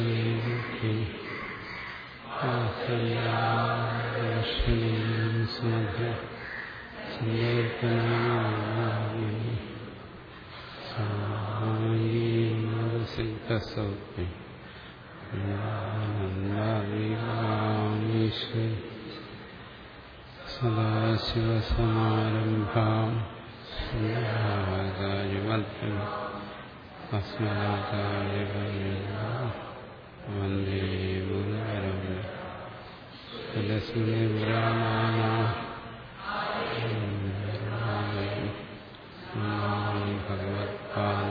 സദസ്സേഖി ആസയാദർശനീയം സമഗ്ര സങ്കീർത്തനാമി സാമീസിദ്ധസൗഖ്യം ആനന്ദവികാമീശ്വരി സദാശിവസമാരംഭാം സദാചാര്യമധ്യം വന്ദേ ഗുരുവരം തലസ്മി ബ്രാഹ്മണ ഭഗവത്പാദ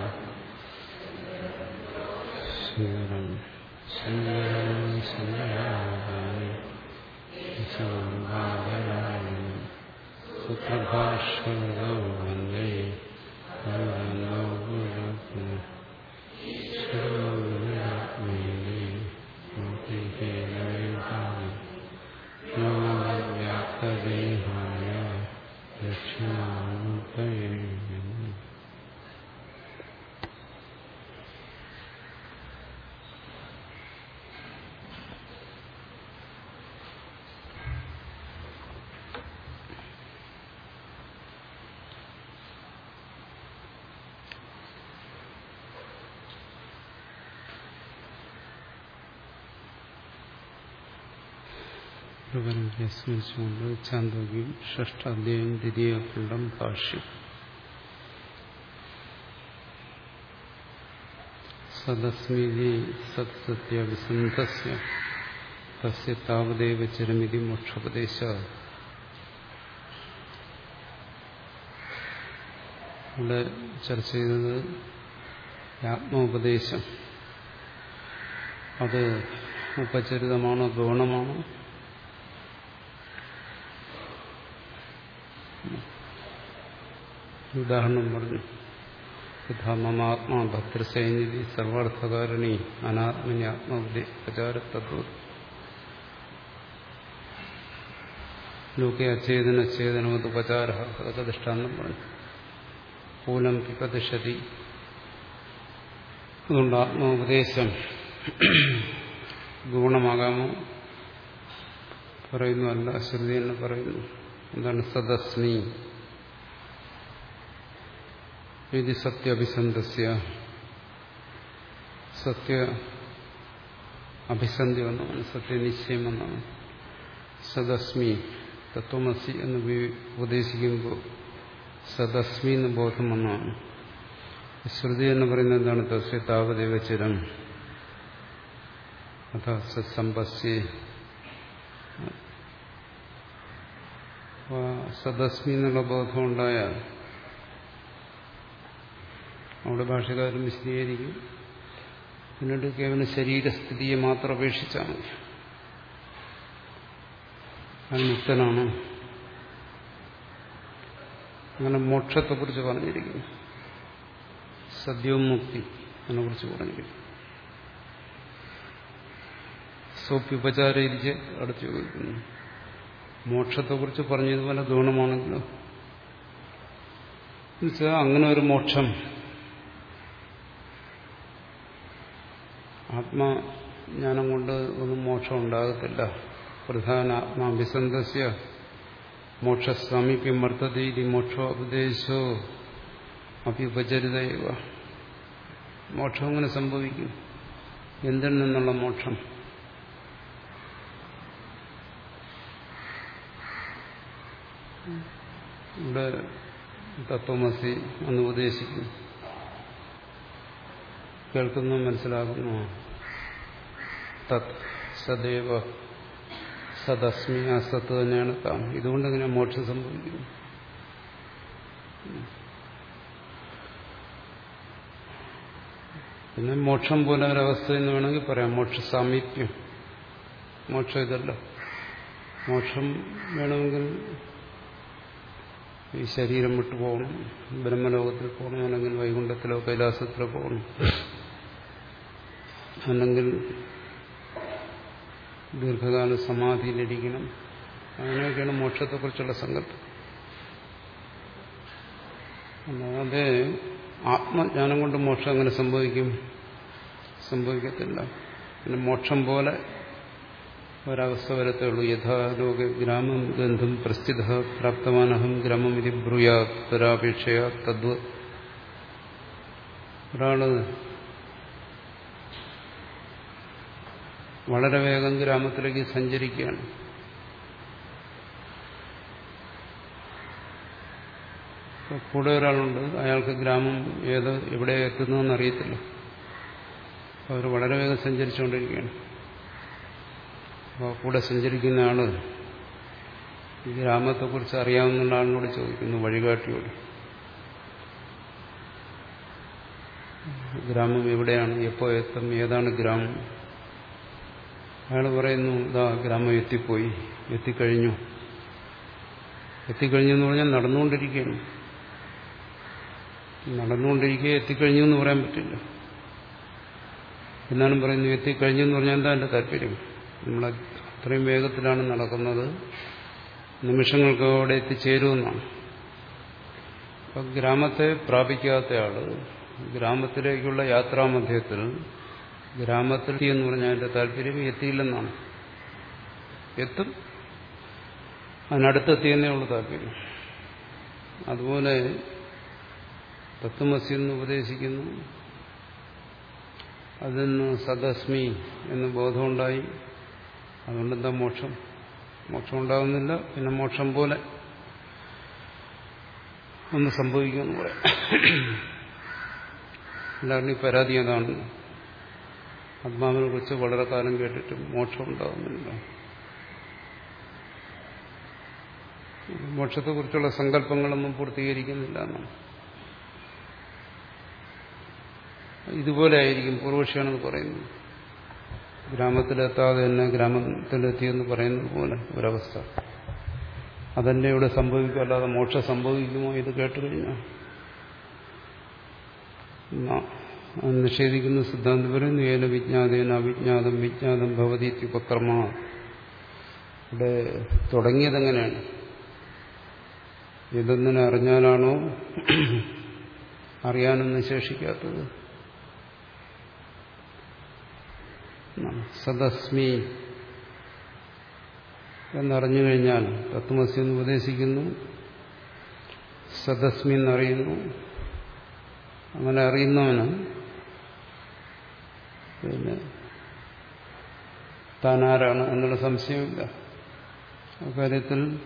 പരമ്പരയെ സ്മരിച്ചുകൊണ്ട് ചാന്തോഗ്യം ഷഷ്ടാധ്യായം ദ്വിതീയ ഖണ്ഡം ഭാഷ്യം. സദസ്മിതി സത്സത്യാഭിസന്ധസ്യ തസ്യ താവദേവ ചരമിതി മോക്ഷോപദേശ ഇവിടെ ചർച്ച ചെയ്തത് ആത്മോപദേശം. അത് ഉപചരിതമാണോ ഗൗണമാണോ? ഉദാഹരണം പറഞ്ഞു. യഥാ മമാത്മാ ഭദ്രസൈനിധി സർവാർത്ഥകാരണി അനാത്മനി ആത്മോപചാരതത്വ ലോകെ അച്ഛേദന ചേതനവത് ഉപചാര അതൊക്കെ ദൃഷ്ടാന്തം പറഞ്ഞു പൂലം പിപ്പതിഷതി അതുകൊണ്ട് ആത്മോപദേശം ഗുണമാകാമോ? പറയുന്നു അല്ല ശ്രുതി എന്ന് പറയുന്നു. എന്താണ് സദസ്മി? ഇത് സത്യാഭിസന്ധസ്യ സത്യ അഭിസന്ധി എന്നാണ് സത്യനിശ്ചയം എന്നാണ് സദസ്മി തത്വമസി എന്ന് ഉപദേശിക്കുമ്പോൾ സദസ്മി എന്ന് ബോധം എന്നാണ് ശ്രുതി എന്ന് പറയുന്നത് എന്താണ് തസ്യ താവദേവ ചിരം അഥ സമ്പസ്യ സദസ്മി എന്നുള്ള ബോധം ഉണ്ടായാൽ അവിടെ ഭാഷകാരൻ വിശദീകരിക്കും. പിന്നീട് കേവലം ശരീരസ്ഥിതിയെ മാത്രം അപേക്ഷിച്ചാണ് അത് മുക്തനാണ്. അങ്ങനെ മോക്ഷത്തെക്കുറിച്ച് പറഞ്ഞിരിക്കുന്നു. സദ്യവും മുക്തി എന്നെ കുറിച്ച് പറഞ്ഞിരിക്കുന്നു. സോപ്യുപചാര ഇരിച്ച് അടുത്ത് ചോദിക്കുന്നു. മോക്ഷത്തെക്കുറിച്ച് പറഞ്ഞതുപോലെ ഗുണമാണെങ്കിലോ അങ്ങനെ ഒരു മോക്ഷം ആത്മജ്ഞാനം കൊണ്ട് ഒന്നും മോക്ഷം ഉണ്ടാകത്തില്ല. പ്രധാന ആത്മാഭിസന്ധസ്യ മോക്ഷസാമീപ്യം വർത്തതീതി മോക്ഷോ ഉപദേശോ അഭ്യുപചരിതയവ മോക്ഷം അങ്ങനെ സംഭവിക്കും? എന്തിൽ നിന്നുള്ള മോക്ഷം? ഇവിടെ തത്വമസി എന്ന് ഉപദേശിക്കുന്നു. കേൾക്കുന്നു മനസ്സിലാക്കുന്നു തത് സദൈവ സദസ്മി ആ സത്ത് തന്നെയാണ് താം ഇതുകൊണ്ട് ഇങ്ങനെ മോക്ഷം സംഭവിക്കുന്നു. പിന്നെ മോക്ഷം പോലെ ഒരവസ്ഥ എന്ന് വേണമെങ്കിൽ പറയാം. മോക്ഷ സാമീപ്യം. മോക്ഷം ഇതല്ല. മോക്ഷം വേണമെങ്കിൽ ഈ ശരീരം വിട്ടു പോകണം. ബ്രഹ്മലോകത്തിൽ പോകണം. അല്ലെങ്കിൽ വൈകുണ്ഠത്തിലോ കൈലാസത്തിലോ പോകണം. അല്ലെങ്കിൽ ദീർഘകാല സമാധിയിലിരിക്കണം. അങ്ങനെയൊക്കെയാണ് മോക്ഷത്തെക്കുറിച്ചുള്ള സങ്കല്പം. അല്ലാതെ ആത്മജ്ഞാനം കൊണ്ട് മോക്ഷം അങ്ങനെ സംഭവിക്കും? സംഭവിക്കത്തില്ല. പിന്നെ മോക്ഷം പോലെ ഒരവസ്ഥ വരത്തുള്ളൂ യഥാലോക ഗ്രാമം ഗന്ധം പ്രസ്ഥിത പ്രാപ്തമാനഹം ഗ്രാമം ഇത് ബ്രൂയാ തരാപേക്ഷയാ തദ്വ ഒരാൾ വളരെ വേഗം ഗ്രാമത്തിലേക്ക് സഞ്ചരിക്കുകയാണ്. കൂടെ ഒരാളുണ്ട്. അയാൾക്ക് ഗ്രാമം ഏത് എവിടെ എത്തുന്നതെന്ന് അറിയത്തില്ല. അവർ വളരെ വേഗം സഞ്ചരിച്ചുകൊണ്ടിരിക്കുകയാണ്. അപ്പോൾ കൂടെ സഞ്ചരിക്കുന്ന ആൾ ഗ്രാമത്തെക്കുറിച്ച് അറിയാവുന്ന ആളിനോട് ചോദിക്കുന്നു വഴികാട്ടിയോട്. ഗ്രാമം എവിടെയാണ് എപ്പോൾ എത്തും ഏതാണ് ഗ്രാമം? അയാൾ പറയുന്നു ഇതാ ഗ്രാമം എത്തിപ്പോയി. എത്തിക്കഴിഞ്ഞു. എത്തിക്കഴിഞ്ഞു എന്ന് പറഞ്ഞാൽ നടന്നുകൊണ്ടിരിക്കുകയാണ്. നടന്നുകൊണ്ടിരിക്കുക എത്തിക്കഴിഞ്ഞു എന്ന് പറയാൻ പറ്റില്ല. എന്നാലും പറയുന്നു എത്തിക്കഴിഞ്ഞു എന്ന് പറഞ്ഞാൽ എന്താ എന്റെ താല്പര്യം? നമ്മൾ അത്രയും വേഗത്തിലാണ് നടക്കുന്നത്. നിമിഷങ്ങൾക്ക് അവിടെ എത്തിച്ചേരുമെന്നാണ്. അപ്പം ഗ്രാമത്തെ പ്രാപിക്കാത്തയാൾ ഗ്രാമത്തിലേക്കുള്ള യാത്രാമധ്യത്തിൽ ഗ്രാമത്തിൽ എന്ന് പറഞ്ഞാൽ അതിന്റെ താല്പര്യം എത്തിയില്ലെന്നാണ്. എത്തും. അതിനടുത്തെത്തിയെന്നേ ഉള്ളൂ താല്പര്യം. അതുപോലെ തത്വമസി എന്ന് ഉപദേശിക്കുന്നു. അതിൽ നിന്ന് സദസ്മി എന്ന് ബോധമുണ്ടായി. അതുകൊണ്ടെന്താ മോക്ഷം? മോക്ഷം ഉണ്ടാകുന്നില്ല പിന്നെ മോക്ഷം പോലെ ഒന്ന് സംഭവിക്കുമെന്ന് പറയാം എല്ലാവരുടെയും പരാതി അതാണ്. ആത്മാവിനെ കുറിച്ച് വളരെ കാലം കേട്ടിട്ട് മോക്ഷം ഉണ്ടാകുന്നില്ല മോക്ഷത്തെക്കുറിച്ചുള്ള സങ്കല്പങ്ങളൊന്നും പൂർത്തീകരിക്കുന്നില്ല ഇതുപോലെ ആയിരിക്കും പൂർവക്ഷിയാണെന്ന് പറയുന്നത്. ഗ്രാമത്തിലെത്താതെ തന്നെ ഗ്രാമത്തിലെത്തിയെന്ന് പറയുന്നത് പോലെ ഒരവസ്ഥ. അതന്നെ ഇവിടെ സംഭവിക്കും അല്ലാതെ മോക്ഷം സംഭവിക്കുമോ ഇത് കേട്ടു കഴിഞ്ഞാൽ നിഷേധിക്കുന്ന സിദ്ധാന്തം പറയുന്നു ഏന വിജ്ഞാതേന അവിജ്ഞാതം വിജ്ഞാതം ഭവതി ഉപക്രമ ഇവിടെ തുടങ്ങിയതെങ്ങനെയാണ്? ഇതൊന്നിനെ അറിഞ്ഞാലാണോ അറിയാനൊന്നും ശേഷിക്കാത്തത് സദസ്മി എന്നറിഞ്ഞു കഴിഞ്ഞാൽ തത്വമസി എന്ന് ഉപദേശിക്കുന്നു സദസ്മി എന്നറിയുന്നു അങ്ങനെ അറിയുന്നവന് പിന്നെ താനാരാണ് എന്നുള്ള സംശയമില്ല അക്കാര്യത്തിൽ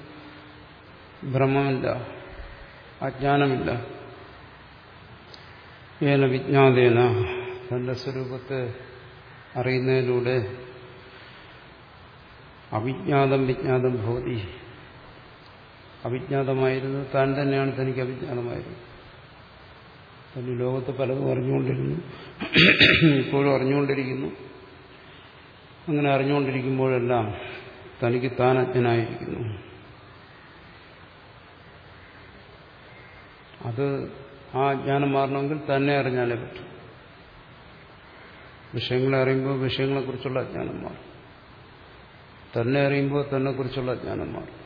ഭ്രമമില്ല. അജ്ഞാനമില്ല. ഏന വിജ്ഞാതേന. തന്റെ സ്വരൂപത്തെ അറിയുന്നതിലൂടെ അവിജ്ഞാതം വിജ്ഞാതം ഭവതി. അവിജ്ഞാതമായിരുന്നു താൻ തന്നെയാണ് തനിക്ക് അവിജ്ഞാതമായിരുന്നത്. തന്നെ ലോകത്ത് പലതും അറിഞ്ഞുകൊണ്ടിരുന്നു. ഇപ്പോഴും അറിഞ്ഞുകൊണ്ടിരിക്കുന്നു. അങ്ങനെ അറിഞ്ഞുകൊണ്ടിരിക്കുമ്പോഴെല്ലാം തനിക്ക് താൻ അജ്ഞനായിരിക്കുന്നു. അത് ആ ജ്ഞാനം മാറണമെങ്കിൽ തന്നെ അറിഞ്ഞാലേ പറ്റും. വിഷയങ്ങളെ അറിയുമ്പോൾ വിഷയങ്ങളെക്കുറിച്ചുള്ള അജ്ഞാനം മാറും. തന്നെ അറിയുമ്പോൾ തന്നെ കുറിച്ചുള്ള അജ്ഞാനം മാറും.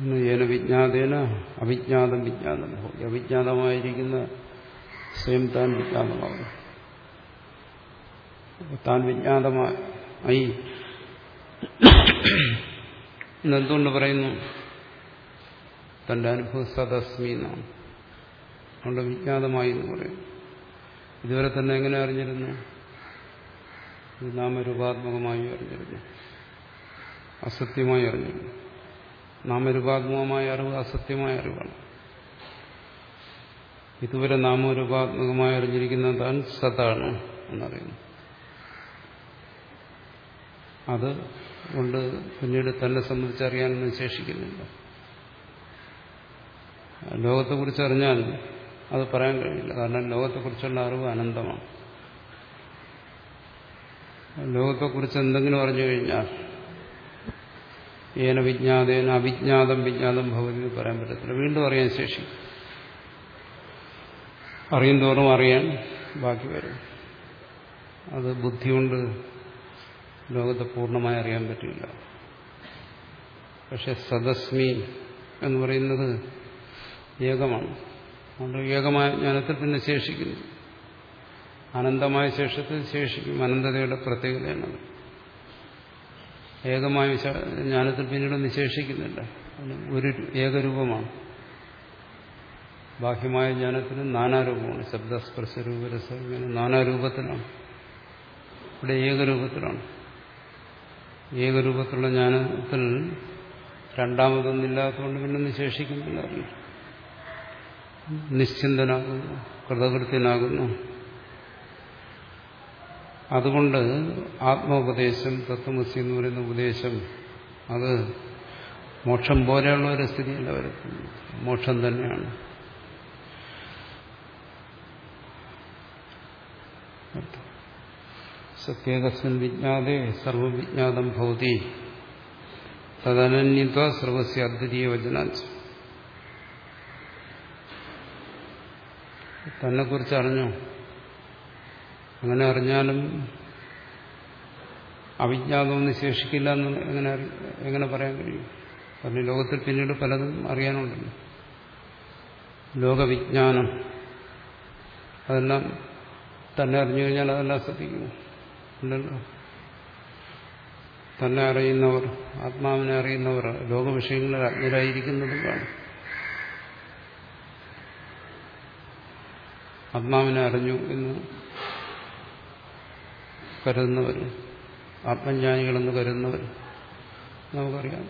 ഏന വിജ്ഞാതേന? അവിജ്ഞാതം വിജ്ഞാതം. അവിജ്ഞാതമായിരിക്കുന്ന സ്വയം താൻ വിജ്ഞാതമാകും താൻ വിജ്ഞാതമായി. എന്നെന്തുകൊണ്ട് പറയുന്നു? തന്റെ അനുഭവ സദസ്മി എന്നാണ്. അതുകൊണ്ട് വിജ്ഞാതമായി എന്ന് പറയും. ഇതുവരെ തന്നെ എങ്ങനെ അറിഞ്ഞിരുന്നു? നാമരൂപാത്മകമായി അറിഞ്ഞിരുന്നു. അസത്യമായി അറിഞ്ഞിരുന്നു. നാമരൂപാത്മകമായ അറിവ് അസത്യമായ അറിവാണ്. ഇതുവരെ നാമരൂപാത്മകമായി അറിഞ്ഞിരിക്കുന്ന താൻ സതാണ് എന്നറിയുന്നു. അത് കൊണ്ട് പിന്നീട് തന്നെ സംബന്ധിച്ചറിയാനൊന്നും ശേഷിക്കുന്നില്ല. ലോകത്തെക്കുറിച്ച് അറിഞ്ഞാൽ അത് പറയാൻ കഴിയില്ല. കാരണം ലോകത്തെക്കുറിച്ചുള്ള അറിവ് അനന്തമാണ്. ലോകത്തെക്കുറിച്ച് എന്തെങ്കിലും അറിഞ്ഞു കഴിഞ്ഞാൽ ഏന വിജ്ഞാതേന അവിജ്ഞാതം വിജ്ഞാതം ഭവതി പറയാൻ പറ്റത്തില്ല. വീണ്ടും അറിയാൻ ശേഷി. അറിയും തോറും അറിയാൻ ബാക്കി വരും. അത് ബുദ്ധി കൊണ്ട് ലോകത്തെ പൂർണമായി അറിയാൻ പറ്റില്ല. പക്ഷെ സദസ്മി എന്ന് പറയുന്നത് ഏകമാണ്. അതുകൊണ്ട് ഏകമായ ജ്ഞാനത്തിൽ പിന്നെ ശേഷിക്കുന്നു. അനന്തമായ ശേഷത്തിൽ ശേഷിക്കും. അനന്തതയുടെ പ്രത്യേകതയാണ് ഏകമായ ജ്ഞാനത്തിൽ പിന്നീട് നിശേഷിക്കുന്നില്ല. ഒരു ഏകരൂപമാണ്. ബാഹ്യമായ ജ്ഞാനത്തിന് നാനാരൂപമാണ്. ശബ്ദസ്പർശ രൂപരസ ഇങ്ങനെ നാനാരൂപത്തിലാണ്. ഇവിടെ ഏകരൂപത്തിലാണ്. ഏകരൂപത്തിലുള്ള ജ്ഞാനത്തിൽ രണ്ടാമതൊന്നില്ലാത്തതുകൊണ്ട് പിന്നെ നിശേഷിക്കുന്നില്ല. നിശ്ചിന്തനാകുന്നു കൃതകൃത്യനാകുന്നു. അതുകൊണ്ട് ആത്മോപദേശം തത്വമസി എന്ന് പറയുന്ന ഉപദേശം അത് മോക്ഷം പോലെയുള്ള ഒരു സ്ഥിതിയല്ല വരുന്നത്. മോക്ഷം തന്നെയാണ്. സത്യേകസ്മിൻ വിജ്ഞാതെ സർവവിജ്ഞാതം ഭൗതി തദനന്യത്വ സർവസ്യ അദ്വിതീയ വചനാച്ച തന്നെക്കുറിച്ച് അറിഞ്ഞോ? അങ്ങനെ അറിഞ്ഞാലും അവിജ്ഞാതമൊന്നും ശേഷിക്കില്ല എന്ന് എങ്ങനെ എങ്ങനെ പറയാൻ കഴിയും? കാരണം ലോകത്തിൽ പിന്നീട് പലതും അറിയാനുണ്ടല്ലോ. ലോകവിജ്ഞാനം. അതെല്ലാം തന്നെ അറിഞ്ഞു കഴിഞ്ഞാൽ അതെല്ലാം ശ്രദ്ധിക്കുന്നു. തന്നെ അറിയുന്നവർ ആത്മാവിനെ അറിയുന്നവർ ലോകവിഷയങ്ങളിൽ അജ്ഞരായിരിക്കുന്നതും കാണും ആത്മാവിനെ അറിഞ്ഞു എന്ന് കരുതുന്നവർ ആത്മജ്ഞാനികളെന്ന് കരുതുന്നവർ നമുക്കറിയാം.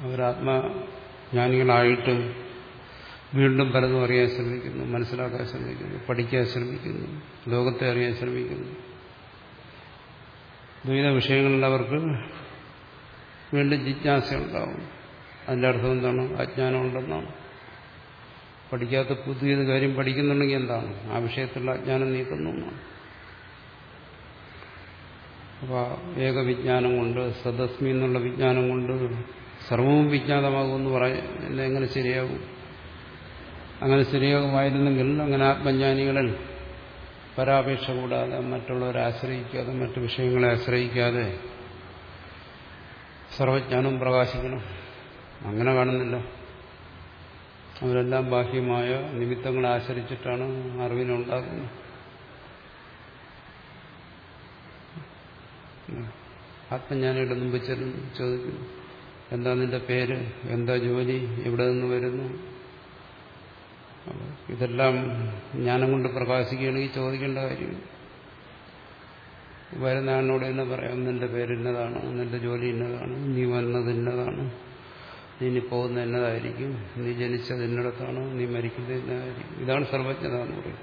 അവരാത്മജ്ഞാനികളായിട്ട് വീണ്ടും പലതും അറിയാൻ ശ്രമിക്കുന്നു മനസ്സിലാക്കാൻ ശ്രമിക്കുന്നു പഠിക്കാൻ ശ്രമിക്കുന്നു ലോകത്തെ അറിയാൻ ശ്രമിക്കുന്നു. ദ്വൈത വിഷയങ്ങളിൽ അവർക്ക് വീണ്ടും ജിജ്ഞാസ ഉണ്ടാവും അതിന്റെ അർത്ഥം എന്താണ്? അജ്ഞാനം ഉണ്ടെന്നാണ് പഠിക്കാത്ത പുതിയത് കാര്യം പഠിക്കുന്നുണ്ടെങ്കിൽ എന്താണ്? ആ വിഷയത്തിലുള്ള അജ്ഞാനം നീക്കുന്നു എന്നാണ്. അപ്പോൾ ഏകവിജ്ഞാനം കൊണ്ട് സദസ്മി എന്നുള്ള വിജ്ഞാനം കൊണ്ട് സർവവും വിജ്ഞാതമാകുമെന്ന് പറയുന്നത് എങ്ങനെ ശരിയാകും? അങ്ങനെ ശരിയാകുമായിരുന്നെങ്കിൽ അങ്ങനെ ആത്മജ്ഞാനികളിൽ പരാപേക്ഷ കൂടാതെ മറ്റുള്ളവരെ ആശ്രയിക്കാതെ മറ്റു വിഷയങ്ങളെ ആശ്രയിക്കാതെ സർവജ്ഞാനം പ്രകാശിക്കണം. അങ്ങനെ കാണുന്നില്ല. അവരെല്ലാം ബാഹ്യമായ നിമിത്തങ്ങളെ ആശ്രയിച്ചിട്ടാണ് അറിവിനുണ്ടാകുന്നത്. ആത്മജ്ഞാനിയുടെ മുമ്പ് ചെല്ലുന്നു ചോദിക്കുന്നു എന്താ നിന്റെ പേര്? എന്താ ജോലി? എവിടെ നിന്ന് വരുന്നു? ഇതെല്ലാം ജ്ഞാനം കൊണ്ട് പ്രകാശിക്കുകയാണെങ്കിൽ ചോദിക്കേണ്ട കാര്യം. വരുന്ന ആളിനോട് തന്നെ പറയാം നിന്റെ പേര് ഇന്നതാണ് നിന്റെ ജോലി ഇന്നതാണ് നീ വന്നത് ഇന്നതാണ് നീ ഇനി പോകുന്നത് എന്നതായിരിക്കും നീ ജനിച്ചത് ഇന്നിടത്താണ് നീ മരിക്കുന്നത് ഇതാണ് സർവജ്ഞത എന്ന് പറയും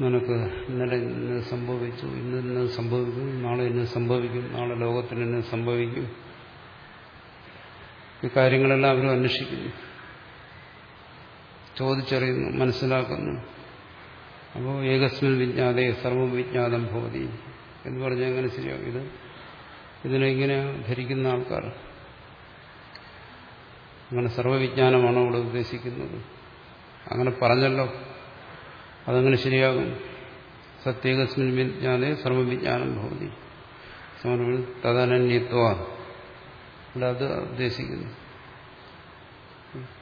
നിനക്ക് ഇന്നലെ ഇന്ന് സംഭവിച്ചു ഇന്ന് ഇന്ന് സംഭവിക്കും നാളെ ഇന്ന് സംഭവിക്കും നാളെ ലോകത്തിന് ഇന്ന് സംഭവിക്കും. ഈ കാര്യങ്ങളെല്ലാം അവരും അന്വേഷിക്കുന്നു. ചോദിച്ചറിയുന്നു മനസ്സിലാക്കുന്നു. അപ്പോൾ ഏകസ്മിൻ വിജ്ഞാതെ സർവം വിജ്ഞാതം ഭവതി എന്ന് പറഞ്ഞാൽ എങ്ങനെ ശരിയാവും? ഇത് ഇതിനെങ്ങനെ ധരിക്കുന്ന ആൾക്കാർ. അങ്ങനെ സർവവിജ്ഞാനമാണോ അവിടെ ഉദ്ദേശിക്കുന്നത്? അങ്ങനെ പറഞ്ഞല്ലോ. അതങ്ങനെ ശരിയാകും. സത്യേകസ്മിൻ വിജ്ഞാനേ സർവവിജ്ഞാനം ഭവതി. തദനന്യത്വ. ഇവിടെ അത് ഉദ്ദേശിക്കുന്നു.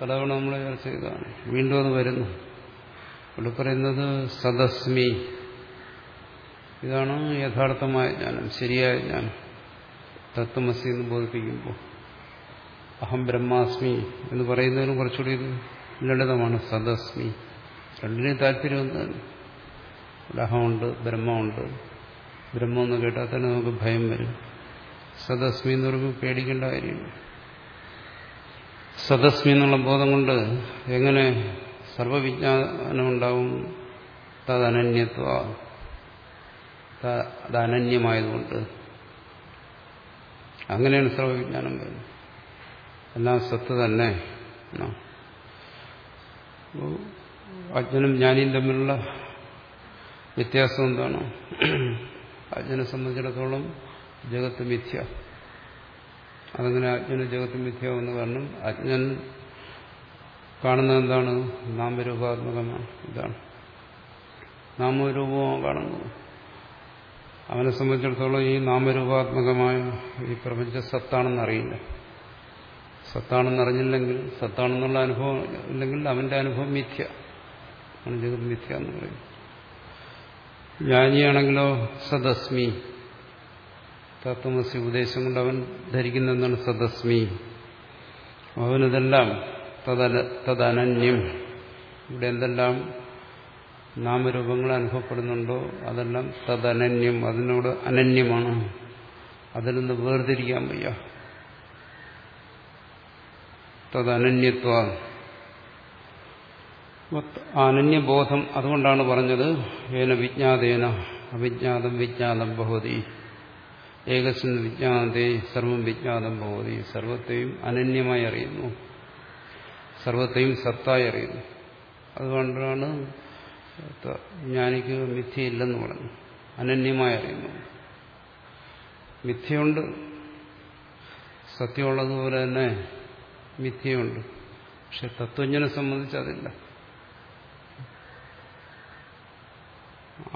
പലതവണ നമ്മൾ ചെയ്തതാണ്. വീണ്ടും അത് വരുന്നു. ഇവിടെ പറയുന്നത് സദസ്മി. ഇതാണ് യഥാർത്ഥമായ ജ്ഞാനം ശരിയായ ജ്ഞാനം. തത്വമസി എന്ന് ബോധിപ്പിക്കുമ്പോൾ. അഹം ബ്രഹ്മാസ്മി എന്ന് പറയുന്നതിന് കുറച്ചുകൂടി ലളിതമാണ്. സദസ്മി. രണ്ടിനെയും താല്പര്യം എന്താണ് ഇവിടെ ബ്രഹ്മമുണ്ട്. ബ്രഹ്മം എന്ന് കേട്ടാൽ തന്നെ നമുക്ക് ഭയം വരും. സദസ്മി എന്ന് പറയുമ്പോൾ പേടിക്കേണ്ട കാര്യമില്ല. സദസ്മി എന്നുള്ള ബോധം കൊണ്ട് എങ്ങനെ സർവവിജ്ഞാനമുണ്ടാവും? തദനന്യത്വ അത് അനന്യമായതുകൊണ്ട്. അങ്ങനെയാണ് സർവവിജ്ഞാനം വരുന്നത്. എല്ലാം സത്ത് തന്നെ. അജ്ഞനും ജ്ഞാനിയും തമ്മിലുള്ള വ്യത്യാസം എന്താണ്? അജ്ഞനെ സംബന്ധിച്ചിടത്തോളം ജഗത്ത് മിഥ്യ. അതങ്ങനെ അജ്ഞന് ജഗത്ത് മിഥ്യാവുന്ന കാരണം അജ്ഞൻ കാണുന്നത് എന്താണ് നാമരൂപാത്മകമാണ്. ഇതാണ്. നാമരൂപമാണ് കാണുന്നത് അവനെ സംബന്ധിച്ചിടത്തോളം ഈ നാമരൂപാത്മകമായ ഈ പ്രപഞ്ച സത്താണെന്ന് അറിയില്ല സത്താണെന്ന് അറിഞ്ഞില്ലെങ്കിൽ സത്താണെന്നുള്ള അനുഭവം ഇല്ലെങ്കിൽ അവന്റെ അനുഭവം മിഥ്യ. ആണ് ജഗത് മിഥ്യ എന്ന് പറയുന്നത് ജ്ഞാനിയാണെങ്കിലോ സദസ്മി. തത്വമസി ഉപദേശം കൊണ്ട് അവൻ ധരിക്കുന്ന എന്താണ് സദസ്മി? അവനിതെല്ലാം തദന തദനന്യം. ഇവിടെ എന്തെല്ലാം നാമരൂപങ്ങൾ അനുഭവപ്പെടുന്നുണ്ടോ അതെല്ലാം തദനന്യം അതിനോട് അനന്യമാണ്. അതിൽ നിന്ന് വേർതിരിക്കാൻ വയ്യ. തദനന്യത്വ. അനന്യബോധം അതുകൊണ്ടാണ് പറഞ്ഞത് ഏന വിജ്ഞാതേന അവിജ്ഞാതം വിജ്ഞാതം ഭവതി. ഏകസ് വിജ്ഞാനത്തെ സർവം വിജ്ഞാതം ഭവതി. സർവത്തെയും അനന്യമായി അറിയുന്നു. സർവത്തെയും സത്തായി അറിയുന്നു. അതുകൊണ്ടാണ് ജ്ഞാനിക്ക് മിഥ്യയില്ലെന്ന് പറഞ്ഞു അനന്യമായി അറിയുന്നു. മിഥ്യയുണ്ട്. സത്യമുള്ളതുപോലെ തന്നെ മിഥ്യയുണ്ട്. പക്ഷെ തത്വജ്ഞനെ സംബന്ധിച്ച് അതില്ല.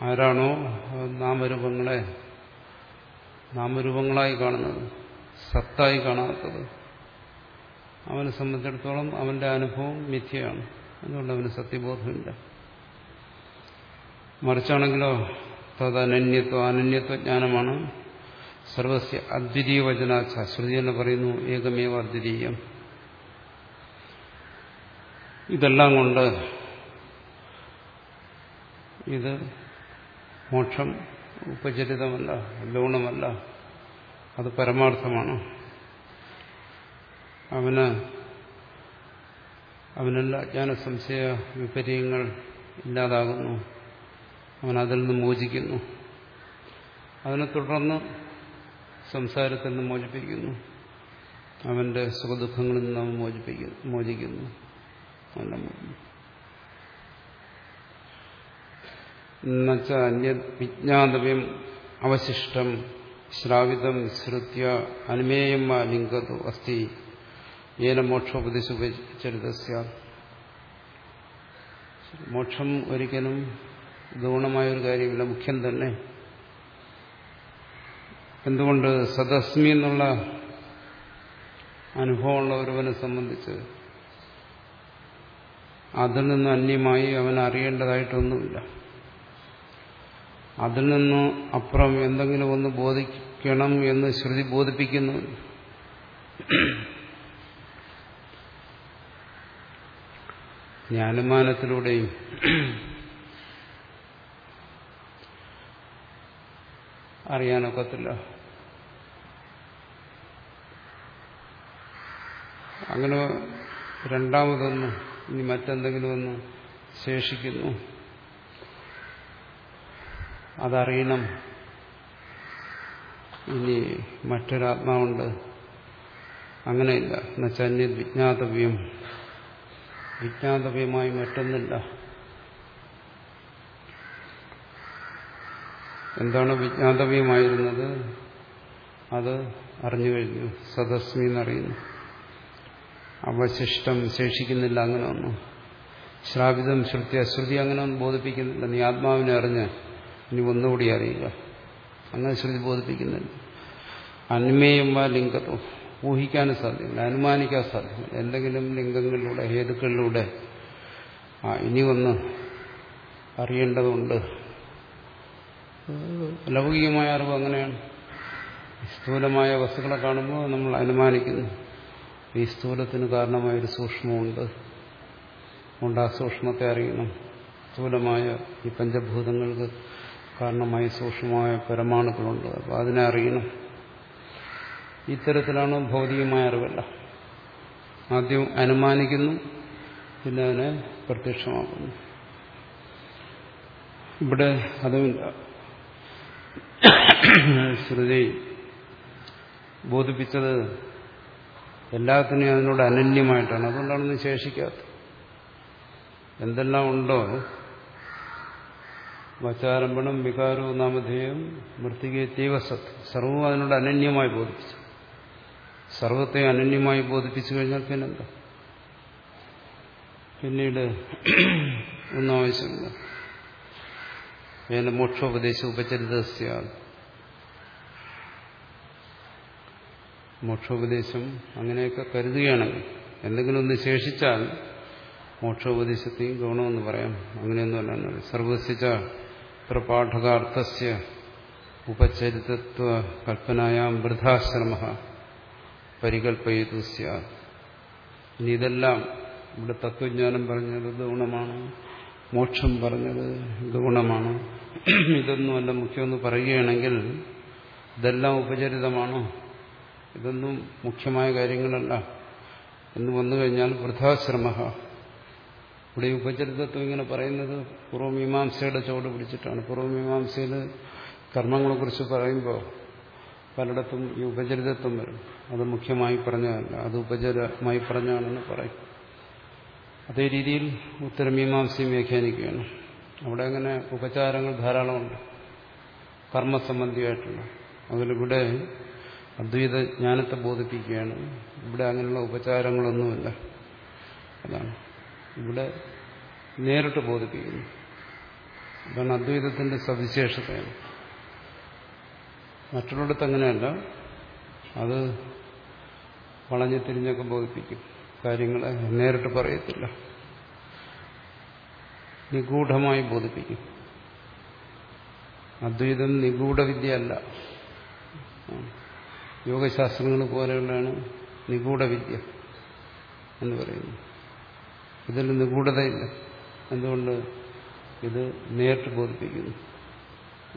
ആരാണോ നാമരൂപങ്ങളെ നാമരൂപങ്ങളായി കാണുന്നത് സത്തായി കാണാത്തത്. അവനെ സംബന്ധിച്ചിടത്തോളം അവന്റെ അനുഭവം മിഥ്യയാണ്. അതുകൊണ്ട് അവന് സത്യബോധമില്ല. മറിച്ചാണെങ്കിലോ തദനന്യത്വ അനന്യത്വ ജ്ഞാനമാണ് സർവസ്യ അദ്വിതീയ വചനാച്ച ശ്രുതി എന്ന് പറയുന്നു ഏകമേവ അദ്വിതീയം. ഇതെല്ലാം കൊണ്ട് ഇത് മോക്ഷം ഉപചരിതമല്ല ലോണമല്ല. അത് പരമാർത്ഥമാണ്. അവന് അവനെല്ലാ അജ്ഞാന സംശയ വിപര്യങ്ങൾ ഇല്ലാതാകുന്നു. അവൻ അതിൽ നിന്ന് മോചിക്കുന്നു. അതിനെ തുടർന്ന് സംസാരത്തിൽ നിന്ന് മോചിപ്പിക്കുന്നു. അവന്റെ സുഖദുഃഖങ്ങളിൽ നിന്ന് അവൻ മോചിപ്പിക്കുന്നു മോചിക്കുന്നു. അവന്റെ എന്നുവെച്ച അന്യ വിജ്ഞാതവ്യം അവശിഷ്ടം ശ്രാവിതം ശ്രുത്യ അനുമേയം ആ ലിംഗതു അസ്ഥി ഏന മോക്ഷോപദേശരിതസ്യ മോക്ഷം ഒരിക്കലും ഗൗണമായൊരു കാര്യമില്ല മുഖ്യം തന്നെ. എന്തുകൊണ്ട് സദസ്മി എന്നുള്ള അനുഭവമുള്ള ഒരുവനെ സംബന്ധിച്ച് അതിൽ നിന്ന് അന്യമായി അവൻ അറിയേണ്ടതായിട്ടൊന്നുമില്ല. അതിൽ നിന്ന് അപ്പുറം എന്തെങ്കിലും ഒന്ന് ബോധിക്കണം എന്ന് ശ്രുതി ബോധിപ്പിക്കുന്നു. ജ്ഞാനമാനത്തിലൂടെയും അറിയാനൊക്കത്തില്ല. അങ്ങനെ രണ്ടാമതൊന്ന് ഇനി മറ്റെന്തെങ്കിലും ഒന്ന് ശേഷിക്കുന്നു. അതറിയണം. ഇനി മറ്റൊരാത്മാവുണ്ട്. അങ്ങനെയില്ല. എന്നുവെച്ചാൽ അന്യ വിജ്ഞാതവ്യം. വിജ്ഞാതവ്യമായി മറ്റൊന്നില്ല. എന്താണ് വിജ്ഞാതവ്യമായിരുന്നത്? അത് അറിഞ്ഞു കഴിഞ്ഞു. സദസ്മി എന്നറിയുന്നു. അവശിഷ്ടം ശേഷിക്കുന്നില്ല അങ്ങനെ ഒന്നും ശ്രാവിതം ശ്രുതി അശ്രുതി അങ്ങനെ ഒന്നും ബോധിപ്പിക്കുന്നില്ല. നീ ആത്മാവിനെ അറിഞ്ഞ് ഇനി ഒന്നുകൂടി അറിയുക അങ്ങനെ ശ്രുതി ബോധിപ്പിക്കുന്നുണ്ട്. അന്മേയം വാ ലിംഗത്വം. ഊഹിക്കാനും സാധ്യമല്ല. അനുമാനിക്കാൻ സാധ്യമല്ല. എന്തെങ്കിലും ലിംഗങ്ങളിലൂടെ ഹേതുക്കളിലൂടെ ആ ഇനി ഒന്ന് അറിയേണ്ടതുണ്ട്. ലൗകികമായ അറിവ് അങ്ങനെയാണ്. സ്ഥൂലമായ വസ്തുക്കളെ കാണുമ്പോൾ നമ്മൾ അനുമാനിക്കുന്നു. ഈ സ്ഥൂലത്തിന് കാരണമായൊരു സൂക്ഷ്മമുണ്ട്. അതുകൊണ്ട് ആ സൂക്ഷ്മത്തെ അറിയണം. സ്ഥൂലമായ ഈ പഞ്ചഭൂതങ്ങൾക്ക് കാരണമായി സൂക്ഷ്മമായ പരമാണുക്കളുണ്ട് അപ്പം അതിനെ അറിയണം. ഇത്തരത്തിലാണ് ഭൗതികമായ അറിവല്ല. ആദ്യം അനുമാനിക്കുന്നു പിന്നെ അതിനെ പ്രത്യക്ഷമാക്കുന്നു. ഇവിടെ അതുമില്ല. ശ്രുതി ബോധിപ്പിച്ചത് എല്ലാത്തിനെയും അതിനോട് അനന്യമായിട്ടാണ്. അതുകൊണ്ടാണ് ശേഷിക്കാത്തത്. എന്തെല്ലാം ഉണ്ടോ വച്ചാരംഭണം വികാരവും നാമധേയം മൃത്തികെ തീവസത്ത് സർവവും അതിനോട് അനന്യമായി ബോധിപ്പിച്ചു. സർവത്തെ അനന്യമായി ബോധിപ്പിച്ചു കഴിഞ്ഞാൽ പിന്നെന്താ? പിന്നീട് ഒന്നും ആവശ്യമില്ല വേന മോക്ഷോപദേശം ഉപചരിതസ്യാണ് മോക്ഷോപദേശം അങ്ങനെയൊക്കെ കരുതുകയാണെങ്കിൽ എന്തെങ്കിലും ഒന്ന് ശേഷിച്ചാൽ മോക്ഷോപദേശത്തെയും ഗൗണമെന്ന് പറയാം. അങ്ങനെയൊന്നും അല്ല. സർവസിച്ച പ്രപാഠകാർത്ഥസ്യ ഉപചരിതത്വ കൽപ്പനായാം വൃദ്ധാശ്രമ പരികൽപ്പയതു സ്യാത്. ഇനി ഇതെല്ലാം ഇവിടെ തത്വജ്ഞാനം പറഞ്ഞത് ഗുണമാണ് മോക്ഷം പറഞ്ഞത് ഗുണമാണ്. ഇതൊന്നുമല്ല മുഖ്യമെന്ന് പറയുകയാണെങ്കിൽ ഇതെല്ലാം ഉപചരിതമാണോ. ഇതൊന്നും മുഖ്യമായ കാര്യങ്ങളല്ല. എന്ന് വന്നു കഴിഞ്ഞാൽ വൃദ്ധാശ്രമ. ഇവിടെ ഉപചരിതത്വം ഇങ്ങനെ പറയുന്നത് പൂർവമീമാംസയുടെ ചുവട് പിടിച്ചിട്ടാണ്. പൂർവമീമാംസയിൽ കർമ്മങ്ങളെക്കുറിച്ച് പറയുമ്പോൾ പലയിടത്തും ഈ ഉപചരിതത്വം വരും. അത് മുഖ്യമായി പറഞ്ഞതല്ല അത് ഉപചരമായി പറഞ്ഞാണെന്ന് പറയും. അതേ രീതിയിൽ ഉത്തരമീമാംസയും വ്യാഖ്യാനിക്കുകയാണ്. അവിടെ അങ്ങനെ ഉപചാരങ്ങൾ ധാരാളമുണ്ട്. കർമ്മസംബന്ധിയായിട്ടുള്ള. അതിലിവിടെ അദ്വൈത ജ്ഞാനത്തെ ബോധിപ്പിക്കുകയാണ്. ഇവിടെ അങ്ങനെയുള്ള ഉപചാരങ്ങളൊന്നുമില്ല. അതാണ്. ഇവിടെ നേരിട്ട് ബോധിപ്പിക്കുന്നു. അതാണ് അദ്വൈതത്തിന്റെ സവിശേഷതയാണ്. മറ്റുള്ളിടത്ത് അങ്ങനെയല്ല. അത് വളഞ്ഞു തിരിഞ്ഞൊക്കെ ബോധിപ്പിക്കും. കാര്യങ്ങളെ നേരിട്ട് പറയത്തില്ല. നിഗൂഢമായി ബോധിപ്പിക്കും. അദ്വൈതം നിഗൂഢവിദ്യയല്ല. യോഗശാസ്ത്രങ്ങൾ പോലെയുള്ളതാണ് നിഗൂഢവിദ്യ എന്ന് പറയുന്നു ഇതിൽ നിഗൂഢതയില്ല. എന്തുകൊണ്ട്? ഇത് നേരിട്ട് ബോധിപ്പിക്കുന്നു.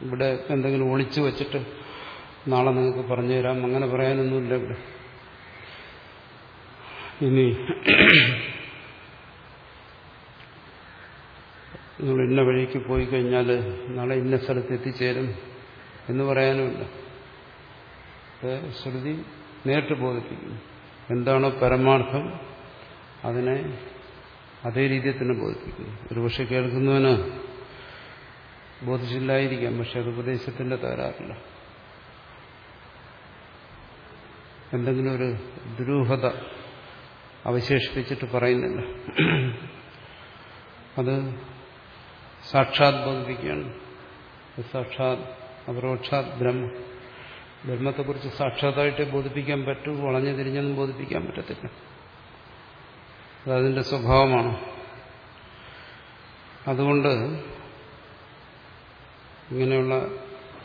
ഇവിടെ എന്തെങ്കിലും ഒളിച്ചു വച്ചിട്ട് നാളെ നിങ്ങൾക്ക് പറഞ്ഞു തരാം. അങ്ങനെ പറയാനൊന്നുമില്ല ഇവിടെ. ഇനി നിങ്ങൾ ഇന്ന വഴിക്ക് പോയി കഴിഞ്ഞാൽ നാളെ ഇന്ന സ്ഥലത്ത് എത്തിച്ചേരും എന്ന് പറയാനുമില്ല. ശ്രുതി നേരിട്ട് ബോധിപ്പിക്കുന്നു. എന്താണോ പരമാർത്ഥം അതിനെ അതേ രീതിയിൽ തന്നെ ബോധിപ്പിക്കുന്നു. ഒരു പക്ഷെ കേൾക്കുന്നവന് ബോധിച്ചില്ലായിരിക്കാം പക്ഷെ അത് ഉപദേശത്തിന്റെ തകരാറില്ല. എന്തെങ്കിലും ഒരു ദുരൂഹത അവശേഷിപ്പിച്ചിട്ട് പറയുന്നില്ല. അത് സാക്ഷാത് ബോധിപ്പിക്കുകയാണ്. സാക്ഷാത് അപരോക്ഷാത് ബ്രഹ്മ. ബ്രഹ്മത്തെക്കുറിച്ച് സാക്ഷാത്തായിട്ട് ബോധിപ്പിക്കാൻ പറ്റൂ വളഞ്ഞു തിരിഞ്ഞൊന്നും ബോധിപ്പിക്കാൻ പറ്റത്തില്ല. അതതിന്റെ സ്വഭാവമാണ്. അതുകൊണ്ട് ഇങ്ങനെയുള്ള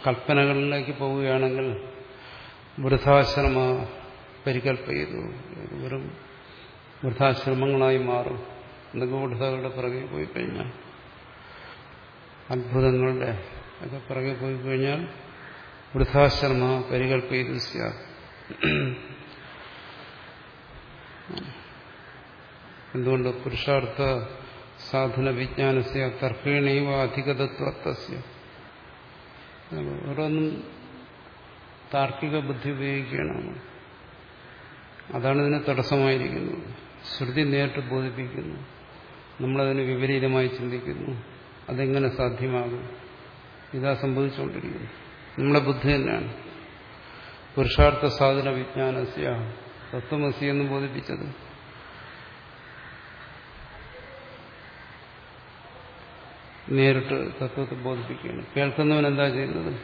കൽപ്പനകളിലേക്ക് പോവുകയാണെങ്കിൽ വൃദ്ധാശ്രമ പരികൽപ്പ ചെയ്തു വെറും വൃദ്ധാശ്രമങ്ങളായി മാറും. നിഗൂഢതകളുടെ പിറകെ പോയി കഴിഞ്ഞാൽ അത്ഭുതങ്ങളുടെ ഒക്കെ പിറകെ പോയി കഴിഞ്ഞാൽ വൃദ്ധാശ്രമ പരികൽപ്പ ചെയ്തു എന്തുകൊണ്ട് പുരുഷാർത്ഥ സാധന വിജ്ഞാനസ്യ തർക്കേണൈവ അധികതത്വത്വസ്യ ഓരോന്നും താർക്കിക ബുദ്ധി ഉപയോഗിക്കണം അതാണ് ഇതിന് തടസ്സമായിരിക്കുന്നത് ശ്രുതി നേരിട്ട് ബോധിപ്പിക്കുന്നു. നമ്മളതിന് വിപരീതമായി ചിന്തിക്കുന്നു. അതെങ്ങനെ സാധ്യമാകും? ഇതാ സംഭവിച്ചുകൊണ്ടിരിക്കുന്നു. നമ്മുടെ ബുദ്ധി തന്നെയാണ്. പുരുഷാർത്ഥ സാധന വിജ്ഞാനസ്യ തത്വമസി എന്ന് ബോധിപ്പിച്ചത്. നേരിട്ട് തത്വത്തെ ബോധിപ്പിക്കുകയാണ്. കേൾക്കുന്നവൻ എന്താ ചെയ്യുന്നത്?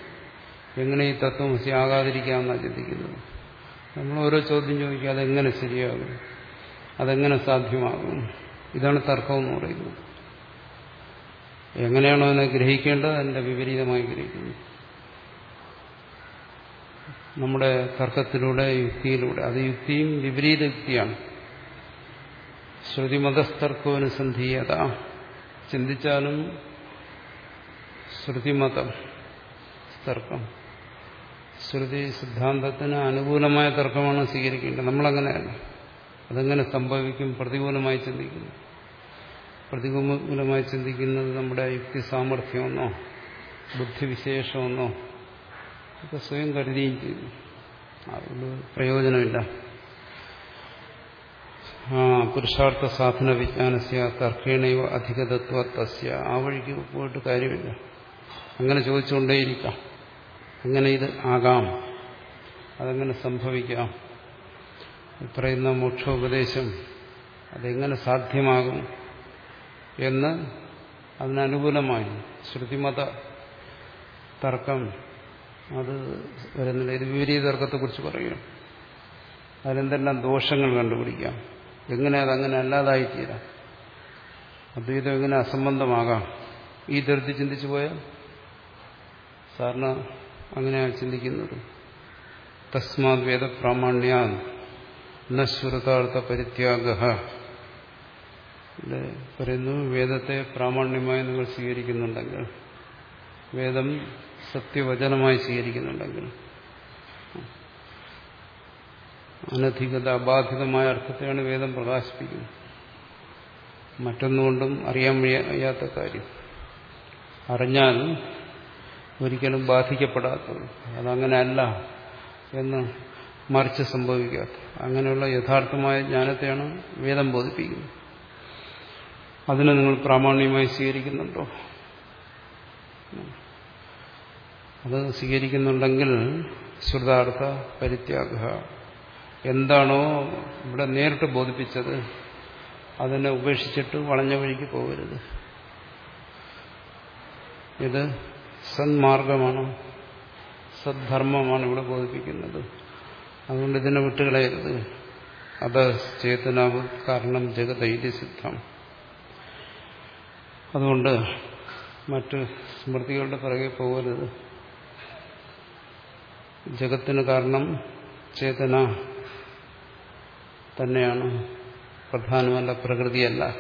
എങ്ങനെ ഈ തത്വം ആകാതിരിക്കാമെന്നാണ് ചിന്തിക്കുന്നത്. നമ്മൾ ഓരോ ചോദ്യം ചോദിക്കുക അതെങ്ങനെ ശരിയാകും? അതെങ്ങനെ സാധ്യമാകും? ഇതാണ് തർക്കം എന്ന് പറയുന്നത്. എങ്ങനെയാണോ അതിനെ ഗ്രഹിക്കേണ്ടത് അതിന്റെ വിപരീതമായി ഗ്രഹിക്കുന്നു. നമ്മുടെ തർക്കത്തിലൂടെ യുക്തിയിലൂടെ അത് യുക്തിയും വിപരീത യുക്തിയാണ്. ശ്രുതിമതസ്തർക്കോനുസന്ധീയത ചിന്തിച്ചാലും ശ്രുതിമതം തർക്കം. ശ്രുതി സിദ്ധാന്തത്തിന് അനുകൂലമായ തർക്കമാണ് സ്വീകരിക്കേണ്ടത്. നമ്മളങ്ങനെയല്ല. അതെങ്ങനെ സംഭവിക്കും പ്രതികൂലമായി ചിന്തിക്കുന്നു. പ്രതികൂലമായി ചിന്തിക്കുന്നത് നമ്മുടെ യുക്തി സാമർഥ്യമെന്നോ ബുദ്ധിവിശേഷമെന്നോ ഒക്കെ സ്വയം കരുതുകയും ചെയ്തു അതുകൊണ്ട് പ്രയോജനമില്ല. പുരുഷാർത്ഥ സാധന വിജ്ഞാനസ്യ തർക്കേണൈവ അധികതത്വ തസ്യ. ആ വഴിക്ക് പോയിട്ട് കാര്യമില്ല. അങ്ങനെ ചോദിച്ചുകൊണ്ടേയിരിക്കാം. അങ്ങനെ ഇത് ആകാം. അതെങ്ങനെ സംഭവിക്കാം? പറയുന്ന മോക്ഷോപദേശം അതെങ്ങനെ സാധ്യമാകും എന്ന് അതിനനുകൂലമായി ശ്രുതിമത തർക്കം അത് വരുന്നില്ല ഇത് വിപരീത തർക്കത്തെക്കുറിച്ച് പറയും. അതിലെന്തെല്ലാം ദോഷങ്ങൾ കണ്ടുപിടിക്കാം? എങ്ങനെ അതങ്ങനെ അല്ലാതായിത്തീരാം? അദ്വൈതം എങ്ങനെ അസംബന്ധമാകാം? ഈ തരത്തിൽ ചിന്തിച്ചു പോയാൽ സാധാരണ അങ്ങനെയാണ് ചിന്തിക്കുന്നത്. തസ്മാത് വേദ പ്രാമാണ്യാ നശ്രുതാർത്ഥ പരിത്യാഗ. പറയുന്നു വേദത്തെ പ്രാമാണ്യമായി നിങ്ങൾ സ്വീകരിക്കുന്നുണ്ടെങ്കിൽ വേദം സത്യവചനമായി സ്വീകരിക്കുന്നുണ്ടെങ്കിൽ അനധികത അബാധിതമായ അർത്ഥത്തെയാണ് വേദം പ്രകാശിപ്പിക്കുന്നത്. മറ്റൊന്നുകൊണ്ടും അറിയാൻ വയ്യാത്ത കാര്യം. അറിഞ്ഞാൽ ഒരിക്കലും ബാധിക്കപ്പെടാത്തത്. അതങ്ങനെയല്ല എന്ന് മറിച്ച് സംഭവിക്കാത്ത. അങ്ങനെയുള്ള യഥാർത്ഥമായ ജ്ഞാനത്തെയാണ് വേദം ബോധിപ്പിക്കുന്നത്. അതിനെ നിങ്ങൾ പ്രാമാണ്യമായി സ്വീകരിക്കുന്നുണ്ടോ? അത് സ്വീകരിക്കുന്നുണ്ടെങ്കിൽ ശ്രുതാർത്ഥ പരിത്യാഗ. എന്താണോ ഇവിടെ നേരിട്ട് ബോധിപ്പിച്ചത് അതിനെ ഉപേക്ഷിച്ചിട്ട് വളഞ്ഞ വഴിക്ക് പോകരുത്. ഇത് സന്മാർഗമാണ് സദ്ധർമ്മമാണ് ഇവിടെ ബോധിപ്പിക്കുന്നത്. അതുകൊണ്ട് ഇതിനെ വിട്ടുകളയരുത്. അത് ചേതനാവ് കാരണം ജഗതൈതി സിദ്ധം. അതുകൊണ്ട് മറ്റ് സ്മൃതികളുടെ പിറകെ പോകരുത്. ജഗത്തിന് കാരണം ചേതന തന്നെയാണ് പ്രധാനമല്ല പ്രകൃതിയല്ല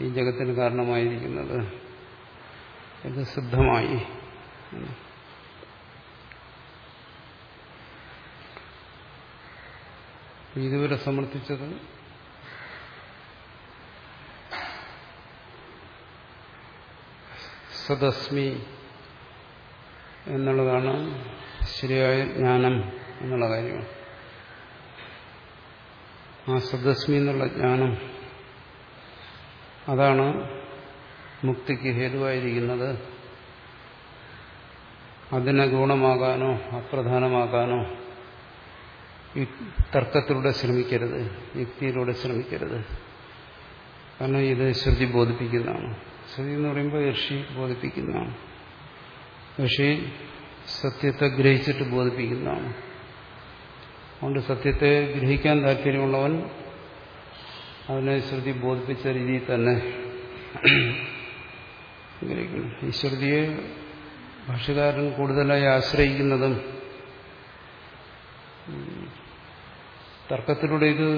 ഈ ജഗത്തിന് കാരണമായിരിക്കുന്നത്. ഇത് സിദ്ധമായി. ഇതുവരെ സമർത്ഥിച്ചത് സദസ്മി എന്നുള്ളതാണ് ശരിയായ ജ്ഞാനം എന്നുള്ള കാര്യമാണ് ആ സദസ്മി എന്നുള്ള ജ്ഞാനം അതാണ് മുക്തിക്ക് ഹേതുവായിരിക്കുന്നത് അതിനെ ഗുണമാകാനോ അപ്രധാനമാകാനോ തർക്കത്തിലൂടെ ശ്രമിക്കരുത് യുക്തിയിലൂടെ ശ്രമിക്കരുത്. കാരണം ഇത് ശ്രുതി ബോധിപ്പിക്കുന്നതാണ്. ശ്രുതി എന്ന് പറയുമ്പോൾ ഋഷി ബോധിപ്പിക്കുന്നതാണ്. ഋഷി സത്യത്തെ ഗ്രഹിച്ചിട്ട് ബോധിപ്പിക്കുന്നതാണ്. അതുകൊണ്ട് സത്യത്തെ ഗ്രഹിക്കാൻ താല്പര്യമുള്ളവൻ അതിനെ ശ്രുതി ബോധിപ്പിച്ച രീതിയിൽ തന്നെ ഗ്രഹിക്കണം ഈ ശ്രുതിയെ ഭാഷകാരൻ കൂടുതലായി ആശ്രയിക്കുന്നതും തർക്കത്തിലൂടെ ഇത്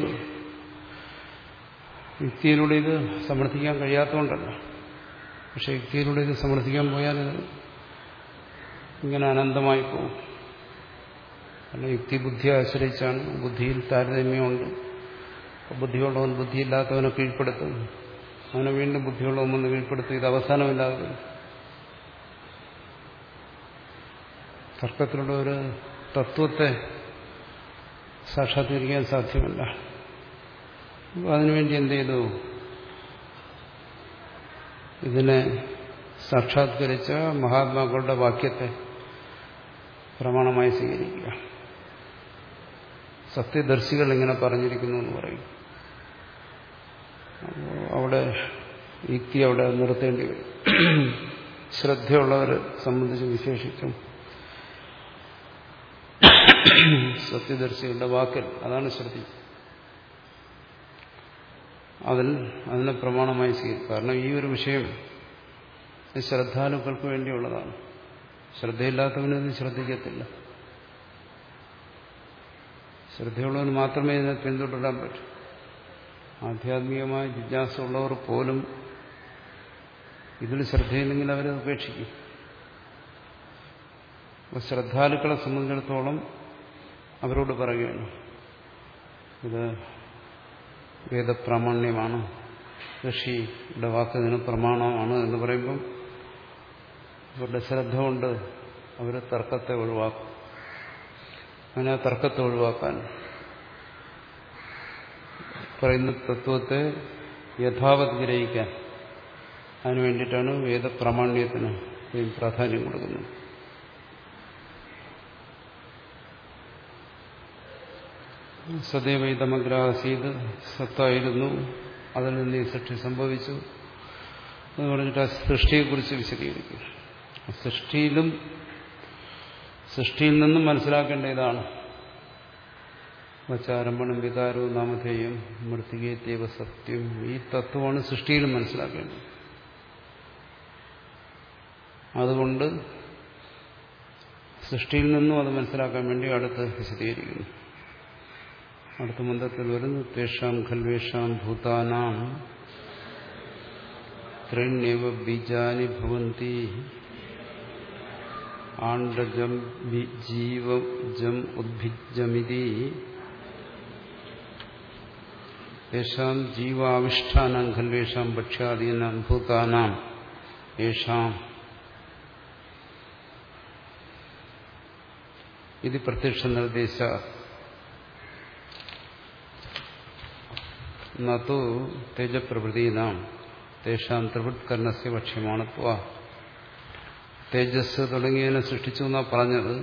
യുക്തിയിലൂടെ ഇത് സമർത്ഥിക്കാൻ കഴിയാത്തതുകൊണ്ടല്ല. പക്ഷെ യുക്തിയിലൂടെ ഇത് സമർത്ഥിക്കാൻ പോയാൽ ഇങ്ങനെ അനന്തമായി പോകും. കാരണം യുക്തി ബുദ്ധിയെ ആശ്രയിച്ചാണ് ബുദ്ധിയിൽ താരതമ്യമുണ്ട്. ബുദ്ധിയുള്ളവൻ ബുദ്ധിയില്ലാത്തവനെ കീഴ്പ്പെടുത്തും. അവനെ വീണ്ടും ബുദ്ധിയുള്ള ഒന്ന് കീഴ്പ്പെടുത്തും ഇത് അവസാനമില്ലാതെ തർക്കത്തിലുള്ള ഒരു തത്വത്തെ സാക്ഷാത്കരിക്കാൻ സാധ്യമല്ല. അതിനുവേണ്ടി എന്ത് ചെയ്തു? ഇതിനെ സാക്ഷാത്കരിച്ച മഹാത്മാക്കളുടെ വാക്യത്തെ പ്രമാണമായി സ്വീകരിക്കുക. സത്യദർശികൾ ഇങ്ങനെ പറഞ്ഞിരിക്കുന്നു എന്ന് പറയും. അവിടെ യുക്തി അവിടെ നിർത്തേണ്ടി വരും. ശ്രദ്ധയുള്ളവരെ സംബന്ധിച്ച് വിശേഷിച്ചും സത്യദർശികളുടെ വാക്കൽ അതാണ് ശ്രദ്ധ. അതിൽ അതിനെ പ്രമാണമായി സ്വീകരിക്കും. കാരണം ഈ ഒരു വിഷയം ശ്രദ്ധാലുക്കൾക്ക് വേണ്ടിയുള്ളതാണ്. ശ്രദ്ധയില്ലാത്തവനത് ശ്രദ്ധിക്കത്തില്ല. ശ്രദ്ധയുള്ളവന് മാത്രമേ ഇതിനെ പിന്തുടരാൻ പറ്റൂ. ആധ്യാത്മികമായ ജിജ്ഞാസ ഉള്ളവർ പോലും ഇതിൽ ശ്രദ്ധയില്ലെങ്കിൽ അവരത് ഉപേക്ഷിക്കും. അപ്പോൾ ശ്രദ്ധാലുക്കളെ സംബന്ധിച്ചിടത്തോളം അവരോട് പറയുകയാണ്. ഇത് വേദപ്രാമാണ്യമാണ്. ഋഷിയുടെ ഇതിന് പ്രമാണമാണ് എന്ന് പറയുമ്പം അവരുടെ ശ്രദ്ധ കൊണ്ട് അവർ തർക്കത്തെ ഒഴിവാക്കും. അങ്ങനെ ആ തർക്കത്തെ ഒഴിവാക്കാൻ പറയുന്ന തത്വത്തെ യഥാവത് ഗ്രഹിക്കാൻ അതിനു വേണ്ടിയിട്ടാണ് വേദപ്രാമാണ്യത്തിന് പ്രാധാന്യം കൊടുക്കുന്നത്. സദൈവൈതമഗ്രാസീത് സത്തായിരുന്നു. അതിൽ നിന്ന് ഈ സൃഷ്ടി സംഭവിച്ചു. എന്ന് പറഞ്ഞിട്ട് ആ സൃഷ്ടിയെക്കുറിച്ച് വിശദീകരിക്കും. സൃഷ്ടിയിലും സൃഷ്ടിയിൽ നിന്നും മനസ്സിലാക്കേണ്ട ഇതാണ്. വച്ചാരംഭണം വികാരവും നാമധേയം മൃത്തികേത്യവ സത്യം. ഈ തത്വമാണ് സൃഷ്ടിയിലും മനസ്സിലാക്കേണ്ടത്. അതുകൊണ്ട് സൃഷ്ടിയിൽ നിന്നും അത് മനസ്സിലാക്കാൻ വേണ്ടി അടുത്ത് വിശദീകരിക്കുന്നു. അടുത്ത മന്ത്രത്തിൽ വരുന്നു തേഷാം ഖൽവേഷാം ഭൂതാനാം ത്രണ്യവ ബീജാനി ഭവന്തി. ആണ്ടജം ജീവജം ഉദ്ഭിജമിതി യേശാം ജീവാവിഷ്ഠാനം ഖൽവേഷാം ഭക്ഷ്യാദീനാം ഭൂതാനാം യേഷാം ഇത് പ്രത്യക്ഷ നിർദ്ദേശ നു തേജപ്രഭൃതീനാം തേഷാം ത്രിവൃത്കരണസ്യ ഭക്ഷ്യമാണ് തേജസ് തുടങ്ങിയതിനെ സൃഷ്ടിച്ചു എന്നാ പറഞ്ഞത്।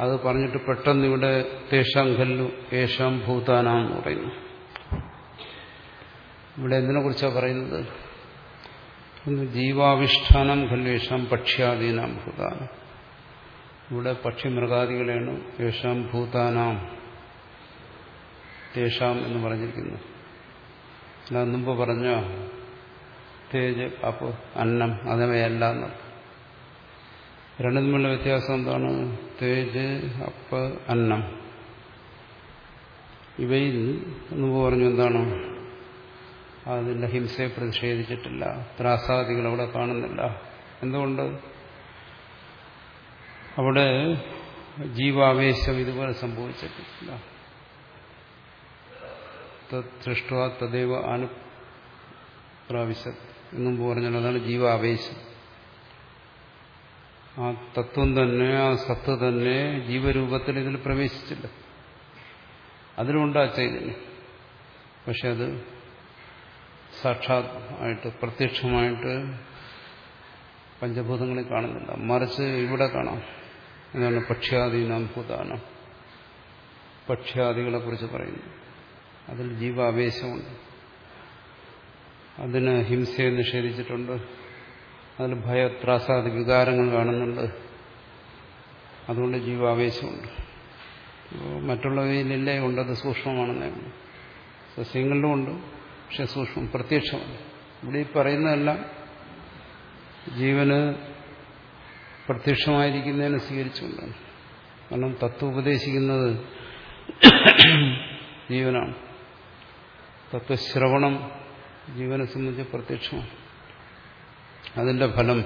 അത് പറഞ്ഞിട്ട് പെട്ടെന്ന് ഇവിടെ തേഷാം ഖല്ലു യേശാം ഭൂതാനാം എന്ന് പറയുന്നു। ഇവിടെ എന്തിനെ കുറിച്ചാണ് പറയുന്നത്? ജീവാവിഷ്ഠാനം ഖല്വേഷാം പക്ഷ്യാദീനാം ഭൂതാനം. ഇവിടെ പക്ഷിമൃഗാദികളെയാണ് യേശാം ഭൂതാനാം തേഷാം എന്ന് പറഞ്ഞിരിക്കുന്നു. ഞാൻ മുമ്പ് പറഞ്ഞ തേജ് അപ്പ് അന്നം അതവയല്ല രണ്ടും തമ്മിലുള്ള വ്യത്യാസം എന്താണ്? തേജ് അപ്പ് അന്നം. ഇവയിൽ മുമ്പ് പറഞ്ഞു എന്താണ്? അതിന്റെ ഹിംസയെ പ്രതിഷേധിച്ചിട്ടില്ല. ത്രാസാദികൾ അവിടെ കാണുന്നില്ല. എന്തുകൊണ്ട്? അവിടെ ജീവാവേശം ഇതുപോലെ സംഭവിച്ചിട്ടില്ല. സൃഷ്ട തദൈവ അനുപ്രാവശ്യം എന്നും പറഞ്ഞാൽ അതാണ് ജീവാവേശം. ആ തത്വം തന്നെ ആ സത്ത് തന്നെ ജീവരൂപത്തിൽ ഇതിൽ പ്രവേശിച്ചില്ല. അതിലുണ്ടാ ചൈതന്യം പക്ഷെ അത് സാക്ഷാത് ആയിട്ട് പ്രത്യക്ഷമായിട്ട് പഞ്ചഭൂതങ്ങളെ കാണുന്നില്ല മറിച്ച് ഇവിടെ കാണാം. എന്നാണ് പക്ഷ്യാദീനാം ഭൂതാനം പക്ഷ്യാദികളെ കുറിച്ച് പറയുന്നു. അതിൽ ജീവാവേശമുണ്ട്. അതിന് ഹിംസയെ നിഷേധിച്ചിട്ടുണ്ട്. അതിൽ ഭയത്രാസാദി വികാരങ്ങൾ കാണുന്നുണ്ട്. അതുകൊണ്ട് ജീവാവേശമുണ്ട്. മറ്റുള്ളവയിലില്ലേ ഉണ്ടത് സൂക്ഷ്മമാണെന്നേ സസ്യങ്ങളിലും ഉണ്ട്. പക്ഷെ സൂക്ഷ്മം പ്രത്യക്ഷമല്ല ഇവിടെ ഈ പറയുന്നതെല്ലാം ജീവന് പ്രത്യക്ഷമായിരിക്കുന്നതിനെ സ്വീകരിച്ചുകൊണ്ടാണ്. കാരണം തത്വം ഉപദേശിക്കുന്നത് ജീവനാണ്. തത്വശ്രവണം ജീവനെ സംബന്ധിച്ച് പ്രത്യക്ഷമാണ്. അതിന്റെ ഫലം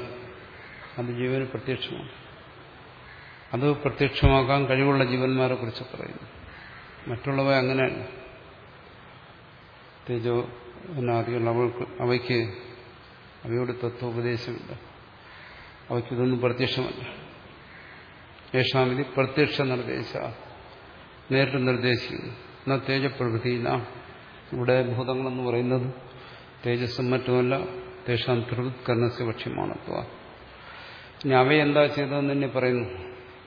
അത് ജീവന് പ്രത്യക്ഷമാണ്. അത് പ്രത്യക്ഷമാക്കാൻ കഴിവുള്ള ജീവന്മാരെ കുറിച്ച് പറയുന്നു. മറ്റുള്ളവ അങ്ങനെയല്ല. തേജോ എന്നാദികൾ അവൾക്ക് അവയ്ക്ക് അവയോട് തത്വോപദേശമില്ല അവയ്ക്കിതൊന്നും പ്രത്യക്ഷമല്ല. യേശാമിതി പ്രത്യക്ഷ നിർദ്ദേശ നേരിട്ട് നിർദ്ദേശിക്കുന്നു. എന്നാൽ തേജപ്രകൃതിയില്ല ഇവിടെ ഭൂതങ്ങളെന്ന് പറയുന്നത് തേജസ്സും മറ്റുമല്ല തേശാം ത്രിവൃത്കരണസ്യ ഭക്ഷ്യമാണത്വ ഇനി അവയെന്താ ചെയ്തതെന്ന് തന്നെ പറയുന്നു.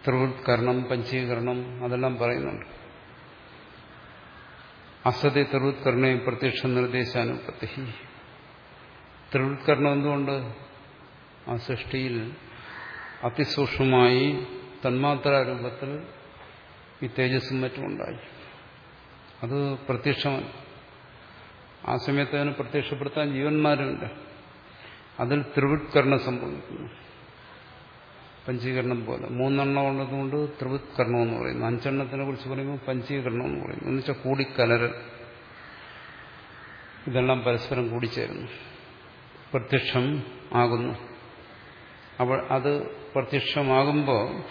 ത്രിവൃത്കരണം പഞ്ചീകരണം അതെല്ലാം പറയുന്നുണ്ട്. അസതി ത്രിവൃത്കരണേ പ്രത്യക്ഷ നിർദ്ദേശാനുപത്തി ത്രിവൃത്കരണം എന്തുകൊണ്ട്? ആ സൃഷ്ടിയിൽ അതിസൂക്ഷ്മമായി തന്മാത്രാരൂപത്തിൽ ഈ തേജസ്സും മറ്റും ഉണ്ടായി. അത് പ്രത്യക്ഷമാണ് ആ സമയത്ത് അതിനെ പ്രത്യക്ഷപ്പെടുത്താൻ ജീവന്മാരുണ്ട്. അതിൽ ത്രിവൃത്കരണം സംഭവിക്കുന്നു. പഞ്ചീകരണം പോലെ. മൂന്നെണ്ണം ഉള്ളതുകൊണ്ട് ത്രിവിത്കരണം എന്ന് പറയുന്നു. അഞ്ചെണ്ണത്തിനെ കുറിച്ച് പറയുമ്പോൾ പഞ്ചീകരണം എന്ന് പറയുന്നു. എന്ന് വെച്ചാൽ കൂടിക്കലരൽ. ഇതെല്ലാം പരസ്പരം കൂടിച്ചേരുന്നു. പ്രത്യക്ഷം ആകുന്നു. അപ്പോൾ അത് പ്രത്യക്ഷമാകുമ്പോൾ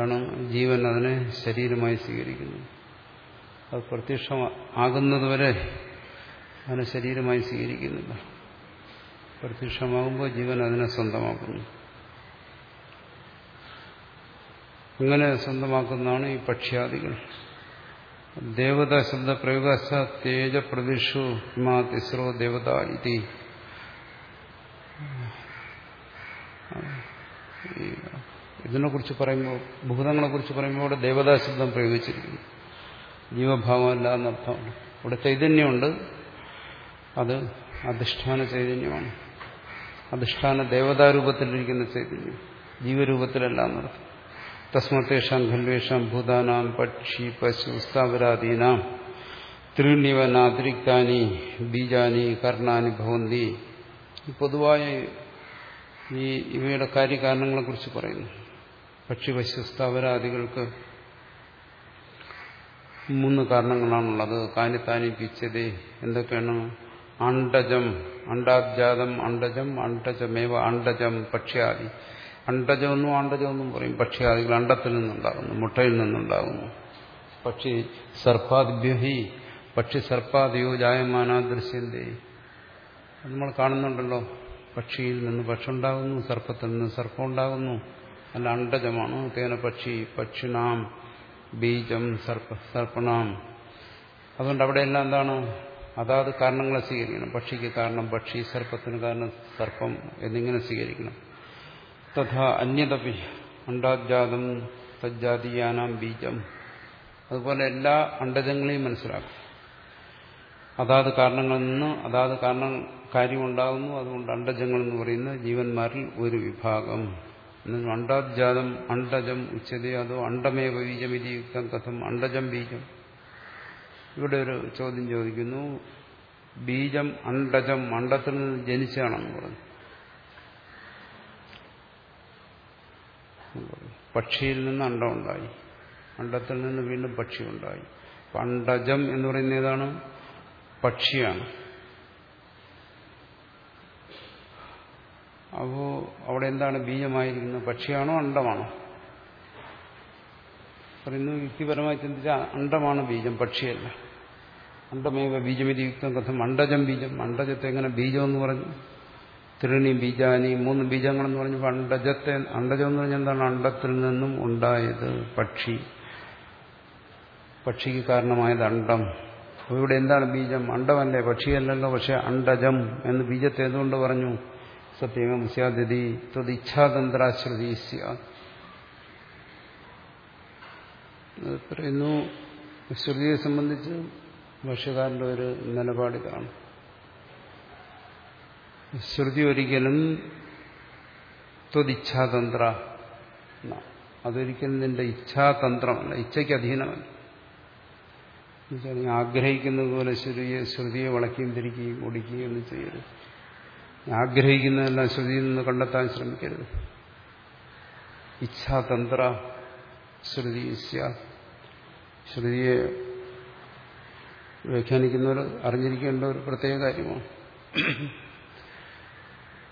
ആണ് ജീവൻ അതിനെ ശരീരമായി സ്വീകരിക്കുന്നത് അത് പ്രത്യക്ഷം ആകുന്നതുവരെ അതിനെ ശരീരമായി സ്വീകരിക്കുന്നില്ല. പ്രത്യക്ഷമാകുമ്പോൾ ജീവൻ അതിനെ സ്വന്തമാക്കുന്നു. ഇങ്ങനെ സ്വന്തമാക്കുന്നതാണ് ഈ പക്ഷ്യാദികൾ. ദേവത ശബ്ദ പ്രയോഗ തേജ പ്രതിഷു ഹിമാ തിസ്രോ ദേവത ഇതി. ഇതിനെക്കുറിച്ച് പറയുമ്പോൾ ഭൂതങ്ങളെ കുറിച്ച് പറയുമ്പോൾ ഇവിടെ ദേവതാ ശബ്ദം പ്രയോഗിച്ചിരിക്കുന്നു. ജീവഭാവമല്ല എന്നർത്ഥമാണ് ഇവിടെ ചൈതന്യമുണ്ട്. അത് അധിഷ്ഠാന ചൈതന്യമാണ്. അധിഷ്ഠാന ദേവതാരൂപത്തിലിരിക്കുന്ന ചൈതന്യം. ജീവരൂപത്തിലല്ല എന്നർത്ഥം. തസ്മത്തേഷാം ഖൽവേഷാം ഭൂതാനാം പക്ഷി പശു സ്ഥാവരാദീനാം ത്രീണ്യവനാതിരിക്താനി ബീജാനി കർണാനി ഭവന്തി പൊതുവായ ഈ ഇവയുടെ കാര്യകാരണങ്ങളെക്കുറിച്ച് പറയുന്നു. പക്ഷിപശുസ്ഥാവരാദികൾക്ക് മൂന്ന് കാരണങ്ങളാണുള്ളത്. കാനിത്താനി പിച്ചതേ എന്തൊക്കെയാണ്? അണ്ടജം അണ്ടാബ്ജാതം അണ്ടജം അണ്ടജമേവ അണ്ടജം പക്ഷ്യാദി. അണ്ടജമെന്നും ആണ്ടജമെന്നും പറയും. പക്ഷിയാദികൾ അണ്ടത്തിൽ നിന്നുണ്ടാകുന്നു മുട്ടയിൽ നിന്നുണ്ടാകുന്നു. പക്ഷി സർപ്പാദിഭ്യഹി പക്ഷി സർപ്പാദിയോ ജായമാനാ ദൃശ്യന്തേ. നമ്മൾ കാണുന്നുണ്ടല്ലോ. പക്ഷിയിൽ നിന്ന് പക്ഷുണ്ടാകുന്നു സർപ്പത്തിൽ നിന്ന് സർപ്പം ഉണ്ടാകുന്നു അല്ല അണ്ടജമാണ്. തേന പക്ഷി പക്ഷിണാം ബീജം സർപ്പ സർപ്പണാം അതുകൊണ്ട് അവിടെയെല്ലാം എന്താണ്? അതാത് കാരണങ്ങളെ സ്വീകരിക്കണം. പക്ഷിക്ക് കാരണം പക്ഷി സർപ്പത്തിന് കാരണം സർപ്പം എന്നിങ്ങനെ സ്വീകരിക്കണം. തഥാ അന്യതപി അണ്ടാജാതം തജ്ജാതീയാനാം ബീജം. അതുപോലെ എല്ലാ അണ്ടജങ്ങളെയും മനസ്സിലാക്കും. അതാത് കാരണങ്ങളിൽ നിന്ന് അതാത് കാരണം കാര്യമുണ്ടാകുന്നു. അതുകൊണ്ട് അണ്ടജങ്ങൾ എന്ന് പറയുന്ന ജീവന്മാരിൽ ഒരു വിഭാഗം. അണ്ടാജാതം അണ്ടജം ഉച്ചതി അതോ അണ്ടമേവ ബീജമിതി യുക്തം കഥം അണ്ടജം ബീജം. ഇവിടെ ഒരു ചോദ്യം ചോദിക്കുന്നു. ബീജം അണ്ടജം അണ്ടത്തിൽ നിന്ന് ജനിച്ചാണെന്ന് പറഞ്ഞു. പക്ഷിയിൽ നിന്ന് അണ്ടം ഉണ്ടായി. അണ്ടത്തിൽ നിന്ന് വീണ്ടും പക്ഷി ഉണ്ടായി. അണ്ടജം എന്ന് പറയുന്ന ഏതാണ്? പക്ഷിയാണ്. അപ്പോ അവിടെ എന്താണ് ബീജമായിരിക്കുന്നത് പക്ഷിയാണോ അണ്ടമാണോ? പറയുന്നു യുക്തിപരമായി ചിന്തിച്ചാൽ അണ്ടമാണ് ബീജം പക്ഷിയല്ല. അണ്ടമേവ ബീജമിതി യുക്തം കഥം. അണ്ടജം ബീജം. അണ്ടജത്തെ എങ്ങനെ ബീജം എന്ന് പറഞ്ഞു? ത്രിണി ബീജാനി മൂന്ന് ബീജങ്ങളെന്ന് പറഞ്ഞപ്പോൾ അണ്ടജത്തെ അണ്ടജം എന്ന് പറഞ്ഞാൽ എന്താണ് അണ്ടത്തിൽ നിന്നും ഉണ്ടായത്? പക്ഷി. പക്ഷിക്ക് കാരണമായത് അണ്ടം. ഇവിടെ എന്താണ് ബീജം? അണ്ടമല്ലേ? പക്ഷിയല്ലല്ലോ പക്ഷെ അണ്ടജം എന്ന് ബീജത്തെ എന്തുകൊണ്ട് പറഞ്ഞു? സത്യമം സ്യാദതി ത്വതിച്ഛാതന്ത്രാശ്രുതി പറയുന്നു ശ്രുതിയെ സംബന്ധിച്ച് ഭക്ഷ്യകാരന്റെ ഒരു നിലപാടിതാണ് ശ്രുതി ഒരിക്കലും ത്വതിച്ഛാതന്ത്ര അതൊരിക്കലും നിന്റെ ഇച്ഛാതന്ത്രമല്ല ഇച്ഛയ്ക്ക് അധീനമല്ല. നീ ആഗ്രഹിക്കുന്നത് പോലെ ശ്രുതിയെ ശ്രുതിയെ വളയ്ക്കുകയും തിരിക്കുകയും ഓടിക്കുകയും ഒന്നും ചെയ്യരുത്. ആഗ്രഹിക്കുന്നതെല്ലാം ശ്രുതിയിൽ നിന്ന് കണ്ടെത്താൻ ശ്രമിക്കരുത്. ഇച്ഛാതന്ത്ര ശ്രുതി ശ്രുതിയെ വ്യാഖ്യാനിക്കുന്നവർ അറിഞ്ഞിരിക്കേണ്ട ഒരു പ്രത്യേക കാര്യമാണ്.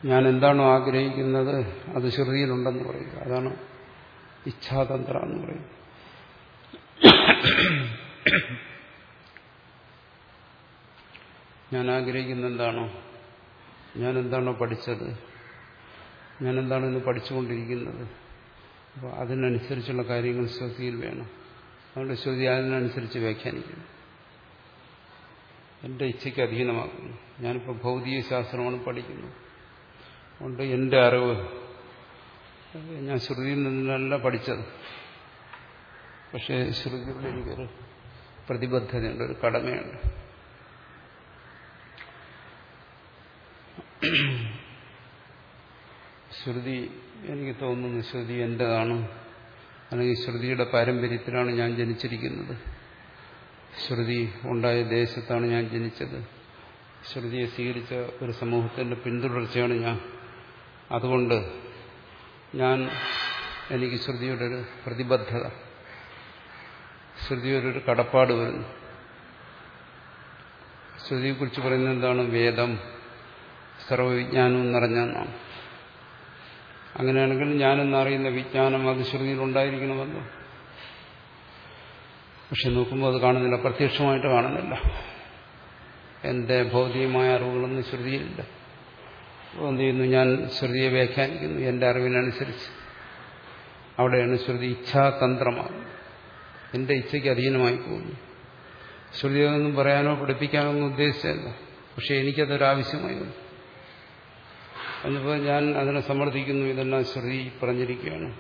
ഞാൻ എന്താണോ ആഗ്രഹിക്കുന്നത് അത് ശ്രുതിയിലുണ്ടെന്ന് പറയുക. അതാണ് ഇച്ഛാതന്ത്ര എന്ന് പറയുന്നത്. ഞാൻ ആഗ്രഹിക്കുന്ന എന്താണോ ഞാൻ എന്താണോ പഠിച്ചത് ഞാൻ എന്താണോ ഇന്ന് പഠിച്ചുകൊണ്ടിരിക്കുന്നത് അപ്പോൾ അതിനനുസരിച്ചുള്ള കാര്യങ്ങൾ ശ്രുതിയിൽ വേണം. അതുകൊണ്ട് ശ്രുതി അതിനനുസരിച്ച് വ്യാഖ്യാനിക്കുന്നു. എന്റെ ഇച്ഛയ്ക്ക് അധീനമാക്കുന്നു ഞാനിപ്പോൾ ഭൗതിക ശാസ്ത്രമാണ് പഠിക്കുന്നത്. അതുകൊണ്ട് എന്റെ അറിവ് ഞാൻ ശ്രുതിയിൽ നിന്നല്ല പഠിച്ചത്. പക്ഷെ ശ്രുതിയോട് എനിക്കൊരു പ്രതിബദ്ധതയുണ്ട് ഒരു കടമയുണ്ട്. ശ്രുതി എനിക്ക് തോന്നുന്നു ശ്രുതി എന്റേതാണ്. അല്ലെങ്കിൽ ശ്രുതിയുടെ പാരമ്പര്യത്തിലാണ് ഞാൻ ജനിച്ചിരിക്കുന്നത്. ശ്രുതി ഉണ്ടായ ദേശത്താണ് ഞാൻ ജനിച്ചത്. ശ്രുതിയെ സ്വീകരിച്ച ഒരു സമൂഹത്തിന്റെ പിന്തുടർച്ചയാണ് ഞാൻ. അതുകൊണ്ട് ഞാൻ എനിക്ക് ശ്രുതിയുടെ ഒരു പ്രതിബദ്ധത ശ്രുതിയോടൊരു കടപ്പാട് വരുന്നു. ശ്രുതിയെക്കുറിച്ച് പറയുന്നത് എന്താണ്? വേദം സർവവിജ്ഞാനവും നിറഞ്ഞെന്നാണ് അങ്ങനെയാണെങ്കിൽ ഞാനെന്നറിയുന്ന വിജ്ഞാനം അത് ശ്രുതിയിൽ ശ്രുതിയിലുണ്ടായിരിക്കണമല്ലോ പക്ഷെ നോക്കുമ്പോൾ അത് കാണുന്നില്ല പ്രത്യക്ഷമായിട്ട് കാണുന്നില്ല. എന്റെ ഭൗതികമായ അറിവുകളൊന്നും ശ്രുതിയിലില്ല. എന്ത് ചെയ്യുന്നു ഞാൻ ശ്രുതിയെ വ്യാഖ്യാനിക്കുന്നു. എന്റെ അറിവിനനുസരിച്ച്. അവിടെയാണ് ശ്രുതി ഇച്ഛാതന്ത്രമാണ്. എന്റെ ഇച്ഛയ്ക്ക് അധീനമായി പോകുന്നു. ശ്രുതിയൊന്നും പറയാനോ പഠിപ്പിക്കാനോ ഒന്നും ഉദ്ദേശിച്ചല്ല പക്ഷെ എനിക്കതൊരാവശ്യമായി വന്നു. എന്നിപ്പോൾ ഞാൻ അതിനെ സമ്മർദ്ദിക്കുന്നു ഇതെല്ലാം ശ്രുതി പറഞ്ഞിരിക്കുകയാണ്.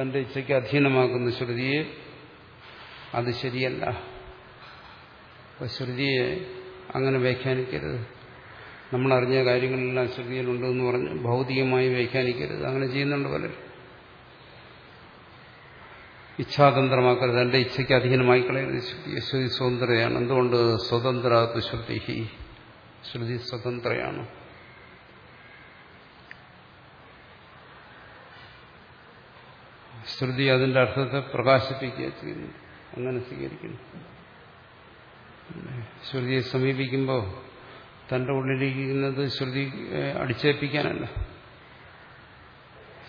തന്റെ ഇച്ഛയ്ക്ക് അധീനമാക്കുന്ന ശ്രുതിയെ അത് ശരിയല്ല. ശ്രുതിയെ അങ്ങനെ വ്യാഖ്യാനിക്കരുത്. നമ്മൾ അറിഞ്ഞ കാര്യങ്ങളെല്ലാം ശ്രദ്ധയിലുണ്ട് എന്ന് പറഞ്ഞ് ഭൗതികമായി വ്യാഖ്യാനിക്കരുത്. അങ്ങനെ ചെയ്യുന്നുണ്ട് പോലെ ഇച്ഛാതന്ത്രമാക്കരുത്. എന്റെ ഇച്ഛയ്ക്ക് അധീനമായി കളയരുത്. ശ്രുതി സ്വതന്ത്രയാണ്. എന്തുകൊണ്ട്? സ്വതന്ത്ര ശ്രുതി. ശ്രുതി സ്വതന്ത്രയാണ്. ശ്രുതി അതിന്റെ അർത്ഥത്തെ പ്രകാശിപ്പിക്കുക ചെയ്യുന്നു. അങ്ങനെ സ്വീകരിക്കുന്നു. ശ്രുതിയെ സമീപിക്കുമ്പോൾ തന്റെ ഉള്ളിലിരിക്കുന്നത് ശ്രുതി അടിച്ചേൽപ്പിക്കാനല്ല.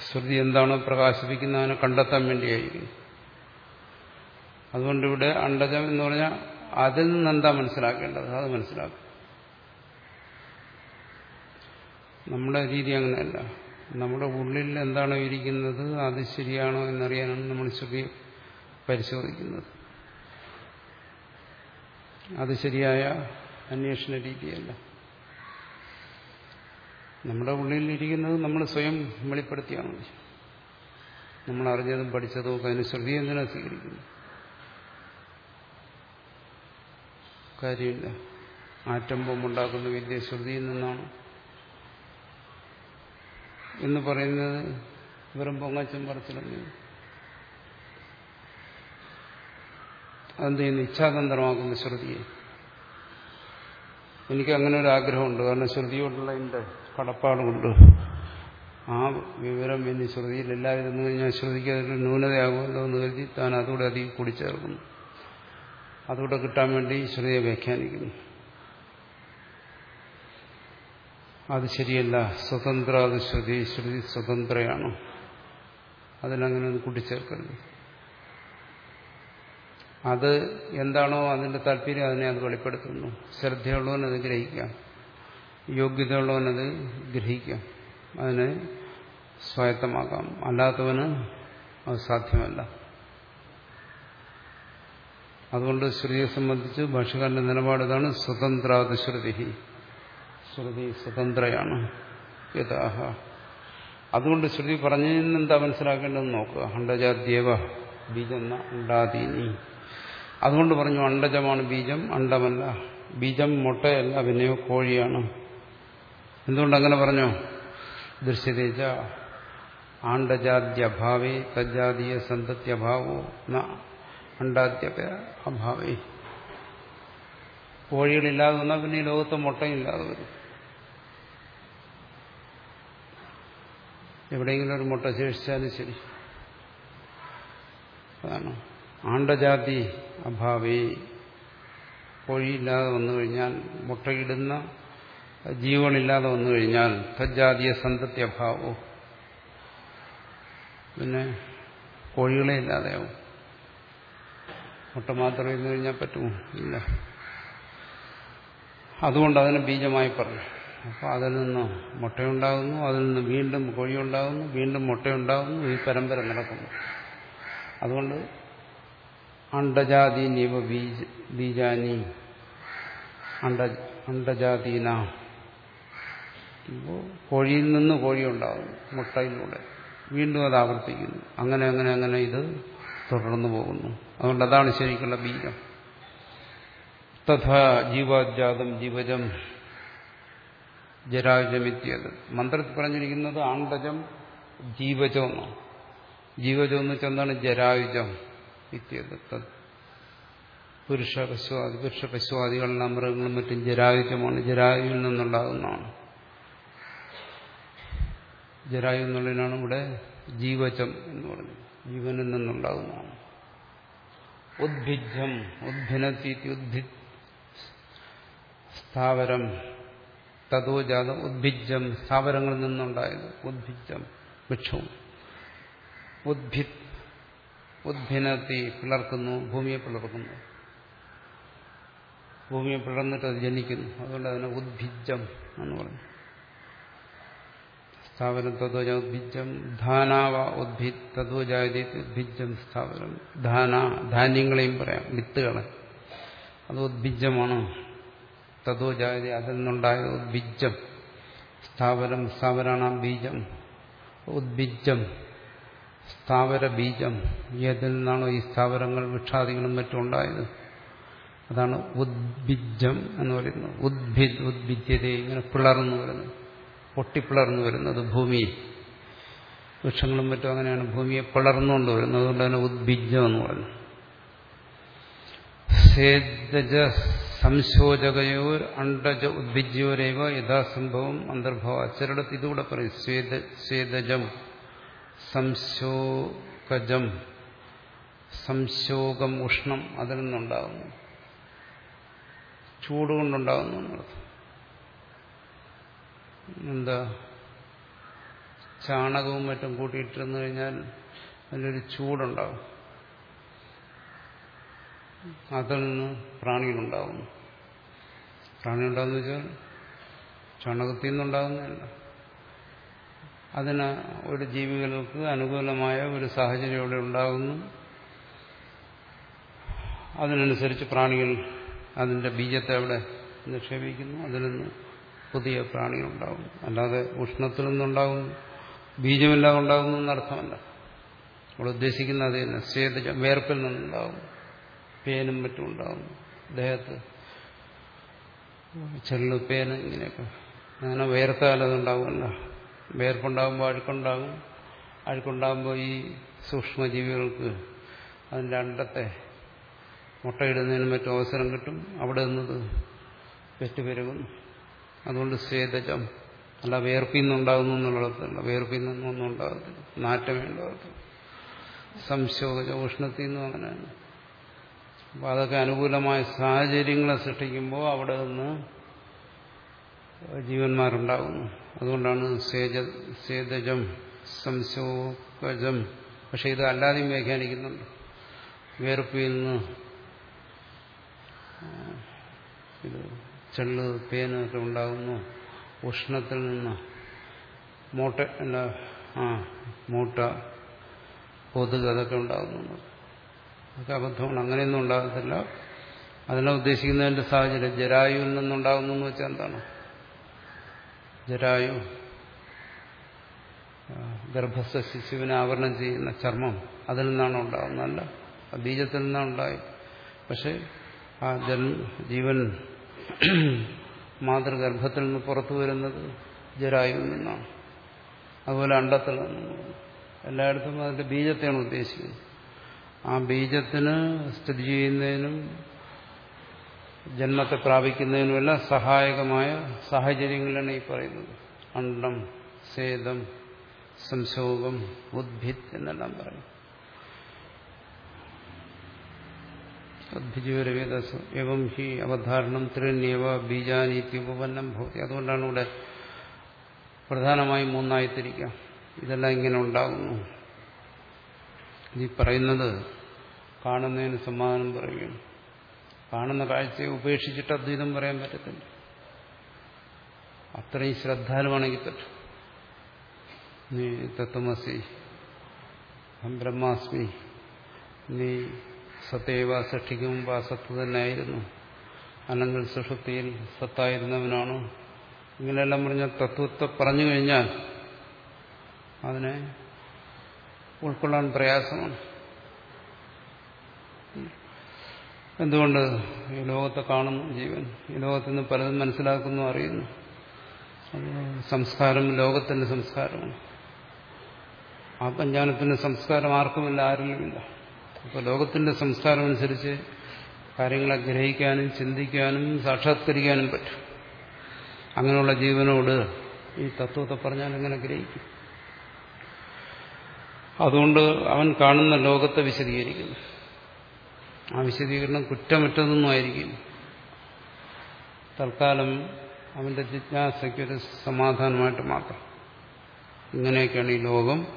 ശ്രുതി എന്താണോ പ്രകാശിപ്പിക്കുന്നതിനെ കണ്ടെത്താൻ വേണ്ടിയായിരിക്കും. അതുകൊണ്ട് ഇവിടെ അണ്ടജം എന്ന് പറഞ്ഞാൽ അതിൽ നിന്ന് എന്താ മനസ്സിലാക്കേണ്ടത്? അത് മനസ്സിലാക്കും. നമ്മുടെ രീതി അങ്ങനെയല്ല. നമ്മുടെ ഉള്ളിൽ എന്താണോ ഇരിക്കുന്നത് അത് ശരിയാണോ എന്നറിയാനാണ് നമ്മൾ ശ്രുതി പരിശോധിക്കുന്നത്. അത് ശരിയായ അന്വേഷണ രീതിയല്ല. നമ്മുടെ ഉള്ളിൽ ഇരിക്കുന്നത് നമ്മൾ സ്വയം വെളിപ്പെടുത്തിയാൽ മതി നമ്മൾ അറിഞ്ഞതും പഠിച്ചതും ഒക്കെ അതിന് ശ്രുതി എന്തിനാ സ്വീകരിക്കുന്നു കാര്യമില്ല. ആറ്റം ബോംബുണ്ടാക്കുന്ന വിദ്യ ശ്രുതിയിൽ നിന്നാണ്. എന്ന് പറയുന്നത് വെറും പൊങ്ങച്ചം പറച്ചിലും അതെന്ത് ചെയ്യുന്നു? ഇച്ഛാതന്ത്രമാക്കുന്ന ശ്രുതിയെ. എനിക്ക് അങ്ങനെ ഒരു ആഗ്രഹമുണ്ട് കാരണം ശ്രുതിയോടുള്ള എന്റെ കടപ്പാടുകൊണ്ട് ആ വിവരം ഇനി ശ്രുതിയിൽ ഇല്ലാതിരുന്നു കഴിഞ്ഞാൽ ശ്രുതിക്ക് അതൊരു ന്യൂനതയാകുമല്ലോ എന്ന് കരുതി താൻ അതുകൂടെ അധികം കൂടിച്ചേർക്കുന്നു അതുകൂടെ കിട്ടാൻ വേണ്ടി ശ്രുതിയെ വ്യാഖ്യാനിക്കുന്നു. അത് ശരിയല്ല. സ്വതന്ത്ര അത് ശ്രുതി. ശ്രുതി സ്വതന്ത്രയാണ്. അതിനങ്ങനെ ഒന്ന് കൂട്ടിച്ചേർക്കരുത്. അത് എന്താണോ അതിന്റെ താല്പര്യം അതിനെ അത് വെളിപ്പെടുത്തുന്നു. ശ്രദ്ധയുള്ളവനത് ഗ്രഹിക്കാം. യോഗ്യതയുള്ളവനത് ഗ്രഹിക്കാം. അതിനെ സ്വായത്തമാക്കാം. അല്ലാത്തവന് അത് സാധ്യമല്ല. അതുകൊണ്ട് ശ്രുതിയെ സംബന്ധിച്ച് ഭാഷകാരന്റെ നിലപാട് ഇതാണ് സ്വതന്ത്രാത് ശ്രുതി ശ്രുതി സ്വതന്ത്രയാണ്. യഥാഹ. അതുകൊണ്ട് ശ്രുതി പറഞ്ഞതിന് എന്താ മനസ്സിലാക്കേണ്ടതെന്ന് നോക്കുക. ഹണ്ടജാദ്യേവ ബീജന്ന ഉണ്ടാതീനി. അതുകൊണ്ട് പറഞ്ഞു അണ്ടജമാണ് ബീജം അണ്ടമല്ല. ബീജം മുട്ടയല്ല പിന്നെയോ കോഴിയാണ്. എന്തുകൊണ്ട് അങ്ങനെ പറഞ്ഞു ദൃശ്യതേജ ആണ്ടജാദ്യഭാവേ തജ്ജാതീയ സന്തത്യഭാവോ ന. അണ്ടാദ്യ അഭാവേ. കോഴികളില്ലാതെ വന്നാൽ പിന്നെ ഈ ലോകത്ത് മുട്ടയില്ലാതെ വരും. എവിടെയെങ്കിലും ഒരു മുട്ട ശേഷിച്ചാലും ശരി. അതാണ്. ആണ്ടജാതി അഭാവേ കോഴിയില്ലാതെ വന്നു കഴിഞ്ഞാൽ മുട്ടയിടുന്ന ജീവനില്ലാതെ വന്നു കഴിഞ്ഞാൽ തജ്ജാതീയ സന്തതി അഭാവോ പിന്നെ കോഴികളെ ഇല്ലാതെയാവും. മുട്ട മാത്രം ഇരുന്നു കഴിഞ്ഞാൽ പറ്റുമോ? ഇല്ല. അതുകൊണ്ട് അതിനെ ബീജമായി പറഞ്ഞു അപ്പോൾ അതിൽ നിന്ന് മുട്ടയുണ്ടാകുന്നു അതിൽ നിന്ന് വീണ്ടും കോഴിയുണ്ടാകുന്നു വീണ്ടും മുട്ടയുണ്ടാകുന്നു ഈ പരമ്പര നടക്കുന്നു. അതുകൊണ്ട് അണ്ടജാതി നീവ ബീജ ബീജാനി. അണ്ട അണ്ടജാതീന കോഴിയിൽ നിന്ന് കോഴി ഉണ്ടാകുന്നു മുട്ടയിലൂടെ. വീണ്ടും അത് ആവർത്തിക്കുന്നു. അങ്ങനെ അങ്ങനെ അങ്ങനെ ഇത് തുടർന്നു പോകുന്നു. അതുകൊണ്ട് അതാണ് ശരിക്കുള്ള ബീജം. തഥാ ജീവാജാതം ജീവജം ജരാജമിത്യത് മന്ത്രത്തിൽ പറഞ്ഞിരിക്കുന്നത് ആണ്ടജം ജീവജം എന്നാണ്. ജീവജം എന്ന് വെച്ചാൽ എന്താണ്? ജരായുജം. പുരുഷ പശുവാദി പുരുഷ പശുവാദികളുടെ മൃഗങ്ങളും മറ്റും ജരായുജമാണ് ജരായുവിൽ നിന്നുണ്ടാകുന്നതാണ്. ജരായു എന്നുള്ളതിനാണ് ഇവിടെ ജീവജം എന്ന് പറഞ്ഞത് ജീവനിൽ നിന്നുണ്ടാകുന്നതാണ്. ഉദ്ഭിജം ഉദ്ഭിനത്തി ഉദ്ഭി സ്ഥാവരം തതോജാതം ഉദ്ഭിജം സ്ഥാവരങ്ങളിൽ നിന്നുണ്ടായത് ഉദ്ഭിജം വൃക്ഷവും. ഉദ്ഭിത് ഉദ്ഭിനത്തി പിളർക്കുന്നു ഭൂമിയെ പിളർക്കുന്നു. ഭൂമിയെ പിളർന്നിട്ട് അത് ജനിക്കുന്നു. അതുകൊണ്ട് അതിനെ ഉദ്ഭിജം എന്ന് പറഞ്ഞു സ്ഥാപനം തത്വജ ഉദ്ഭിജം ധാനാവ ഉദ്ഭി തത്വജാതി ഉദ്ഭിജം സ്ഥാപനം. ധാന ധാന്യങ്ങളെയും പറയാം വിത്തുകളെ. അത് ഉദ്ഭിജമാണ് തത്വജാതി അതിൽ നിന്നുണ്ടായ ഉദ്ഭിജം സ്ഥാപനം സ്ഥാപനാണ് ബീജം. ഉദ്ഭിജം സ്ഥാവര ബീജം ഏതിൽ നിന്നാണോ ഈ സ്ഥാവരങ്ങൾ വൃക്ഷാദികളും മറ്റും ഉണ്ടായത്? അതാണ് ഉദ്ഭിജം എന്ന് പറയുന്നത്. ഉദ്ഭിദ് ഉദ്ഭിദ്യത ഇങ്ങനെ പിളർന്നു വരുന്നത്. പൊട്ടിപ്പിളർന്നു വരുന്നത് ഭൂമിയിൽ വൃക്ഷങ്ങളും മറ്റും അങ്ങനെയാണ് ഭൂമിയെ പിളർന്നുകൊണ്ട് വരുന്നത്. അതുകൊണ്ട് തന്നെ ഉദ്ഭിജം എന്ന് പറഞ്ഞു സേദജ സംശോചകയോർ അണ്ടജ ഉദ്ഭിജ്യോരേവ യഥാസംഭവം അന്തർഭവ. ചിലടത്ത് ഇതുകൂടെ പറയും. സ്വേദ സ്വേദജം സംശോകയോർ കജം സംശോകം ഉഷ്ണം അതിൽ നിന്നുണ്ടാകുന്നു. ചൂടുകൊണ്ടുണ്ടാകുന്നു എന്താ? ചാണകവും മറ്റും കൂട്ടിയിട്ടിരുന്നു കഴിഞ്ഞാൽ അതിലൊരു ചൂടുണ്ടാകും. അതിൽ നിന്ന് പ്രാണികളുണ്ടാകുന്നു. പ്രാണിയുണ്ടാകുന്ന വെച്ചാൽ ചാണകത്തിൽ നിന്നുണ്ടാകുന്നതല്ല. അതിന് ഒരു ജീവികൾക്ക് അനുകൂലമായ ഒരു സാഹചര്യം ഇവിടെ ഉണ്ടാകുന്നു. അതിനനുസരിച്ച് പ്രാണികൾ അതിന്റെ ബീജത്തെ അവിടെ നിക്ഷേപിക്കുന്നു. അതിൽ നിന്ന് പുതിയ പ്രാണികൾ ഉണ്ടാകുന്നു. അല്ലാതെ ഉഷ്ണത്തിൽ നിന്നുണ്ടാകുന്നു ബീജമില്ലാതെ ഉണ്ടാകുന്നു എന്നർത്ഥമല്ല. അവിടെ ഉദ്ദേശിക്കുന്ന അത് തന്നെ. സ്വേദ വേർപ്പിൽ നിന്നുണ്ടാകുന്നു പേനും മറ്റും ഉണ്ടാകുന്നു. ദേഹത്ത് ചെള്ളു പേന് ഇങ്ങനെയൊക്കെ. അങ്ങനെ വേർത്താൽ അതുണ്ടാകുമല്ല വേർപ്പുണ്ടാകുമ്പോൾ അഴുക്കുണ്ടാകും. അഴുക്കുണ്ടാകുമ്പോൾ ഈ സൂക്ഷ്മജീവികൾക്ക് അതിന്റെ അണ്ടത്തെ മുട്ടയിടുന്നതിനും മറ്റും അവസരം കിട്ടും. അവിടെ നിന്നത് പെറ്റുപെരുകുന്നു അതുകൊണ്ട് സ്വേദജം അല്ല വേർപ്പിൽ നിന്നുണ്ടാകുന്നു എന്നുള്ളതല്ല. വേർപ്പിൽ നിന്നൊന്നും ഉണ്ടാകത്തില്ല. നാറ്റമേ ഉണ്ടാകത്തില്ല സംശോകജ ഉഷ്ണത്തിൽ നിന്നും അങ്ങനെയാണ്. അപ്പോൾ അതൊക്കെ അനുകൂലമായ സാഹചര്യങ്ങളെ സൃഷ്ടിക്കുമ്പോൾ അവിടെ നിന്ന് ജീവന്മാരുണ്ടാകുന്നു. അതുകൊണ്ടാണ് സേജ സേതജം സംശോകജം. പക്ഷെ ഇത് അല്ലാതെയും വ്യാഖ്യാനിക്കുന്നുണ്ട്. വേർപ്പിൽ നിന്ന് ഇത് ചെള്ള് പേനൊക്കെ ഉണ്ടാകുന്നു. ഉഷ്ണത്തിൽ നിന്ന് മൂട്ട അല്ല ആ മൂട്ട കൊതുക് അതൊക്കെ ഉണ്ടാകുന്നു അതൊക്കെ അബദ്ധമാണ്. അങ്ങനെയൊന്നും ഉണ്ടാകത്തില്ല. അതിനെ ഉദ്ദേശിക്കുന്നതിന്റെ സാഹചര്യം ജരായുവിൽ നിന്നുണ്ടാകുന്നു എന്ന് വെച്ചാൽ എന്താണ്? ജരായു ഗർഭസ്ഥ ശിശുവിനെ ആവരണം ചെയ്യുന്ന ചർമ്മം അതിൽ നിന്നാണ് ഉണ്ടാകുന്നതല്ല. ബീജത്തിൽ നിന്നാണ് ഉണ്ടായി. പക്ഷെ ആ ജൻ ജീവൻ മാതൃഗർഭത്തിൽ നിന്ന് പുറത്തു വരുന്നത് ജരായുവിൽ നിന്നാണ്. അതുപോലെ അണ്ടത്തിൽ നിന്നും. എല്ലായിടത്തും അതിന്റെ ബീജത്തെയാണ് ഉദ്ദേശിക്കുന്നത്. ആ ബീജത്തിന് സ്ഥിതി ചെയ്യുന്നതിനും ജന്മത്തെ പ്രാപിക്കുന്നതിനുമെല്ലാം സഹായകമായ സാഹചര്യങ്ങളാണ് ഈ പറയുന്നത്. അണ്ടം സേതം സംശോകം ഉദ്ഭിത് എന്നെല്ലാം പറയും. അദ്ഭിജുരവേദ എവം ഹി അവധാരണം ഭവതി. അതുകൊണ്ടാണ് ഇവിടെ പ്രധാനമായും മൂന്നായി തിരിക്കാം ഇതെല്ലാം ഇങ്ങനെ ഉണ്ടാകുന്നു. ഈ പറയുന്നത് കാണുന്നതിന് സമാധാനം പറയുകയാണ്. കാണുന്ന കാഴ്ചയെ ഉപേക്ഷിച്ചിട്ട് അദ്വൈതം പറയാൻ പറ്റത്തില്ല. അത്രയും ശ്രദ്ധാലുവാണെങ്കിൽ പറ്റും നീ തത്വമസി ബ്രഹ്മാസ്മി. നീ സത്യവ സൃഷ്ടിക്കും ആ സത്ത് തന്നെയായിരുന്നു. അല്ലെങ്കിൽ സുഷുപ്തിയിൽ സത്തായിരുന്നവനാണോ? ഇങ്ങനെയെല്ലാം പറഞ്ഞ തത്വത്തെ പറഞ്ഞു കഴിഞ്ഞാൽ അതിനെ ഉൾക്കൊള്ളാൻ പ്രയാസമാണ്. എന്തുകൊണ്ട് ഈ ലോകത്തെ കാണുന്നു ജീവൻ? ഈ ലോകത്തിൽ നിന്ന് പലതും മനസ്സിലാക്കുന്നു അറിയുന്നു. സംസ്കാരം ലോകത്തിന്റെ സംസ്കാരമാണ്. ആത്മജ്ഞാനത്തിന്റെ സംസ്കാരം ആർക്കുമില്ല ആരിലുമില്ല അപ്പോൾ ലോകത്തിന്റെ സംസ്കാരം അനുസരിച്ച് കാര്യങ്ങളെ ഗ്രഹിക്കാനും ചിന്തിക്കാനും സാക്ഷാത്കരിക്കാനും പറ്റും. അങ്ങനെയുള്ള ജീവനോട് ഈ തത്വത്തെ പറഞ്ഞാൽ എങ്ങനെ ഗ്രഹിക്കും? അതുകൊണ്ട് അവൻ കാണുന്ന ലോകത്തെ വിശദീകരിക്കുന്നു. ആ വിശദീകരണം കുറ്റമറ്റതൊന്നും ആയിരിക്കും തൽക്കാലം അവന്റെ ജിജ്ഞാസയ്ക്കൊരു സമാധാനമായിട്ട് മാത്രം. ഇങ്ങനെയൊക്കെയാണ് ഈ ലോകം.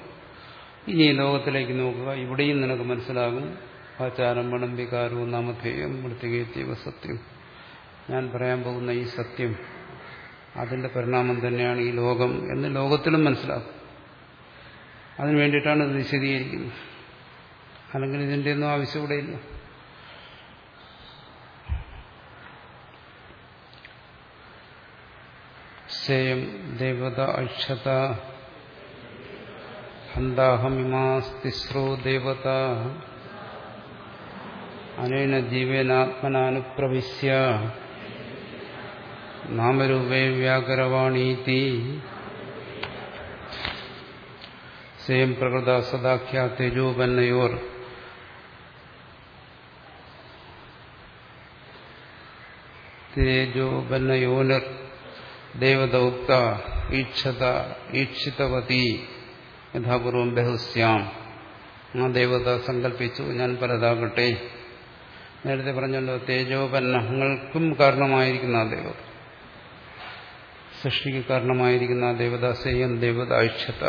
ഇനി ഈ ലോകത്തിലേക്ക് നോക്കുക. ഇവിടെയും നിനക്ക് മനസ്സിലാകും. ആചാരം പണം വികാരവും നാമധേയം മൃത്തികേത്യവ സത്യം. ഞാൻ പറയാൻ പോകുന്ന ഈ സത്യം അതിന്റെ പരിണാമം തന്നെയാണ് ഈ ലോകം എന്ന് ലോകത്തിലും മനസ്സിലാക്കും. അതിനു വേണ്ടിയിട്ടാണ് ഇത് വിശദീകരിക്കുന്നത്. അല്ലെങ്കിൽ ഇതിന്റെ ഒന്നും ആവശ്യം ഇവിടെയില്ല. ശയം ദേവത അക്ഷത ഹന്താഹമിമാസ്തിസ്രോ ദേവത അനേന ജീവനാത്മനാനുപ്രവിശ്യ നാമരൂപേ വ്യാകരവാണീതി സ്വയം പ്രകൃത സദാഖ്യ തേജോപന്നയോർ തേജോപന്നയോനർ ദേവത ഉക്ത ഈക്ഷത ഈക്ഷിതവതി യഥാപൂർവം ബഹുസ്യാം. ആ ദേവത സങ്കല്പിച്ചു ഞാൻ പലതാകട്ടെ നേരത്തെ പറഞ്ഞല്ലോ തേജോപന്നങ്ങൾക്കും കാരണമായിരിക്കുന്ന ആ ദേവത. സൃഷ്ടിക്ക് കാരണമായിരിക്കുന്ന ആ ദേവത സേയം ദേവത ഐക്ഷത.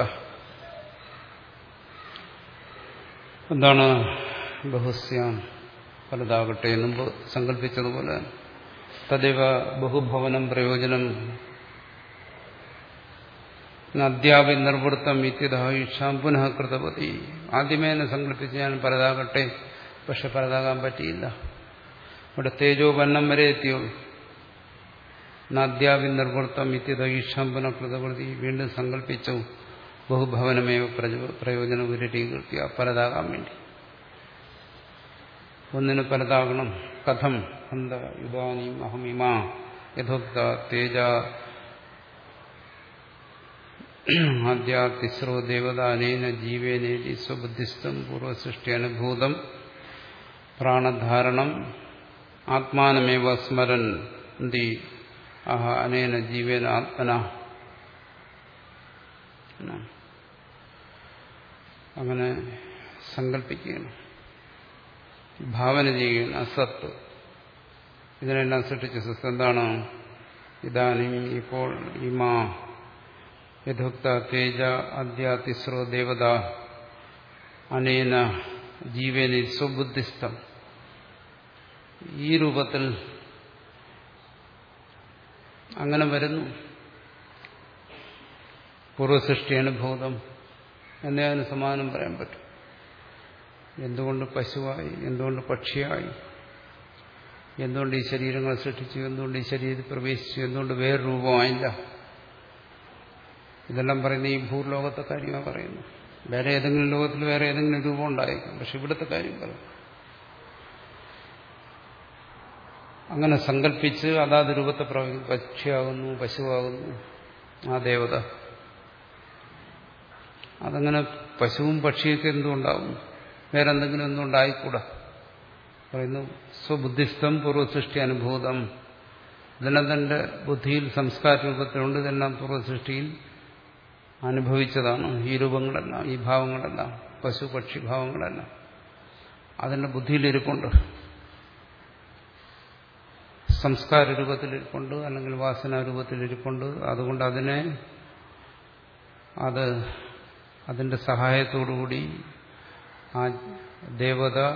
എന്താണ് ബഹുസ്യാം? പലതാകട്ടെ മുമ്പ് സങ്കല്പിച്ചതുപോലെ തദൈവ ബഹുഭവനം പ്രയോജനം അദ്യാപി നിർവൃത്തം ഇത്യതായുഷാം പുനഃ കൃതപതി. ആദ്യമേ എന്നെ സങ്കല്പിച്ച് ഞാൻ പരതാകട്ടെ പക്ഷെ പരതാകാൻ പറ്റിയില്ല. ഇവിടെ തേജോപന്നം വരെ എത്തിയുള്ളൂ നാദ്യാപി നിർവൃത്തം ഇത്യതായുഷാം പുനഃ കൃതപതി. വീണ്ടും സങ്കല്പിച്ചു ബഹുഭവനമേവ പ്രയോജനം ഉരുട്ടീകൃത്യ പലതാകാൻ വേണ്ടി. ഒന്നിന് പലതാകണം കഥം അന്ത യുവാനിയും അഹമിമാ. യഥോക്ത തേജ ആദ്യ തിസ്രോ ദേവത അനേന ജീവേനേതി സ്വബുദ്ധിസ്ഥം പൂർവസൃഷ്ടി അനുഭൂതം പ്രാണധാരണം ആത്മാനമേവ സ്മരൻ അഹ അനേന ജീവേന ആത്മന. അങ്ങനെ സങ്കല്പിക്കുകയാണ്. ഭാവന ചെയ്യുകയാണ് അസത്ത്. ഇതിനെല്ലാം സൃഷ്ടിച്ച സത്ത് എന്താണ്? ഇതാനും ഇപ്പോൾ ഇമാ യഥോക്ത തേജ അദ്യ ദേവത അനേന ജീവേനി സ്വബുദ്ധിസ്ഥം ഈ രൂപത്തിൽ അങ്ങനെ വരുന്നു। പൂർവസൃഷ്ടി അനുഭൂതം എന്നേ അതിന് സമാനം പറയാൻ പറ്റും. എന്തുകൊണ്ട് പശുവായി എന്തുകൊണ്ട് പക്ഷിയായി എന്തുകൊണ്ട് ഈ ശരീരങ്ങളെ സൃഷ്ടിച്ചു എന്തുകൊണ്ട് ഈ ശരീരത്തിൽ പ്രവേശിച്ചു എന്തുകൊണ്ട് വേറെ രൂപമായില്ല ഇതെല്ലാം പറയുന്ന ഈ ഭൂർലോകത്തെ കാര്യമാണ് പറയുന്നത്. വേറെ ഏതെങ്കിലും ലോകത്തിൽ വേറെ ഏതെങ്കിലും രൂപം ഉണ്ടായേക്കും. പക്ഷെ ഇവിടുത്തെ കാര്യം പറയും. അങ്ങനെ സങ്കല്പിച്ച് അതാത് രൂപത്തെ പ്രവഹിക്കും പക്ഷിയാകുന്നു പശുവാകുന്നു ആ ദേവത. അതങ്ങനെ പശുവും പക്ഷിയൊക്കെ എന്തുണ്ടാവും വേറെ എന്തെങ്കിലും ഒന്നും ഉണ്ടായിക്കൂടാ പറയുന്നു സ്വബുദ്ധിസ്ഥം പൂർവസൃഷ്ടി അനുഭൂതം. ഇതെല്ലാം തന്റെ ബുദ്ധിയിൽ സംസ്കാര രൂപത്തിലുണ്ട് ഇതെല്ലാം പൂർവസൃഷ്ടിയിൽ അനുഭവിച്ചതാണ്. ഈ രൂപങ്ങളെല്ലാം ഈ ഭാവങ്ങളെല്ലാം പശു പക്ഷി ഭാവങ്ങളെല്ലാം. അതിന്റെ ബുദ്ധിയിലിരിപ്പുണ്ട്. സംസ്കാര രൂപത്തിലിരിപ്പുണ്ട് അല്ലെങ്കിൽ വാസന രൂപത്തിലിരിപ്പുണ്ട്. അതുകൊണ്ട് അതിനെ അത് അതിന്റെ സഹായത്തോടുകൂടി ആ ദേവത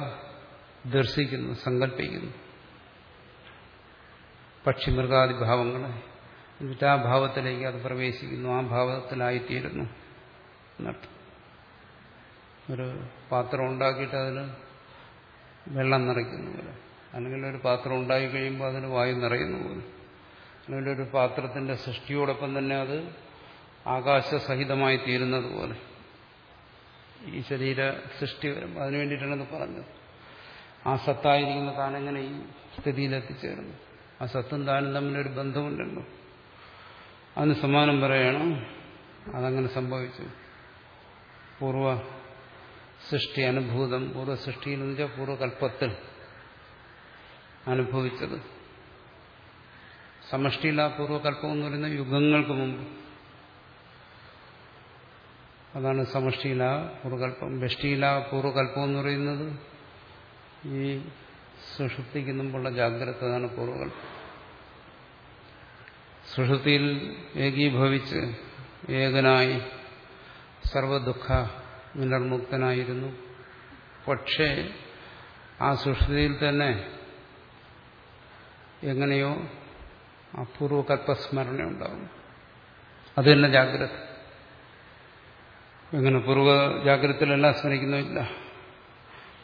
ദർശിക്കുന്നു സങ്കല്പിക്കുന്നു പക്ഷിമൃഗാദി ഭാവങ്ങളെ എന്നിട്ട് ആ ഭാവത്തിലേക്ക് അത് പ്രവേശിക്കുന്നു ആ ഭാവത്തിലായിത്തീരുന്നു. എന്നർത്ഥം ഒരു പാത്രം ഉണ്ടാക്കിയിട്ട് അതിന് വെള്ളം നിറയ്ക്കുന്നു പോലെ. അല്ലെങ്കിൽ ഒരു പാത്രം ഉണ്ടായി കഴിയുമ്പോൾ അതിന് വായു നിറയുന്നു പോലെ. അല്ലെങ്കിൽ ഒരു പാത്രത്തിന്റെ സൃഷ്ടിയോടൊപ്പം തന്നെ അത് ആകാശസഹിതമായി തീരുന്നത് പോലെ. ഈ ശരീര സൃഷ്ടി വരുമ്പോൾ അതിനു വേണ്ടിയിട്ടാണ് പറഞ്ഞത്. ആ സത്തായിരിക്കുന്ന താനെങ്ങനെ ഈ സ്ഥിതിയിലെത്തിച്ചേരുന്നു? ആ സത്തും താനും തമ്മിലൊരു ബന്ധമുണ്ടല്ലോ. അതിന് സമാനം പറയണം. അതങ്ങനെ സംഭവിച്ചു. പൂർവ സൃഷ്ടി അനുഭൂതം. പൂർവ സൃഷ്ടിയിൽ എന്ന് വെച്ചാൽ പൂർവകൽപ്പത്തിൽ അനുഭവിച്ചത്. സമഷ്ടിയില്ല പൂർവകൽപ്പം എന്ന് പറയുന്നത് യുഗങ്ങൾക്ക് മുമ്പ്. അതാണ് സമഷ്ടിയില പൂർവകൽപ്പം വെഷ്ടിയില പൂർവകൽപ്പം എന്ന് പറയുന്നത് ഈ സുഷുപ്തിക്ക് മുമ്പുള്ള ജാഗ്രത അതാണ് പൂർവകൽപ്പം സുഷുപ്തിയിൽ ഏകീഭവിച്ച് ഏകനായി സർവദുഃഖ വിനർമുക്തനായിരുന്നു പക്ഷേ ആ സുഷൃതിയിൽ തന്നെ എങ്ങനെയോ അപൂർവകൽപ്പസ്മരണ ഉണ്ടാകും അത് തന്നെ ജാഗ്രത. എങ്ങനെ പൂർവ ജാഗ്രതയിലെല്ലാം സ്മരിക്കുന്നില്ല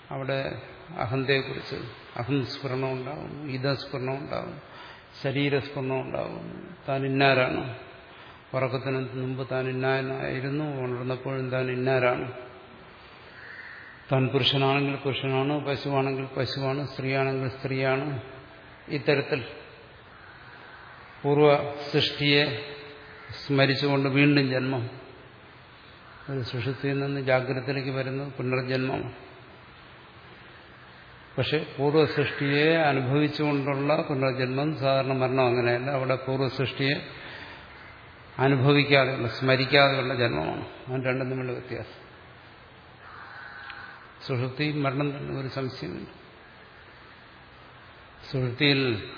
അവിടെ അഹന്തയെക്കുറിച്ച് അഹംസ്ഫുരണം ഉണ്ടാകും ഇതസ്ഫുരണം ഉണ്ടാകും ശരീരസ്ഫുരണം ഉണ്ടാകും താൻ ഇന്നാരാണ്? ഉറക്കത്തിന് മുമ്പ് താൻ ഇന്നായിരുന്നു. ഉണർന്നപ്പോഴും താൻ ഇന്നാരാണ്? താൻ പുരുഷനാണെങ്കിൽ പുരുഷനാണ് പശുവാണെങ്കിൽ പശുവാണ് സ്ത്രീയാണെങ്കിൽ സ്ത്രീയാണ്. ഇത്തരത്തിൽ പൂർവ സൃഷ്ടിയെ സ്മരിച്ചുകൊണ്ട് വീണ്ടും ജന്മം. ഒരു സുഷുതിയിൽ നിന്ന് ജാഗ്രതയിലേക്ക് വരുന്ന. പുനർജന്മമാണ് പക്ഷെ പൂർവസൃഷ്ടിയെ അനുഭവിച്ചുകൊണ്ടുള്ള പുനർജന്മം സാധാരണ മരണം അങ്ങനെയല്ല. അവിടെ പൂർവസൃഷ്ടിയെ അനുഭവിക്കാതെയുള്ള സ്മരിക്കാതെയുള്ള ജന്മമാണ്. അവൻ രണ്ടും തമ്മിലുള്ള വ്യത്യാസം. സുഹൃത്തി മരണം തന്നെ ഒരു സംശയമുണ്ട്. സുഹൃത്തിയിൽ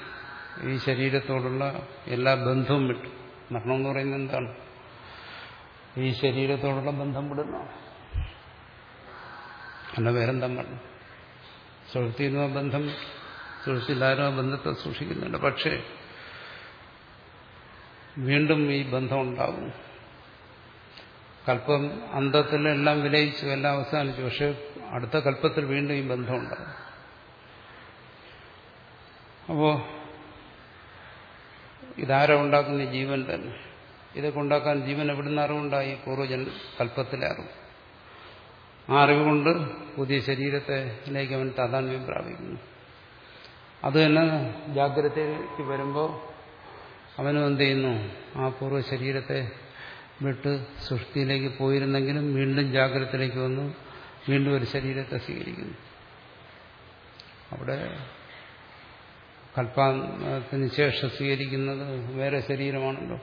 ഈ ശരീരത്തോടുള്ള എല്ലാ ബന്ധവും വിട്ടു. മരണം എന്ന് പറയുന്നത് എന്താണ്? ഈ ശരീരത്തോടുള്ള ബന്ധം വിടുന്ന. അല്ല വേറെന്താ മരണം? സുഹൃത്തിന്ന് ആ ബന്ധം സുഹൃത്തിലാരും ആ ബന്ധത്തെ സൂക്ഷിക്കുന്നുണ്ട്. പക്ഷേ വീണ്ടും ഈ ബന്ധം ഉണ്ടാകും. കല്പം അന്തത്തിലെല്ലാം വിലയിച്ചു എല്ലാം അവസാനിച്ചു. പക്ഷെ അടുത്ത കല്പത്തിൽ വീണ്ടും ഈ ബന്ധം ഉണ്ടാകും. അപ്പോ ഇതാരാ ഉണ്ടാക്കുന്ന ജീവൻ തന്നെ? ഇതൊക്കെ ഉണ്ടാക്കാൻ ജീവൻ എവിടുന്ന് അറിവുണ്ടായി? പൂർവജൻ കല്പത്തിലെ അറിവ്. ആ അറിവ് കൊണ്ട് പുതിയ ശരീരത്തിലേക്ക് അവൻ താതാന്മ്യം പ്രാപിക്കുന്നു. അത് തന്നെ ജാഗ്രതയിലേക്ക് വരുമ്പോൾ അവനും എന്ത് ചെയ്യുന്നു? ആ പൂർവ ശരീരത്തെ വിട്ട് സൃഷ്ടിയിലേക്ക് പോയിരുന്നെങ്കിലും വീണ്ടും ജാഗ്രതയിലേക്ക് വന്നു വീണ്ടും ഒരു ശരീരത്തെ സ്വീകരിക്കുന്നു. അവിടെ കൽപ്പാത്തിന് ശേഷം സ്വീകരിക്കുന്നത് വേറെ ശരീരമാണല്ലോ.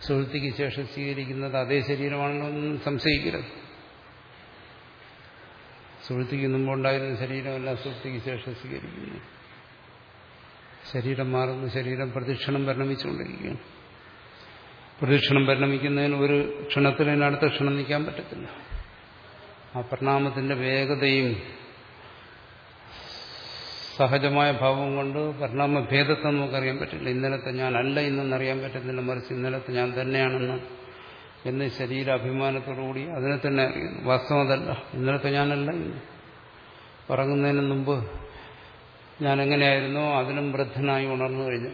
സുഹൃത്തിക്ക് ശേഷം സ്വീകരിക്കുന്നത് അതേ ശരീരമാണല്ലോ എന്ന് സംശയിക്കരുത്. സുഹൃത്തിക്ക് മുമ്പുണ്ടായിരുന്ന ശരീരമല്ല സുഹൃത്തിക്ക് ശേഷം സ്വീകരിക്കുന്നു. ശരീരം മാറുന്നു ശരീരം പ്രദക്ഷിണം പരിണമിച്ചുകൊണ്ടിരിക്കുകയാണ്. പ്രദക്ഷിണം പരിണമിക്കുന്നതിന് ഒരു ക്ഷണത്തിൽ അതിന് അടുത്ത ക്ഷണം നിൽക്കാൻ പറ്റത്തില്ല. ആ പരിണാമത്തിന്റെ വേഗതയും സഹജമായ ഭാവം കൊണ്ട് പരിണാമ ഭേദത്തെ നമുക്കറിയാൻ പറ്റില്ല. ഇന്നലത്തെ ഞാനല്ല ഇന്നെന്നറിയാൻ പറ്റത്തില്ല. മറിച്ച് ഇന്നലത്തെ ഞാൻ തന്നെയാണെന്ന് എന്ന് ശരീരാഭിമാനത്തോടുകൂടി അതിനെ തന്നെ അറിയുന്നു വാസ്തവം അതല്ല ഇന്നലത്തെ ഞാനല്ല ഉറങ്ങുന്നതിന് മുമ്പ് ഞാൻ എങ്ങനെയായിരുന്നോ അതിനും വൃദ്ധനായി ഉണർന്നു കഴിഞ്ഞു.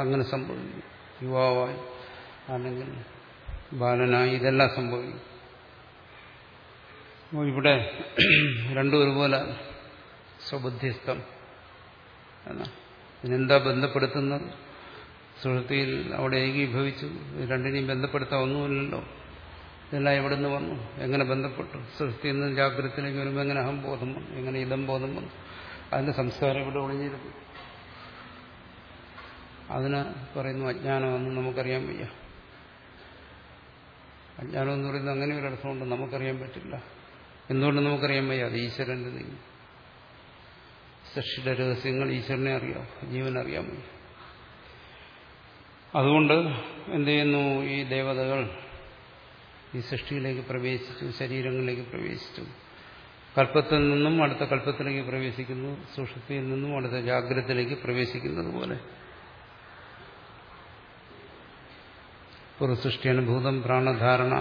അങ്ങനെ സംഭവിക്കും യുവാവായി അല്ലെങ്കിൽ ബാലനായി ഇതെല്ലാം സംഭവിക്കും ഇവിടെ രണ്ടും ഒരുപോലെ സ്വബുദ്ധിസ്ഥം എന്നാ ഇതിനെന്താ ബന്ധപ്പെടുത്തുന്നത്? സുഹൃത്തിയിൽ അവിടെ ഏകീഭവിച്ചു. രണ്ടിനെയും ബന്ധപ്പെടുത്താൻ ഒന്നുമില്ലല്ലോ. ഇതെല്ലാം എവിടെ നിന്ന് വന്നു? എങ്ങനെ ബന്ധപ്പെട്ടു? സൃഷ്ടിയിൽ നിന്ന് ജാഗ്രതത്തിലേക്ക് വരുമ്പോൾ എങ്ങനെ അഹംബോധം വന്നു? എങ്ങനെ ഇതം ബോധം വന്നു? അതിന്റെ സംസ്കാരം ഇവിടെ ഒളിഞ്ഞിരുന്നു? അതിന് പറയുന്നു അജ്ഞാനമെന്ന് നമുക്കറിയാൻ വയ്യ. അജ്ഞാനം എന്ന് പറയുന്നത് അങ്ങനെ ഒരു അർത്ഥമുണ്ട് നമുക്കറിയാൻ പറ്റില്ല. എന്തുകൊണ്ട് നമുക്കറിയാൻ വയ്യ? അത് ഈശ്വരന്റെ നീങ്ങി സൃഷ്ടിയുടെ രഹസ്യങ്ങൾ ഈശ്വരനെ അറിയാം ജീവനറിയാൻ വയ്യ. അതുകൊണ്ട് എന്ത് ചെയ്യുന്നു? ഈ ദേവതകൾ ഈ സൃഷ്ടിയിലേക്ക് പ്രവേശിച്ചു ശരീരങ്ങളിലേക്ക് പ്രവേശിച്ചു. കല്പത്തിൽ നിന്നും അടുത്ത കല്പത്തിലേക്ക് പ്രവേശിക്കുന്നു സുഷുപ്തിയിൽ നിന്നും അടുത്ത ജാഗ്രതത്തിലേക്ക് പ്രവേശിക്കുന്നത് പോലെ. പുറസൃഷ്ടിയനുഭൂതം പ്രാണധാരണ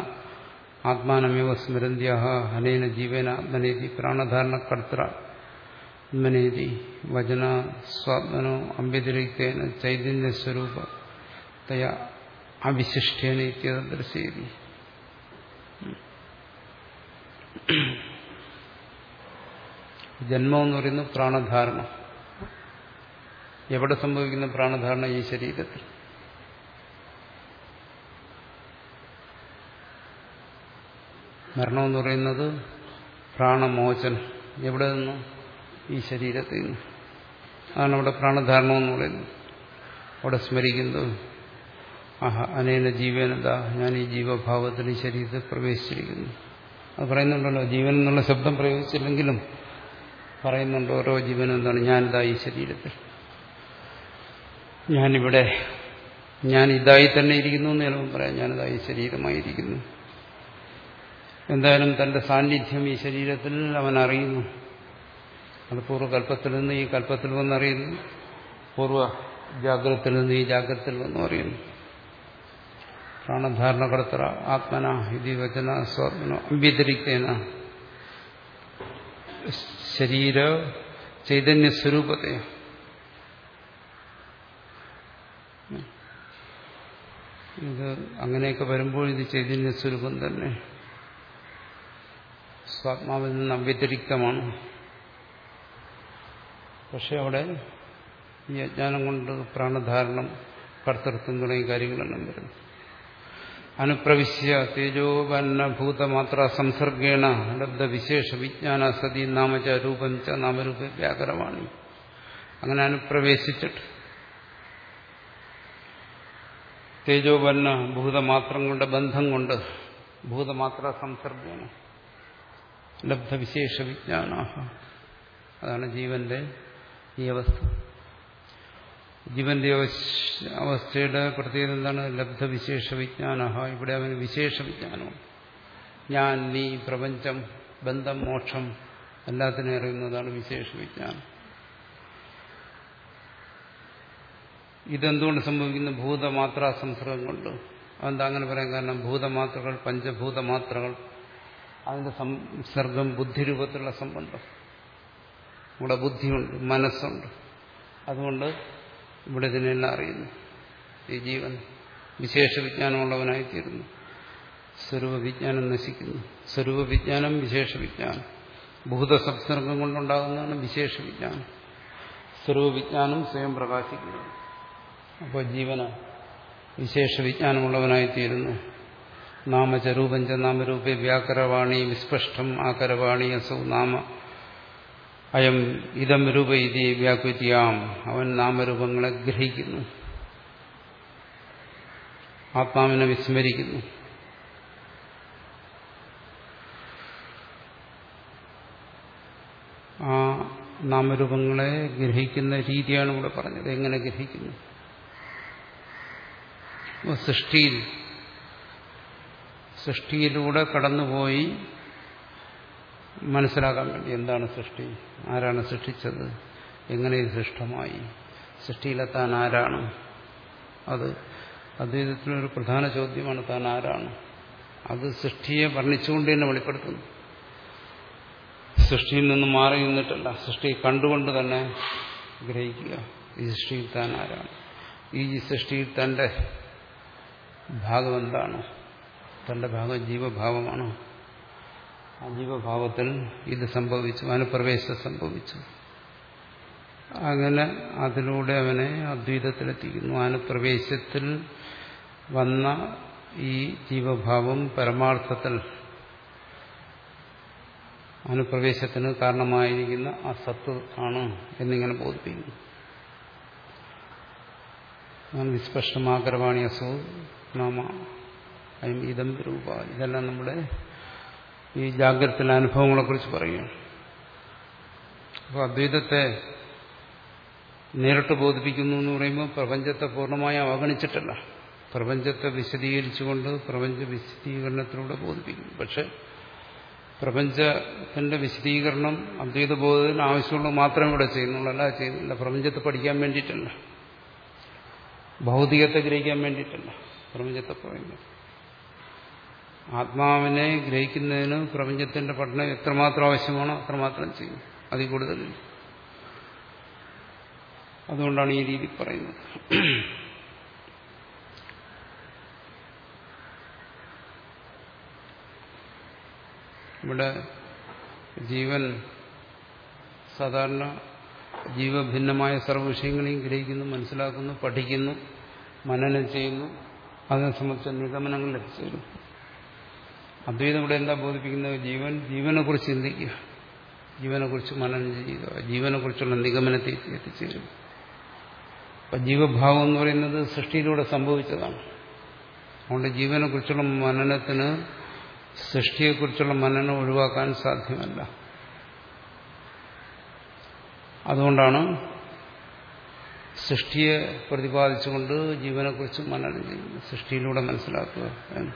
ആത്മാനമേവ സ്മരന്ത്യാഹ അനേന ജീവന ആത്മനേതി പ്രാണധാരണ കർത്തൃ ആത്മനേതി വചന സ്വാത്മനോ അമ്പ്യതിരിക്തേന ചൈതന്യസ്വരൂപ തയ അവിശിഷ്ടേന ഇത്യദർശേതി ജന്മം എന്ന് പറയുന്നത് പ്രാണധാരണ. എവിടെ സംഭവിക്കുന്ന പ്രാണധാരണ ഈ ശരീരത്തിൽ? മരണം എന്ന് പറയുന്നത് പ്രാണമോചനം. എവിടെ നിന്നും? ഈ ശരീരത്തിൽ നിന്ന്. അതാണ് അവിടെ പ്രാണധാരണം എന്ന് പറയുന്നത്. അവിടെ സ്മരിക്കുന്നത് ആഹ അനേന ജീവനത ഞാൻ ഈ ജീവഭാവത്തിന് ശരീരത്തിൽ പ്രവേശിച്ചിരിക്കുന്നു. അത് പറയുന്നുണ്ടല്ലോ ജീവൻ എന്നുള്ള ശബ്ദം പ്രയോഗിച്ചില്ലെങ്കിലും പറയുന്നുണ്ട് ഓരോ ജീവനും എന്താണ്? ഞാനിതാ ഈ ശരീരത്തിൽ. ഞാനിവിടെ ഞാൻ ഇതായി തന്നെ ഇരിക്കുന്നു എന്ന് ചിലപ്പോൾ പറയാം ഈ ശരീരമായിരിക്കുന്നു. എന്തായാലും തന്റെ സാന്നിധ്യം ഈ ശരീരത്തിൽ അവൻ അറിയുന്നു. അത് പൂർവകൽപ്പത്തിൽ നിന്ന് ഈ കൽപ്പത്തിൽ വന്നറിയുന്നു പൂർവ ജാഗ്രതത്തിൽ നിന്ന് ഈ ജാഗ്രതത്തിൽ വന്നും അറിയുന്നു. പ്രാണധാരണ കടത്തറ ആത്മന ഇതി വചന സ്വാത്മന വ്യതിരിക്തേന ശരീര ചൈതന്യ സ്വരൂപത്തെ. ഇത് അങ്ങനെയൊക്കെ വരുമ്പോൾ ഇത് ചൈതന്യ സ്വരൂപം തന്നെ. സ്വാത്മാവിൽ നിന്ന് അവ്യതിരിക്തമാണ് പക്ഷെ അവിടെ ഈ അജ്ഞാനം കൊണ്ട് പ്രാണധാരണം കർത്തൃത്വം തുടങ്ങിയ കാര്യങ്ങളെല്ലാം വരുന്നു. അനുപ്രവിശ്യ തേജോപന്നഭൂതമാത്ര സംസർഗേണ ലബ്ധ വിശേഷ വിജ്ഞാന സതി നാമച രൂപം ച നാമരൂപ വ്യാകരമാണ്. അങ്ങനെ അനുപ്രവേശിച്ചിട്ട് തേജോപന്ന ഭൂതമാത്രം കൊണ്ട് ബന്ധം കൊണ്ട് ഭൂതമാത്ര സംസർഗേണ ലബ്ധവിശേഷ വിജ്ഞാന. അതാണ് ജീവന്റെ ഈ അവസ്ഥ. ജീവന്റെ അവസ്ഥയുടെ പ്രത്യേകത എന്താണ്? ലബ്ധ വിശേഷ വിജ്ഞാന ഇവിടെ അവന് വിശേഷ വിജ്ഞാനമാണ് ഞാൻ നീ പ്രപഞ്ചം ബന്ധം മോക്ഷം എല്ലാത്തിനും അറിയുന്നതാണ് വിശേഷ വിജ്ഞാനം ഇതെന്തുകൊണ്ട് സംഭവിക്കുന്നു? ഭൂതമാത്രാ സംസർഗം കൊണ്ട് അതെന്താ അങ്ങനെ പറയാൻ കാരണം? ഭൂതമാത്രകൾ പഞ്ചഭൂതമാത്രകൾ അതിന്റെ സംസർഗം ബുദ്ധിരൂപത്തിലുള്ള സംബന്ധം. ഇവിടെ ബുദ്ധിയുണ്ട് മനസ്സുണ്ട്. അതുകൊണ്ട് ഇവിടെ ഇതിനെല്ലാം അറിയുന്നു. ഈ ജീവൻ വിശേഷ വിജ്ഞാനമുള്ളവനായിത്തീരുന്നു തീരുന്നു വിജ്ഞാനം നശിക്കുന്നു. സ്വരൂപവിജ്ഞാനം വിശേഷ വിജ്ഞാനം ഭൂതസംസർഗം കൊണ്ടുണ്ടാകുന്നതാണ് വിശേഷ വിജ്ഞാനം സ്വരൂപവിജ്ഞാനം സ്വയം പ്രകാശിക്കുന്നു. അപ്പോൾ ജീവന വിശേഷ വിജ്ഞാനമുള്ളവനായിത്തീരുന്നു നാമചരൂപഞ്ച നാമരൂപേ വ്യാകരവാണി വിസ്പഷ്ടം ആകരവാണി അസൗ നാമ അയം ഇതം രൂപ ഇതി വ്യാകൃതിയാം. അവൻ നാമരൂപങ്ങളെ ഗ്രഹിക്കുന്നു. ആത്മാവിനെ വിസ്മരിക്കുന്നു. ആ നാമരൂപങ്ങളെ ഗ്രഹിക്കുന്ന രീതിയാണ് ഇവിടെ പറഞ്ഞത്. എങ്ങനെ ഗ്രഹിക്കുന്നു? സൃഷ്ടിയിൽ. സൃഷ്ടിയിലൂടെ കടന്നുപോയി മനസ്സിലാക്കാൻ വേണ്ടി എന്താണ് സൃഷ്ടി? ആരാണ് സൃഷ്ടിച്ചത്? എങ്ങനെ ഇത് സൃഷ്ടമായി? സൃഷ്ടിയിലെത്താൻ ആരാണ്? അത് അദ്വൈതത്തിനൊരു പ്രധാന ചോദ്യമാണ് താൻ ആരാണ്? അത് സൃഷ്ടിയെ വർണിച്ചുകൊണ്ട് തന്നെ വെളിപ്പെടുത്തുന്നു. സൃഷ്ടിയിൽ നിന്ന് മാറി നിന്നിട്ടല്ല സൃഷ്ടിയെ കണ്ടുകൊണ്ട് തന്നെ ഗ്രഹിക്കുക. ഈ സൃഷ്ടിയിൽ താൻ ആരാണ്? ഈ സൃഷ്ടിയിൽ തന്റെ ഭാഗം എന്താണ്? തന്റെ ഭാഗം ജീവഭാവമാണോ. ആ ജീവഭാവത്തിൽ ഇത് സംഭവിച്ചു അനുപ്രവേശം സംഭവിച്ചു. അങ്ങനെ അതിലൂടെ അവനെ അദ്വൈതത്തിലെത്തിക്കുന്നു. അനുപ്രവേശത്തിൽ വന്ന ഈ ജീവഭാവം പരമാർത്ഥത്തിൽ അനുപ്രവേശത്തിന് കാരണമായിരിക്കുന്ന ആ സത്ത് ആണ് എന്നിങ്ങനെ ബോധിപ്പിക്കുന്നു വിസ്പഷ്ടമാകരവാണി അസോ നാമ ഇതം രൂപ. ഇതെല്ലാം നമ്മുടെ ഈ ജാഗ്രത അനുഭവങ്ങളെക്കുറിച്ച് പറയുകയാണ് അപ്പോൾ അദ്വൈതത്തെ നേരിട്ട് ബോധിപ്പിക്കുന്നു എന്ന് പറയുമ്പോൾ പ്രപഞ്ചത്തെ പൂർണമായി അവഗണിച്ചിട്ടല്ല. പ്രപഞ്ചത്തെ വിശദീകരിച്ചുകൊണ്ട് പ്രപഞ്ച വിശദീകരണത്തിലൂടെ ബോധിപ്പിക്കുന്നു. പക്ഷെ പ്രപഞ്ചത്തിന്റെ വിശദീകരണം അദ്വൈത ബോധത്തിന് ആവശ്യമുള്ളത് മാത്രമേ ഇവിടെ ചെയ്യുന്നുള്ളൂ. അല്ല ചെയ്യുന്നില്ല. പ്രപഞ്ചത്തെ പഠിക്കാൻ വേണ്ടിയിട്ടല്ല. ഭൗതികത്തെ ഗ്രഹിക്കാൻ വേണ്ടിയിട്ടല്ല. പ്രപഞ്ചത്തെ പറയുന്നത്. ആത്മാവിനെ ഗ്രഹിക്കുന്നതിന് പ്രപഞ്ചത്തിന്റെ പഠനം എത്രമാത്രം ആവശ്യമാണോ അത്രമാത്രം ചെയ്യും. അതിൽ കൂടുതലില്ല. അതുകൊണ്ടാണ് ഈ രീതി പറയുന്നത്. ഇവിടെ ജീവൻ സാധാരണ ജീവഭിന്നമായ സർവവിഷയങ്ങളെയും ഗ്രഹിക്കുന്നു മനസ്സിലാക്കുന്നു പഠിക്കുന്നു മനനം ചെയ്യുന്നു. അതിനെ സംബന്ധിച്ച നിഗമനങ്ങൾ ലഭിച്ചു അദ്വൈതം ഇവിടെ എന്താ ബോധിപ്പിക്കുന്നത്? ജീവൻ ജീവനെ കുറിച്ച് ചിന്തിക്കുക. ജീവനെ കുറിച്ച് മനനം ചെയ്യുക. ജീവനെ കുറിച്ചുള്ള നിഗമനത്തെ എത്തിച്ചേരും അപ്പൊ ജീവഭാവം എന്ന് പറയുന്നത് സൃഷ്ടിയിലൂടെ സംഭവിച്ചതാണ്. അതുകൊണ്ട് ജീവനെ കുറിച്ചുള്ള മനനത്തിന് സൃഷ്ടിയെക്കുറിച്ചുള്ള മനനം ഒഴിവാക്കാൻ സാധ്യമല്ല. അതുകൊണ്ടാണ് സൃഷ്ടിയെ പ്രതിപാദിച്ചുകൊണ്ട് ജീവനെക്കുറിച്ച് മനനം ചെയ്യുന്നത്. സൃഷ്ടിയിലൂടെ മനസ്സിലാക്കുക എന്ന്.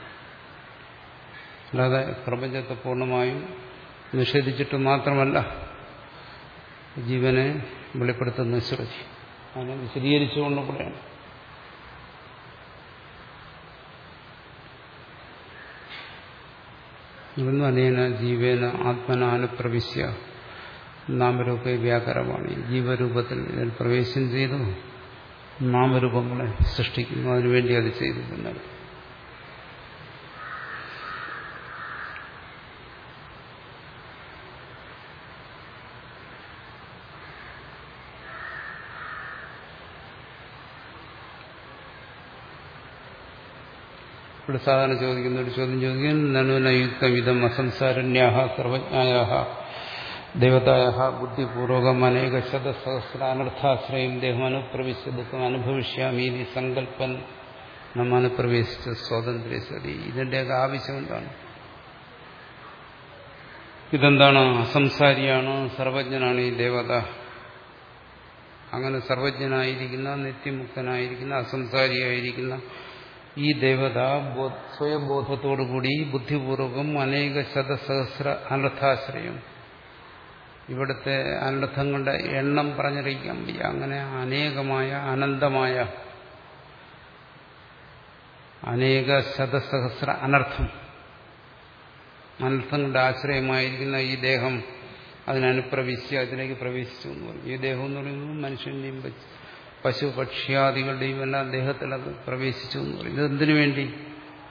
അല്ലാതെ പ്രപഞ്ചത്തെ പൂർണമായും നിഷേധിച്ചിട്ട് മാത്രമല്ല ജീവനെ വെളിപ്പെടുത്തുന്ന ശ്രുതി അതിനെ വിശദീകരിച്ചുകൊണ്ട് കൂടെയാണ് ഇവിടുന്ന് അനേന ജീവേന ആത്മനാനുപ്രവിശ്യ. നാമരൂപ വ്യാകരമാണ്. ജീവരൂപത്തിൽ പ്രവേശനം പ്രവേശം ചെയ്തു. നാമരൂപങ്ങളെ സൃഷ്ടിക്കുന്നു. അതിനുവേണ്ടി അത് ചെയ്തു. എന്നാണ് ഇവിടെ സാധാരണ ചോദിക്കുന്ന ഒരു ചോദ്യം ചോദിക്കാൻ നനുനയുക്തവിധം അസംസാരണ്യാഹ സർവജ്ഞായ ദേവതായ ബുദ്ധിപൂർവകം അനേക ശതസഹസ്രാനർത്ഥാശ്രയം ദേഹം അനുപ്രവിശ്യ ദുഃഖം അനുഭവിഷ്യാമീതി സങ്കല്പൻ നമ്മ അനുപ്രവേശിച്ച സ്വാതന്ത്ര്യ സതി. ഇതിന്റെയൊക്കെ ആവശ്യം എന്താണ് ഇതെന്താണ്? അസംസാരിയാണ്? സർവജ്ഞനാണ് ഈ ദേവത. അങ്ങനെ സർവജ്ഞനായിരിക്കുന്ന നിത്യമുക്തനായിരിക്കുന്ന അസംസാരിയായിരിക്കുന്ന ഈ ദേവത സ്വയം ബോധത്തോടുകൂടി ബുദ്ധിപൂർവകം അനേക ശതസഹസ്ര അനർത്ഥാശ്രയം. ഇവിടുത്തെ അനർത്ഥങ്ങളുടെ എണ്ണം പറഞ്ഞറിയിക്കാൻ വയ്യ. അങ്ങനെ അനേകമായ അനന്തമായ അനേക ശതസഹസ്ര അനർത്ഥം. അനർത്ഥങ്ങളുടെ ആശ്രയമായിരിക്കുന്ന ഈ ദേഹം അതിനനുപ്രവേശിച്ച് അതിലേക്ക് പ്രവേശിച്ചു എന്ന് പറയും ഈ ദേഹം എന്ന് പറയുന്നത് മനുഷ്യന്റെയും പശു പക്ഷിയാദികളുടെയും എല്ലാം ദേഹത്തിൽ അത് പ്രവേശിച്ചു എന്ന് പറയും. ഇതെന്തിനു വേണ്ടി?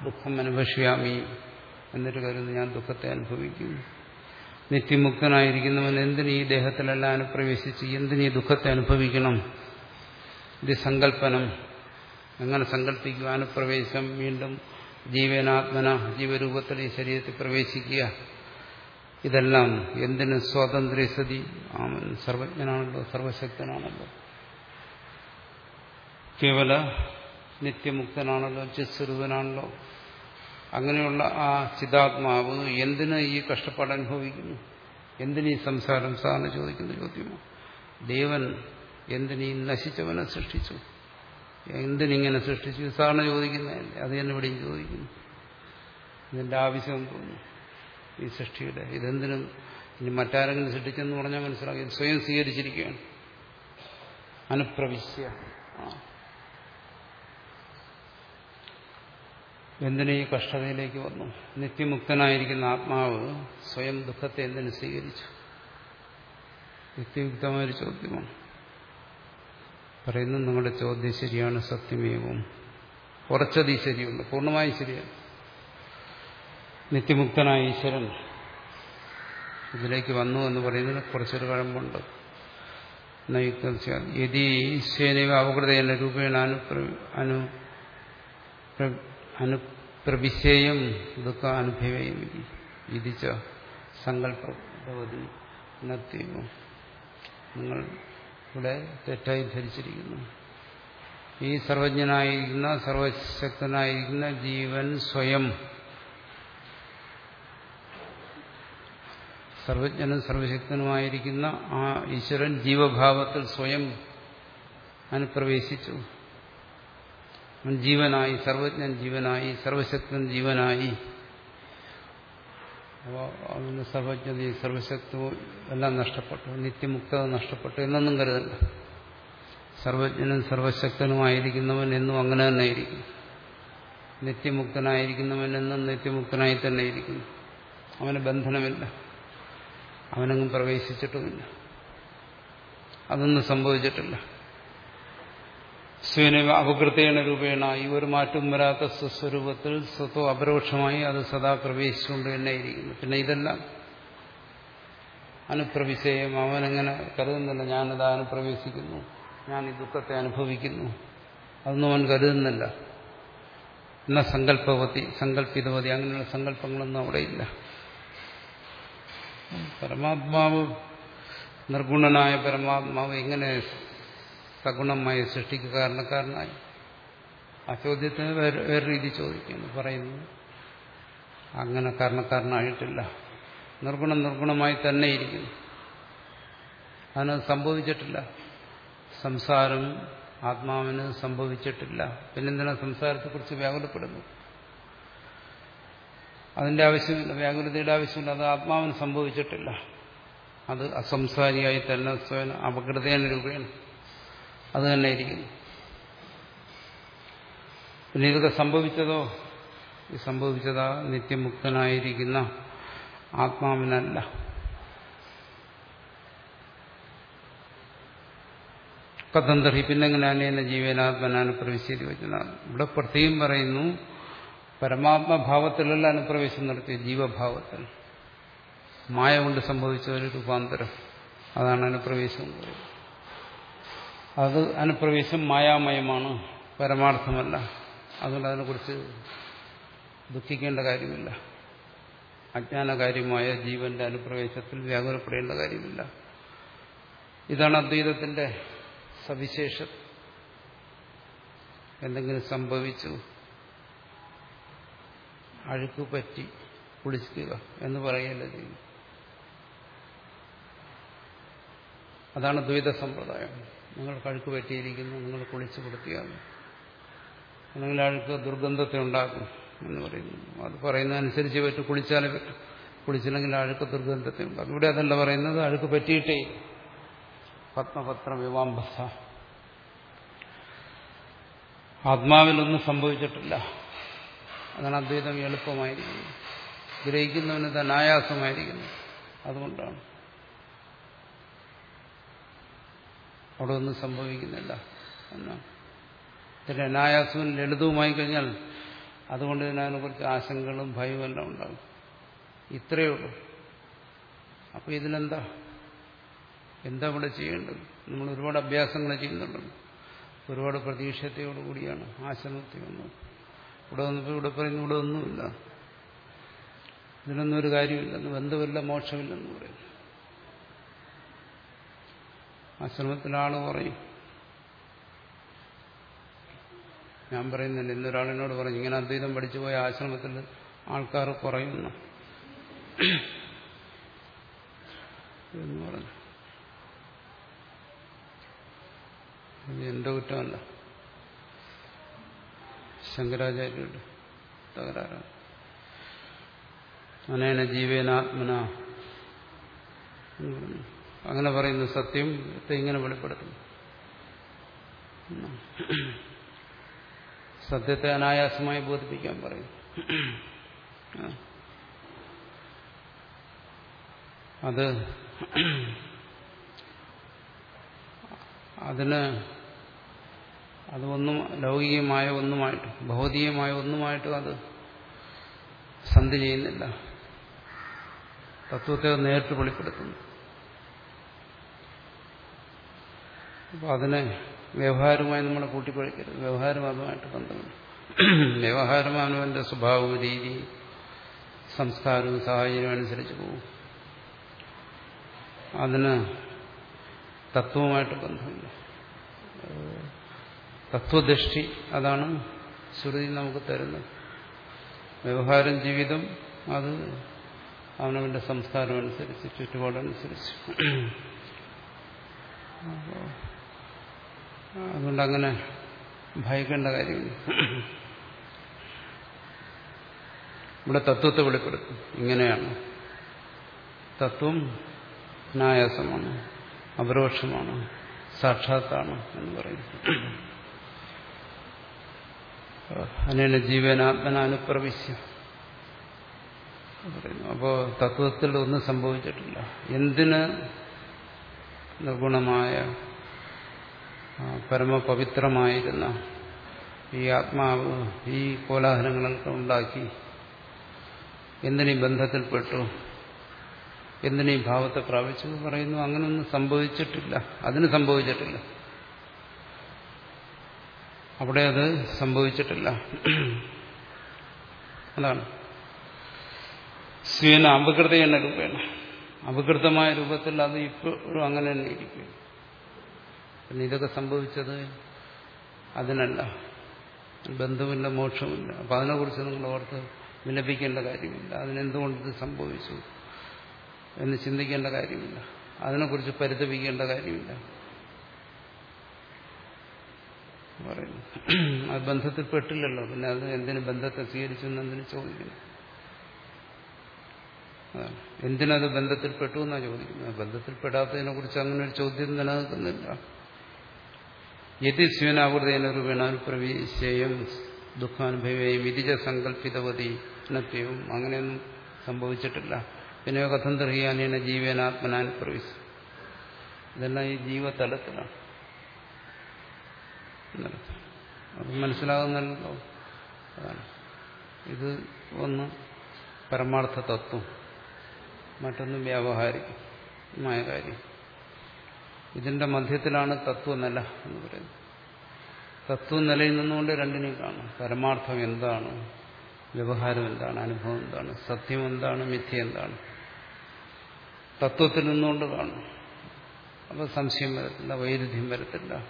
ദുഃഖം അനുഭവിക്കാമി എന്നിട്ട് കരുതുന്നു ഞാൻ ദുഃഖത്തെ അനുഭവിക്കുന്നു. നിത്യമുക്തനായിരിക്കുന്നവൻ എന്തിന് ഈ ദേഹത്തിലെല്ലാം അനുപ്രവേശിച്ച് എന്തിന് ഈ ദുഃഖത്തെ അനുഭവിക്കണം? ഇത് സങ്കല്പനം എങ്ങനെ സങ്കല്പിക്കുക അനുപ്രവേശം വീണ്ടും ജീവനാത്മന ജീവരൂപത്തിൽ ഈ ശരീരത്തിൽ പ്രവേശിക്കുക. ഇതെല്ലാം എന്തിനു? സ്വാതന്ത്ര്യ സതി അവൻ സർവജ്ഞനാണല്ലോ സർവശക്തനാണല്ലോ. കേവല നിത്യമുക്തനാണല്ലോ ചിസ്വരൂപനാണല്ലോ അങ്ങനെയുള്ള ആ ചിതാത്മാവ് എന്തിന് ഈ കഷ്ടപ്പാട് അനുഭവിക്കുന്നു? എന്തിനീ സംസാരം സാറിന് ചോദിക്കുന്ന ചോദ്യമാണ്. ദേവൻ എന്തിനീ നശിച്ചവനെ സൃഷ്ടിച്ചു? എന്തിനിങ്ങനെ സൃഷ്ടിച്ചു? സാറിന് ചോദിക്കുന്നതല്ലേ. അത് തന്നെ ഇവിടെയും ചോദിക്കുന്നു. ഇതിന്റെ ആവശ്യം തോന്നുന്നു. ഈ സൃഷ്ടിയുടെ ഇതെന്തിനും ഇനി മറ്റാരെങ്കിലും സൃഷ്ടിച്ചെന്ന് പറഞ്ഞാൽ മനസ്സിലാക്കി സ്വയം സ്വീകരിച്ചിരിക്കുകയാണ്. അനുപ്രവിശ്യ. എന്തിനു ഈ കഷ്ടതയിലേക്ക് വന്നു? നിത്യമുക്തനായിരിക്കുന്ന ആത്മാവ് സ്വയം ദുഃഖത്തെ എന്തിനു സ്വീകരിച്ചു? നിത്യമുക്തമായൊരു ചോദ്യമാണ്. പറയുന്നത് നിങ്ങളുടെ ചോദ്യം ശരിയാണ് സത്യമേവും. കുറച്ചത് ഈ ശരിയുണ്ട് പൂർണമായും ശരിയാണ്. നിത്യമുക്തനായ ഈശ്വരൻ ഇതിലേക്ക് വന്നു എന്ന് പറയുന്നതിന് കുറച്ചൊരു കഴമ്പുണ്ട്. നയുക്തം യതി ഈശ്വരനൈവ അവകൃതേന രൂപേണ അനു അനുപ്രവിശേയം ദുഃഖ അനുഭവേയും ഇതിച്ച സങ്കല്പവതി നിങ്ങൾ ഇവിടെ തെറ്റായി ധരിച്ചിരിക്കുന്നു. ഈ സർവജ്ഞനായിരിക്കുന്ന സർവശക്തനായിരിക്കുന്ന ജീവൻ സ്വയം. സർവജ്ഞനും സർവശക്തനുമായിരിക്കുന്ന ആ ഈശ്വരൻ ജീവഭാവത്തിൽ സ്വയം അനുപ്രവേശിച്ചു. ജീവനായി സർവജ്ഞൻ ജീവനായി സർവശക്തൻ ജീവനായി. അവന് സർവജ്ഞതയും സർവശക്തവും എല്ലാം നഷ്ടപ്പെട്ടു. നിത്യമുക്തത നഷ്ടപ്പെട്ടു എന്നൊന്നും കരുതണ്ട. സർവജ്ഞനും സർവശക്തനുമായിരിക്കുന്നവൻ എന്നും അങ്ങനെ തന്നെ ഇരിക്കും നിത്യമുക്തനായിരിക്കുന്നവൻ എന്നും നിത്യമുക്തനായി തന്നെ ഇരിക്കുന്നു അവന് ബന്ധനമില്ല. അവനങ്ങും പ്രവേശിച്ചിട്ടുമില്ല. അതൊന്നും സംഭവിച്ചിട്ടില്ല. സ്വയനവ അപകൃതേണ രൂപേണ ഈ ഒരു മാറ്റം വരാത്ത സ്വസ്വരൂപത്തിൽ സ്വത്വം അപരോക്ഷമായി അത് സദാ പ്രവേശിച്ചുകൊണ്ട് തന്നെ ഇരിക്കുന്നു പിന്നെ ഇതെല്ലാം അനുപ്രവിശയം. അവനെങ്ങനെ കരുതുന്നില്ല. ഞാനത് അനുപ്രവേശിക്കുന്നു. ഞാൻ ഈ ദുഃഖത്തെ അനുഭവിക്കുന്നു. അതൊന്നും അവൻ കരുതുന്നില്ല. എന്ന സങ്കല്പവതി സങ്കല്പിതവതി അങ്ങനെയുള്ള സങ്കല്പങ്ങളൊന്നും അവിടെ ഇല്ല പരമാത്മാവ് നിർഗുണനായ പരമാത്മാവ് എങ്ങനെ സഗുണമായ സൃഷ്ടിക്ക് കാരണക്കാരനായി. ആ ചോദ്യത്തിന് വേറെ വേറെ രീതി ചോദിക്കുന്നു പറയുന്നു അങ്ങനെ കാരണക്കാരനായിട്ടില്ല. നിർഗുണം നിർഗുണമായി തന്നെ ഇരിക്കുന്നു. അതിന് സംഭവിച്ചിട്ടില്ല. സംസാരം ആത്മാവിന് സംഭവിച്ചിട്ടില്ല. പിന്നെന്തിനാ സംസാരത്തെക്കുറിച്ച് വ്യാകുലപ്പെടുന്നു? അതിന്റെ ആവശ്യമില്ല. വ്യാകുലതയുടെ ആവശ്യമില്ല. അത് ആത്മാവിന് സംഭവിച്ചിട്ടില്ല. അത് അസംസാരിയായി തന്നെ സ്വയം അപകൃതേന രൂപേണ അത് തന്നെ ഇരിക്കുന്നു. പിന്നെ ഇതൊക്കെ സംഭവിച്ചതോ? ഈ സംഭവിച്ചതാ നിത്യമുക്തനായിരിക്കുന്ന ആത്മാവിനല്ല. കഥന്തറി പിന്നെങ്ങനെ അനേന ജീവനാത്മനാണ് പ്രവേശിച്ച് വെച്ചതാണ്. ഇവിടെ പ്രത്യേകം പറയുന്നു പരമാത്മഭാവത്തിലല്ല അനുപ്രവേശം നടത്തിയ ജീവഭാവത്തിൽ. മായ കൊണ്ട് സംഭവിച്ച ഒരു രൂപാന്തരം. അതാണ് അനുപ്രവേശം എന്ന് പറയുന്നത്. അത് അനുപ്രവേശം മായാമയമാണ് പരമാർത്ഥമല്ല. അതുകൊണ്ട് അതിനെക്കുറിച്ച് ദുഃഖിക്കേണ്ട കാര്യമില്ല. അജ്ഞാനകാര്യമായ ജീവന്റെ അനുപ്രവേശത്തിൽ വ്യാകുലപ്പെടേണ്ട കാര്യമില്ല. ഇതാണ് അദ്വൈതത്തിന്റെ സവിശേഷം എന്തെങ്കിലും സംഭവിച്ചു അഴുക്ക് പറ്റി കുളിക്കുക എന്ന് പറയല്ല അതാണ് ദ്വൈത സമ്പ്രദായം. നിങ്ങൾ കഴുക്ക് പറ്റിയിരിക്കുന്നു നിങ്ങൾ കുളിച്ചു കൊടുത്തിയാൽ അല്ലെങ്കിൽ അഴുക്ക് ദുർഗന്ധത്തെ ഉണ്ടാക്കും എന്ന് പറയുന്നു. അത് പറയുന്നതനുസരിച്ച് പറ്റും കുളിച്ചാലേ പറ്റും. കുളിച്ചില്ലെങ്കിൽ അഴുക്ക് ദുർഗന്ധത്തെ ഉണ്ടാക്കും. ഇവിടെ അതല്ല പറയുന്നത് അഴുക്ക് പറ്റിയിട്ടേ. പത്മപത്ര വിവാംബസ ആത്മാവിലൊന്നും സംഭവിച്ചിട്ടില്ല. അതാണ് അദ്വൈതം എളുപ്പമായിരിക്കുന്നത്. ഗ്രഹിക്കുന്നവന് തന്നെ ആയാസമായിരിക്കുന്നു അതുകൊണ്ടാണ്. അവിടെ ഒന്നും സംഭവിക്കുന്നില്ല എന്നാണ് അനായാസവും ലളിതവുമായി കഴിഞ്ഞാൽ അതുകൊണ്ട് തന്നെ അതിനെക്കുറിച്ച് ആശങ്കകളും ഭയവും എല്ലാം ഉണ്ടാകും. ഇത്രയേ ഉള്ളൂ. അപ്പൊ ഇതിനെന്താ? എന്താ ഇവിടെ ചെയ്യേണ്ടത്? നമ്മൾ ഒരുപാട് അഭ്യാസങ്ങൾ ചെയ്യുന്നുണ്ടല്ലോ ഒരുപാട് പ്രതീക്ഷത്തോടുകൂടിയാണ് ആശ്രമത്തിൽ ഇവിടെ വന്നപ്പോൾ ഇവിടെ പറയുന്നു ഇവിടെ ഒന്നുമില്ല. ഇതിനൊന്നും ഒരു കാര്യമില്ലെന്ന് ബന്ധമില്ല മോക്ഷമില്ലെന്ന് പറയുന്നു. ആശ്രമത്തിലാൾ പറയും. ഞാൻ പറയുന്നില്ല ഇന്നൊരാളിനോട് പറഞ്ഞു ഇങ്ങനെ അദ്വൈതം പഠിച്ചു പോയ ആശ്രമത്തിൽ ആൾക്കാർ കുറയുന്നു എന്ന് പറഞ്ഞു. എന്റെ കുറ്റമല്ല. ശങ്കരാചാര്യരുടെ തകരാറാണ്. അനേന ജീവേനാത്മന അങ്ങനെ പറയുന്ന സത്യം ഇങ്ങനെ വെളിപ്പെടുത്തുന്നു. സത്യത്തെ അനായാസമായി ബോധിപ്പിക്കാൻ പറയും. അത് അതിന് അതൊന്നും ലൗകികമായ ഒന്നുമായിട്ട് ഭൗതികമായ ഒന്നുമായിട്ട് അത് സന്ധി ചെയ്യുന്നില്ല. തത്വത്തെ നേരിട്ട് വെളിപ്പെടുത്തുന്നു. അപ്പോൾ അതിനെ വ്യവഹാരമായി നമ്മൾ കൂട്ടിപ്പഴിക്കരുത്. വ്യവഹാരം അതുമായിട്ട് ബന്ധമുണ്ട്. വ്യവഹാരം അവനവന്റെ സ്വഭാവവും രീതി സംസ്കാരവും സാഹചര്യവും അനുസരിച്ച് പോകും. അതിന് തത്വമായിട്ട് ബന്ധമില്ല. തത്വദൃഷ്ടി അതാണ് ശ്രുതി നമുക്ക് തരുന്നത്. വ്യവഹാരം ജീവിതം അത് അവനവന്റെ സംസ്കാരം അനുസരിച്ച് ചുറ്റുപാടനുസരിച്ച്. അതുകൊണ്ട് അങ്ങനെ ഭയക്കേണ്ട കാര്യമില്ല. ഇവിടെ തത്വത്തെ വെളിപ്പെടുത്തും. ഇങ്ങനെയാണ്. തത്വം അനായാസമാണ് അപരോക്ഷമാണ് സാക്ഷാത്താണ് എന്ന് പറയുന്നു അനേന ജീവനാത്മനാനുപ്രവിശ്യ പറയുന്നു. അപ്പോൾ തത്വത്തിൽ ഒന്നും സംഭവിച്ചിട്ടില്ല. എന്തിന് നിർഗുണമായ പരമപവിത്രമായിരുന്ന ഈ ആത്മാവ് ഈ കോലാഹലങ്ങളൊക്കെ ഉണ്ടാക്കി എന്തിനീ ബന്ധത്തിൽപ്പെട്ടു? എന്തിനീ ഭാവത്തെ പ്രാപിച്ചു പറയുന്നു? അങ്ങനൊന്നും സംഭവിച്ചിട്ടില്ല. അതിന് സംഭവിച്ചിട്ടില്ല. അവിടെ അത് സംഭവിച്ചിട്ടില്ല. അതാണ്. സ്വീന അപകൃതയെന്ന രൂപേണ. അപകൃതമായ രൂപത്തിൽ അത് ഇപ്പോഴും അങ്ങനെ തന്നെ ഇരിക്കും പിന്നെ ഇതൊക്കെ സംഭവിച്ചത് അതിനല്ല. ബന്ധമില്ല മോക്ഷമില്ല. അപ്പൊ അതിനെക്കുറിച്ച് നിങ്ങൾ ഓർത്ത് വിലപിക്കേണ്ട കാര്യമില്ല. അതിനെന്തുകൊണ്ട് ഇത് സംഭവിച്ചു എന്ന് ചിന്തിക്കേണ്ട കാര്യമില്ല. അതിനെക്കുറിച്ച് പരിതപിക്കേണ്ട കാര്യമില്ല. പറയുന്നു. അത് ബന്ധത്തിൽ പെട്ടില്ലല്ലോ. പിന്നെ അത് എന്തിനു ബന്ധത്തെ സ്വീകരിച്ചു എന്നതിന് ചോദിക്കുന്നു. എന്തിനത് ബന്ധത്തിൽപ്പെട്ടു എന്നാ ചോദിക്കുന്നത്? ബന്ധത്തിൽപ്പെടാത്തതിനെ കുറിച്ച് അങ്ങനെ ഒരു ചോദ്യം നിലനിൽക്കുന്നില്ല. യതി സ്വേനാവൃതേന രൂപേണാനുപ്രവേശ്യം ദുഃഖാനുഭവേയും വിധിജ സങ്കല്പിതവതി നത്യവും അങ്ങനെയൊന്നും സംഭവിച്ചിട്ടില്ല. പിന്നെ കഥം തെറിയാനേന ജീവനാത്മനാനുപ്രവേശം ഇതെല്ലാം ഈ ജീവതലത്തിലാണ്. മനസ്സിലാകുന്നല്ലോ. അതാണ്. ഇത് ഒന്ന് പരമാർത്ഥ തത്വം. മറ്റൊന്ന് വ്യാവഹാരികമായ കാര്യം. ഇതിന്റെ മധ്യത്തിലാണ് തത്വനില എന്ന് പറയുന്നത്. തത്വനിലയിൽ നിന്നുകൊണ്ട് രണ്ടിനെയും കാണും. പരമാർത്ഥം എന്താണ്? വ്യവഹാരം എന്താണ്? അനുഭവം എന്താണ്? സത്യം എന്താണ്? മിഥ്യ എന്താണ്? തത്വത്തിൽ നിന്നുകൊണ്ട് കാണും. അപ്പോൾ സംശയം വരത്തില്ല വൈരുദ്ധ്യം വരത്തില്ല.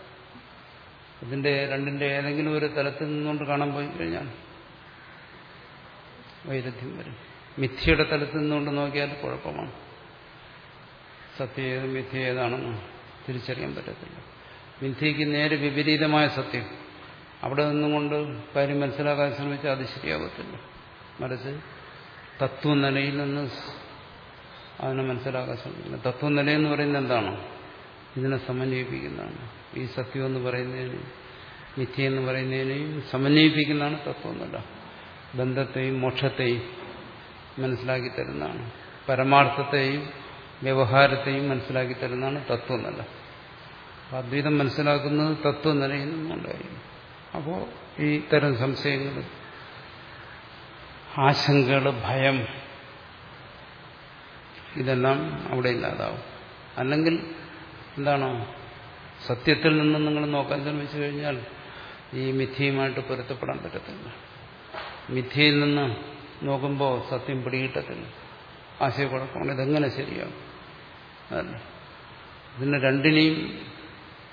ഇതിന്റെ രണ്ടിന്റെ ഏതെങ്കിലും ഒരു തലത്തിൽ നിന്നുകൊണ്ട് കാണാൻ പോയി കഴിഞ്ഞാൽ വൈരുദ്ധ്യം വരും. മിഥ്യയുടെ തലത്തിൽ നിന്നുകൊണ്ട് നോക്കിയാൽ കുഴപ്പമാണ്. സത്യം ഏത് മിഥ്യ ഏതാണെന്ന് തിരിച്ചറിയാൻ പറ്റത്തില്ല. മിഥ്യയ്ക്ക് നേരെ വിപരീതമായ സത്യം. അവിടെ നിന്നുകൊണ്ട് കാര്യം മനസ്സിലാക്കാൻ ശ്രമിച്ചാൽ അത് ശരിയാകത്തില്ല മറിച്ച് തത്വനിലയിൽ നിന്ന് അതിനെ മനസ്സിലാക്കാൻ ശ്രമിക്കുന്നത് തത്വനിലയെന്ന് പറയുന്നത് എന്താണ്? ഇതിനെ സമന്വയിപ്പിക്കുന്നതാണ്. ഈ സത്യം എന്ന് പറയുന്നതിനെയും മിഥ്യ എന്ന് പറയുന്നതിനെയും സമന്വയിപ്പിക്കുന്നതാണ് തത്വനില. ബന്ധത്തെയും മോക്ഷത്തെയും മനസ്സിലാക്കി തരുന്നതാണ്. പരമാർത്ഥത്തെയും വ്യവഹാരത്തെയും മനസ്സിലാക്കി തരുന്നതാണ് തത്വം തത്വനില അദ്വൈതം മനസ്സിലാക്കുന്നത് തത്വനിലയിൽ നിന്നുണ്ടായിരിക്കും അപ്പോൾ ഈ തരം സംശയങ്ങൾ ആശങ്കകൾ ഭയം ഇതെല്ലാം അവിടെ ഇല്ലാതാവും. അല്ലെങ്കിൽ എന്താണോ സത്യത്തിൽ നിന്ന് നിങ്ങൾ നോക്കാൻ ശ്രമിച്ചു കഴിഞ്ഞാൽ ഈ മിഥ്യയുമായിട്ട് പൊരുത്തപ്പെടാൻ പറ്റത്തില്ല. മിഥ്യയിൽ നിന്ന് നോക്കുമ്പോൾ സത്യം പിടികിട്ടത്തില്ല. ആശയക്കുഴപ്പമാണ്. ഇതെങ്ങനെ ശരിയാകും ഇതിനെ രണ്ടിനെയും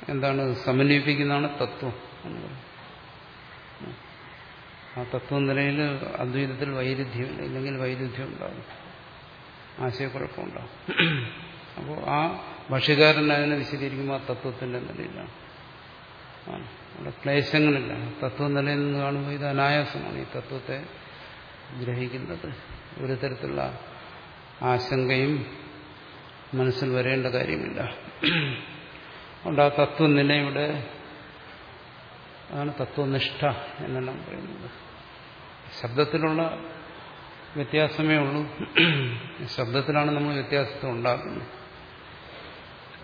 എന്താണ് സമന്വയിപ്പിക്കുന്നതാണ് തത്വം എന്ന് ആ തത്വം നിലയിൽ അദ്വൈതത്തിൽ വൈരുദ്ധ്യമില്ല. ഇല്ലെങ്കിൽ വൈരുദ്ധ്യം ഉണ്ടാകും ആശയക്കുഴപ്പമുണ്ടാകും അപ്പോൾ ആ ഭക്ഷ്യകാരൻ അതിനെ വിശദീകരിക്കുമ്പോൾ ആ തത്വത്തിന്റെ നിലയിലാണ്. അവിടെ ക്ലേശങ്ങളില്ല. തത്വ നിലയിൽ നിന്ന് കാണുമ്പോൾ ഇത് അനായാസമാണ്. ഈ തത്വത്തെ ഗ്രഹിക്കുന്നത് ഒരു തരത്തിലുള്ള ആശങ്കയും മനസ്സിൽ വരേണ്ട കാര്യമില്ല. അതുകൊണ്ട് ആ തത്വം തന്നെ ഇവിടെ അതാണ് തത്വനിഷ്ഠ എന്നെല്ലാം പറയുന്നത്. ശബ്ദത്തിലുള്ള വ്യത്യാസമേ ഉള്ളൂ. ശബ്ദത്തിലാണ് നമ്മൾ വ്യത്യാസത്തെ ഉണ്ടാക്കുന്നത്.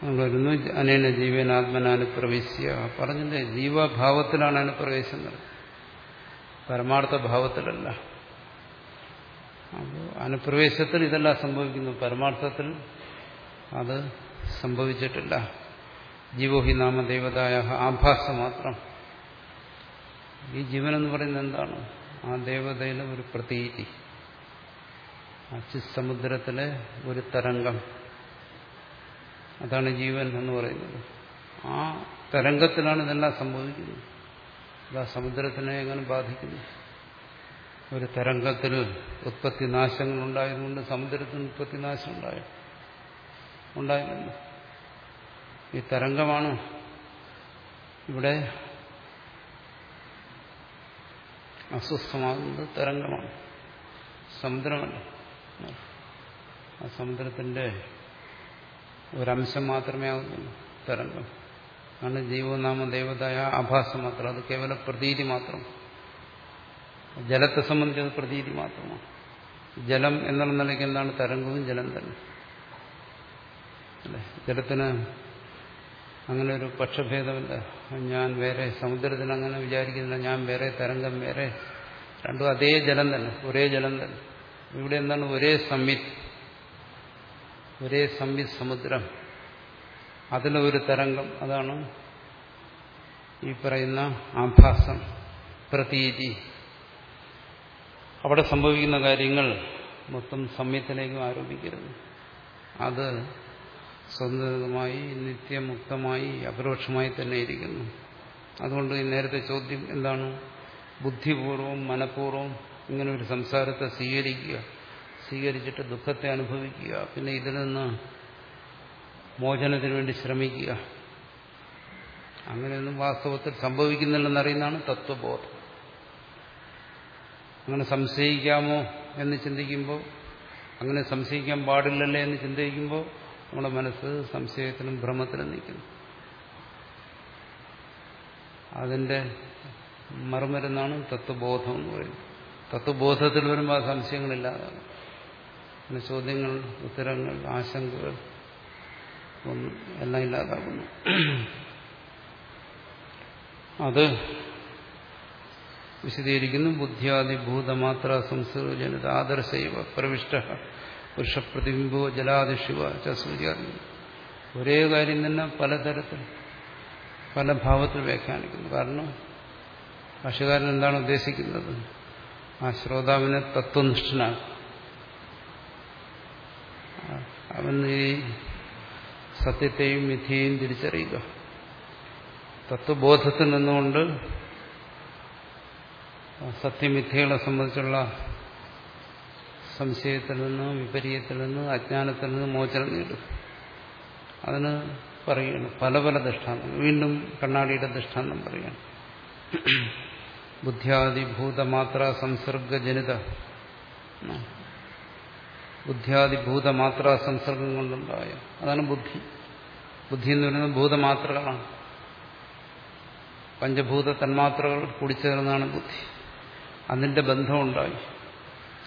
നമ്മൾ വരുന്നു അനേന ജീവൻ ആത്മനാനുപ്രവേശ്യ പറഞ്ഞില്ലേ ജീവഭാവത്തിലാണ് അനുപ്രവേശം നടക്കുന്നത്. പരമാർത്ഥ ഭാവത്തിലല്ല. അപ്പോൾ അനുപ്രവേശത്തിൽ ഇതെല്ലാം സംഭവിക്കുന്നു. പരമാർത്ഥത്തിൽ അത് സംഭവിച്ചിട്ടില്ല. ജീവോഹി നാമ ദേവതായ ആഭാസം മാത്രം. ഈ ജീവൻ എന്ന് പറയുന്നത് എന്താണ്? ആ ദേവതയിലെ ഒരു പ്രതീതി. സമുദ്രത്തിലെ ഒരു തരംഗം. അതാണ് ജീവൻ എന്ന് പറയുന്നത്. ആ തരംഗത്തിലാണ് ഇതെല്ലാം സംഭവിക്കുന്നത്. ആ സമുദ്രത്തിനെ എങ്ങനെ ബാധിക്കുന്നു? ഒരു തരംഗത്തിൽ ഉത്പത്തി നാശങ്ങൾ ഉണ്ടായതുകൊണ്ട് സമുദ്രത്തിന് ഉത്പത്തി നാശം ഉണ്ടായി. ഉണ്ടായില്ല ഈ തരംഗമാണ് ഇവിടെ അസ്വസ്ഥമാകുന്നത്. തരംഗമാണ്. സമുദ്രമല്ല? ആ സമുദ്രത്തിന്റെ ഒരംശം മാത്രമേ ആകുന്നുള്ളൂ തരംഗം. ആണ് ജീവനാമ ദേവതയ ആഭാസം മാത്രം. അത് കേവല പ്രതീതി മാത്രം. ജലത്തെ സംബന്ധിച്ചത് പ്രതീതി മാത്രമാണ്. ജലം എന്നുള്ള നിലയ്ക്ക് എന്താണ്? തരംഗവും ജലം തന്നെ. ജലത്തിന് അങ്ങനെ ഒരു പക്ഷഭേദമില്ല. ഞാൻ വേറെ സമുദ്രത്തിന് അങ്ങനെ വിചാരിക്കുന്നില്ല. ഞാൻ വേറെ തരംഗം വേറെ രണ്ടും അതേ ജലം തന്നെ ഒരേ ജലം തന്നെ. ഇവിടെ എന്താണ്? ഒരേ സംവിത് ഒരേ സംവിത് സമുദ്രം. അതിലൊരു തരംഗം അതാണ് ഈ പറയുന്ന ആഭാസം പ്രതീതി. അവിടെ സംഭവിക്കുന്ന കാര്യങ്ങൾ മൊത്തം സംയത്തിലേക്കും ആരോപിക്കരുത്. അത് സ്വതന്ത്രമായി നിത്യമുക്തമായി അപരോക്ഷമായി തന്നെ ഇരിക്കുന്നു. അതുകൊണ്ട് നേരത്തെ ചോദ്യം എന്താണ്? ബുദ്ധിപൂർവം മനഃപൂർവം ഇങ്ങനെ ഒരു സംസാരത്തെ സ്വീകരിക്കുക സ്വീകരിച്ചിട്ട് ദുഃഖത്തെ അനുഭവിക്കുക പിന്നെ ഇതിൽ നിന്ന് മോചനത്തിന് വേണ്ടി ശ്രമിക്കുക. അങ്ങനെയൊന്നും വാസ്തവത്തിൽ സംഭവിക്കുന്നില്ലെന്നറിയുന്നതാണ് തത്വബോധം. അങ്ങനെ സംശയിക്കാമോ എന്ന് ചിന്തിക്കുമ്പോൾ അങ്ങനെ സംശയിക്കാൻ പാടില്ലല്ലേ എന്ന് ചിന്തിക്കുമ്പോൾ നമ്മുടെ മനസ്സ് സംശയത്തിലും ഭ്രമത്തിലും നിൽക്കുന്നു. അതിന്റെ മറുമരുന്നാണ് തത്വബോധം എന്ന് പറയുന്നത്. തത്വബോധത്തിൽ വരുമ്പോൾ ആ സംശയങ്ങളില്ലാതാകും പിന്നെ ചോദ്യങ്ങൾ ഉത്തരങ്ങൾ ആശങ്കകൾ ഒന്നും എല്ലാം ഇല്ലാതാകുന്നു. അത് വിശദീകരിക്കുന്നു. ബുദ്ധിയാദിഭൂതമാത്ര സംസർജനിത ആദർശൈവ പ്രവിഷ്ട. പുരുഷപ്രതിബിംബോ ജലാദിശിവ സൂര്യാദി ഒരേ കാര്യം തന്നെ പലതരത്തിൽ പല ഭാവത്തിൽ വ്യാഖ്യാനിക്കുന്നു. കാരണം ഭാഷകാരൻ എന്താണ് ഉദ്ദേശിക്കുന്നത്? ആ ശ്രോതാവിനെ തത്വനിഷ്ഠനാണ്. അവൻ ഈ സത്യത്തെയും മിഥ്യയും തിരിച്ചറിയുക. തത്വബോധത്തിൽ നിന്നുകൊണ്ട് സത്യമിഥ്യകളെ സംബന്ധിച്ചുള്ള സംശയത്തിൽ നിന്ന് വിപരീയത്തിൽ നിന്ന് അജ്ഞാനത്തിൽ നിന്ന് മോചനം നേടും. അതിന് പറയുകയാണ്. പല പല ദൃഷ്ടാന്തം വീണ്ടും കണ്ണാടിയുടെ ദൃഷ്ടാന്തം പറയുകയാണ്. ബുദ്ധ്യാദിഭൂതമാത്ര സംസർഗജനിത ബുദ്ധ്യാദിഭൂതമാത്ര സംസർഗം കൊണ്ടുണ്ടായ. അതാണ് ബുദ്ധി. ബുദ്ധി എന്ന് പറയുന്നത് ഭൂതമാത്രകളാണ്. പഞ്ചഭൂത തന്മാത്രകൾ കൂടിച്ചേർന്നാണ് ബുദ്ധി. അതിന്റെ ബന്ധമുണ്ടായി.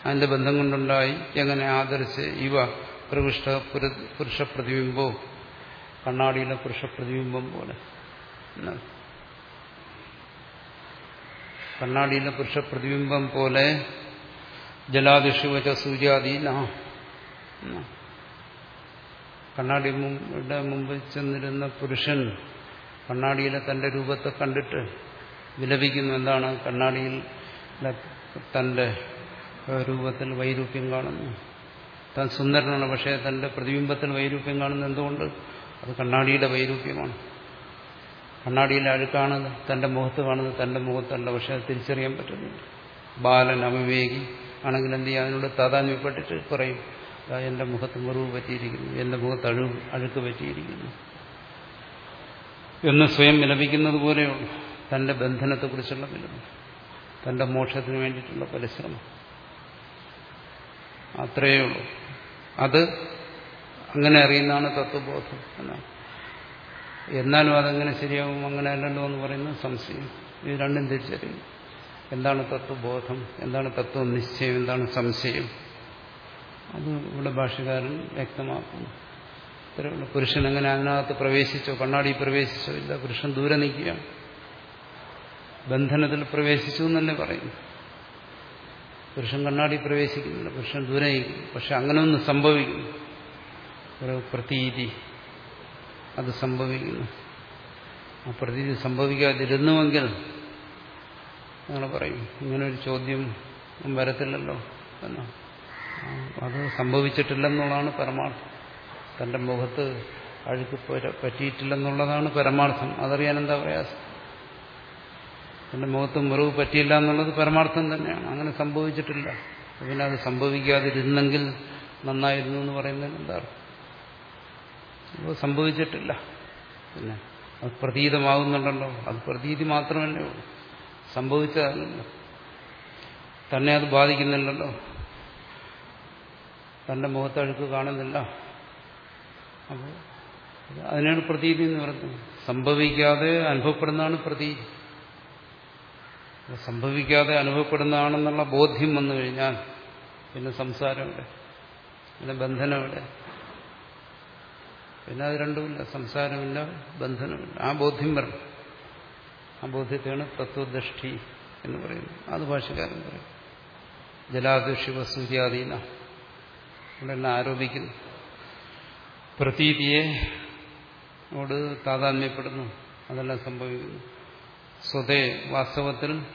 അതിന്റെ ബന്ധം കൊണ്ടുണ്ടായി. എങ്ങനെ ആദരിച്ച് ഇവ പ്രകൃഷ്ട പുരുഷ പ്രതിബിംബോ കണ്ണാടിയിലെ പുരുഷ പ്രതിബിംബം പോലെ കണ്ണാടിയിലെ പുരുഷ പ്രതിബിംബം പോലെ ജലാദിഷു വച്ച സൂര്യാദീന കണ്ണാടിയുടെ മുമ്പിൽ ചെന്നിരുന്ന പുരുഷൻ കണ്ണാടിയിലെ തന്റെ രൂപത്തെ കണ്ടിട്ട് വിലപിക്കുന്നു. എന്താണ്? കണ്ണാടിയിൽ തന്റെ രൂപത്തിൽ വൈരൂപ്യം കാണുന്നു. താൻ സുന്ദരനാണ് പക്ഷേ തന്റെ പ്രതിബിംബത്തിൽ വൈരൂപ്യം കാണുന്നത് എന്തുകൊണ്ട്? അത് കണ്ണാടിയുടെ വൈരൂപ്യമാണ്. കണ്ണാടിയിലെ അഴുക്കാണ് തന്റെ മുഖത്ത് കാണുന്നത് തന്റെ മുഖത്തല്ല പക്ഷെ അത് തിരിച്ചറിയാൻ പറ്റുന്നുണ്ട്. ബാലൻ അവിവേകി ആണെങ്കിൽ എന്ത് ചെയ്യുക അതിനോട് താതാന്യപ്പെട്ടിട്ട് പറയും എന്റെ മുഖത്ത് മുറിവ് പറ്റിയിരിക്കുന്നു എന്റെ മുഖത്ത് അഴു അഴുക്ക് പറ്റിയിരിക്കുന്നു. എന്ന് സ്വയം വിലപിക്കുന്നത് പോലെയുള്ളൂ. തന്റെ ബന്ധനത്തെക്കുറിച്ചുള്ള വിലപം തന്റെ മോക്ഷത്തിന് വേണ്ടിയിട്ടുള്ള പരിശ്രമം. അത്രയേ ഉള്ളൂ. അത് അങ്ങനെ അറിയുന്നതാണ് തത്വബോധം എന്നാണ്. എന്നാലും അതെങ്ങനെ ശരിയാകും അങ്ങനെ അല്ലല്ലോ എന്ന് പറയുന്ന സംശയം. ഇത് രണ്ടും തിരിച്ചറിയും. എന്താണ് തത്വബോധം? എന്താണ് തത്വം നിശ്ചയം എന്താണ് സംശയം? അത് ഇവിടെ ഭാഷകാരൻ വ്യക്തമാക്കുന്നു. ഇത്രയുള്ള പുരുഷൻ എങ്ങനെ അതിനകത്ത് പ്രവേശിച്ചോ? കണ്ണാടി പ്രവേശിച്ചോ? ഇല്ല പുരുഷൻ ദൂരെ നിൽക്കുകയാണ്. ബന്ധനത്തിൽ പ്രവേശിച്ചു എന്നല്ലേ പറയുന്നു പുരുഷൻ കണ്ണാടി പ്രവേശിക്കുന്നില്ല പുരുഷൻ ദൂരെ നിൽക്കും പക്ഷെ ഒന്ന് സംഭവിക്കുന്നു. ഒരു പ്രതീതി അത് സംഭവിക്കുന്നു. ആ പ്രതീതി സംഭവിക്കാതിരുന്നുവെങ്കിൽ നിങ്ങൾ പറയും ഇങ്ങനെ ഒരു ചോദ്യം വരത്തില്ലല്ലോ എന്നാ. അത് സംഭവിച്ചിട്ടില്ലെന്നുള്ളതാണ് പരമാർത്ഥം. തന്റെ മുഖത്ത് അഴുക്ക് പറ്റിയിട്ടില്ലെന്നുള്ളതാണ് പരമാർത്ഥം. അതറിയാൻ എന്താ പ്രയാസം? തന്റെ മുഖത്ത് മുറിവ് പറ്റിയില്ല എന്നുള്ളത് പരമാർത്ഥം തന്നെയാണ്. അങ്ങനെ സംഭവിച്ചിട്ടില്ല. പിന്നെ അത് സംഭവിക്കാതിരുന്നെങ്കിൽ നന്നായിരുന്നു എന്ന് പറയുന്നതിന് എന്താ അപ്പോൾ സംഭവിച്ചിട്ടില്ല. പിന്നെ അത് പ്രതീതമാകുന്നുണ്ടല്ലോ. അത് പ്രതീതി മാത്രമല്ലേ ഉള്ളൂ. സംഭവിച്ചതല്ലല്ലോ. തന്നെ അത് ബാധിക്കുന്നില്ലല്ലോ. തന്റെ മുഖത്തഴുക്ക് കാണുന്നില്ല. അപ്പോൾ അതിനാണ് പ്രതീതി എന്ന് പറയുന്നത്. സംഭവിക്കാതെ അനുഭവപ്പെടുന്നതാണ് പ്രതീതി. സംഭവിക്കാതെ അനുഭവപ്പെടുന്നതാണെന്നുള്ള ബോധ്യം വന്നു കഴിഞ്ഞാൽ പിന്നെ സംസാരം ഇവിടെ പിന്നെ ബന്ധനം ഇവിടെ പിന്നെ അത് രണ്ടുമില്ല. സംസാരമില്ല ബന്ധനമില്ല. ആ ബോധ്യം വരണം. ആ ബോധ്യത്തെയാണ് തത്വദൃഷ്ടി എന്ന് പറയുന്നത്. അത് ഭാഷകാരൻ പറയും. ജലാദുഷിവ വസൂര്യാധീന ഇവിടെ ആരോപിക്കുന്നു. പ്രതീതിയെ ഓട് താതാത്മ്യപ്പെടുന്നു. അതെല്ലാം സംഭവിക്കുന്നു. സ്വതേ വാസ്തവത്തിൽ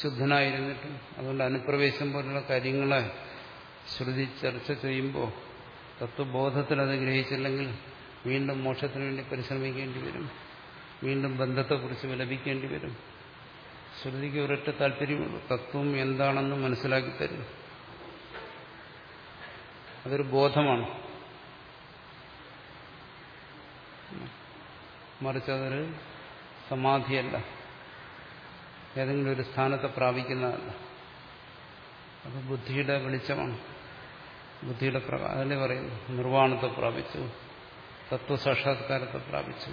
ശുദ്ധനായിരുന്നിട്ടും അതുകൊണ്ട് അനുപ്രവേശം പോലുള്ള കാര്യങ്ങളെ ശ്രുതി ചർച്ച ചെയ്യുമ്പോൾ തത്വബോധത്തിൽ അത് ഗ്രഹിച്ചില്ലെങ്കിൽ വീണ്ടും മോക്ഷത്തിന് വേണ്ടി പരിശ്രമിക്കേണ്ടി വരും. വീണ്ടും ബന്ധത്തെക്കുറിച്ച് വിലപിക്കേണ്ടി വരും. ശ്രുതിക്ക് ഒരൊറ്റ താല്പര്യമുള്ളൂ. തത്വം എന്താണെന്ന് മനസ്സിലാക്കി തരും. അതൊരു ബോധമാണ്. മറിച്ച് അതൊരു സമാധിയല്ല. ഏതെങ്കിലും ഒരു സ്ഥാനത്തെ പ്രാപിക്കുന്നതല്ല അത് ബുദ്ധിയുടെ വെളിച്ചമാണ്. ബുദ്ധിയുടെ അതല്ലേ പറയുന്നു നിർവാണത്തെ പ്രാപിച്ചു. തത്വസാക്ഷാത്കാരത്തെ പ്രാപിച്ചു.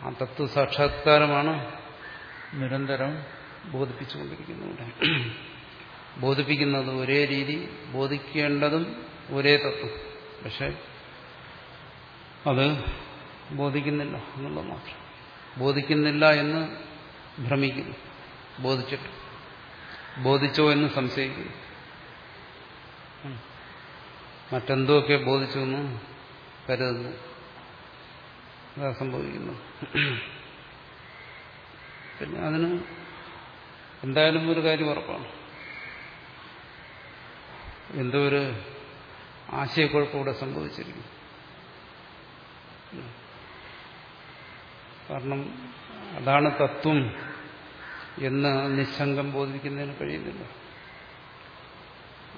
ആ തത്വസാക്ഷാത്കാരമാണ് നിരന്തരം ബോധിപ്പിച്ചുകൊണ്ടിരിക്കുന്നത് ബോധിപ്പിക്കുന്നത് ഒരേ രീതി ബോധിക്കേണ്ടതും ഒരേ തത്വം. പക്ഷെ അത് ബോധിക്കുന്നില്ല എന്നുള്ളത് മാത്രം. ബോധിക്കുന്നില്ല എന്ന് ഭ്രമിക്കുന്നു. ബോധിച്ചിട്ട്. ബോധിച്ചോ എന്ന് സംശയിക്കുന്നു. മറ്റെന്തൊക്കെ ബോധിച്ചു എന്ന് കരുതുന്നു. അതാ സംഭവിക്കുന്നു. പിന്നെ അതിന് എന്തായാലും ഒരു കാര്യം ഉറപ്പാണ്. എന്തോ ഒരു ആശയക്കുഴപ്പം ഇവിടെ സംഭവിച്ചിരിക്കും കാരണം അതാണ് തത്വം എന്ന് നിസ്സംഗം ബോധിപ്പിക്കുന്നതിന് കഴിയുന്നില്ല.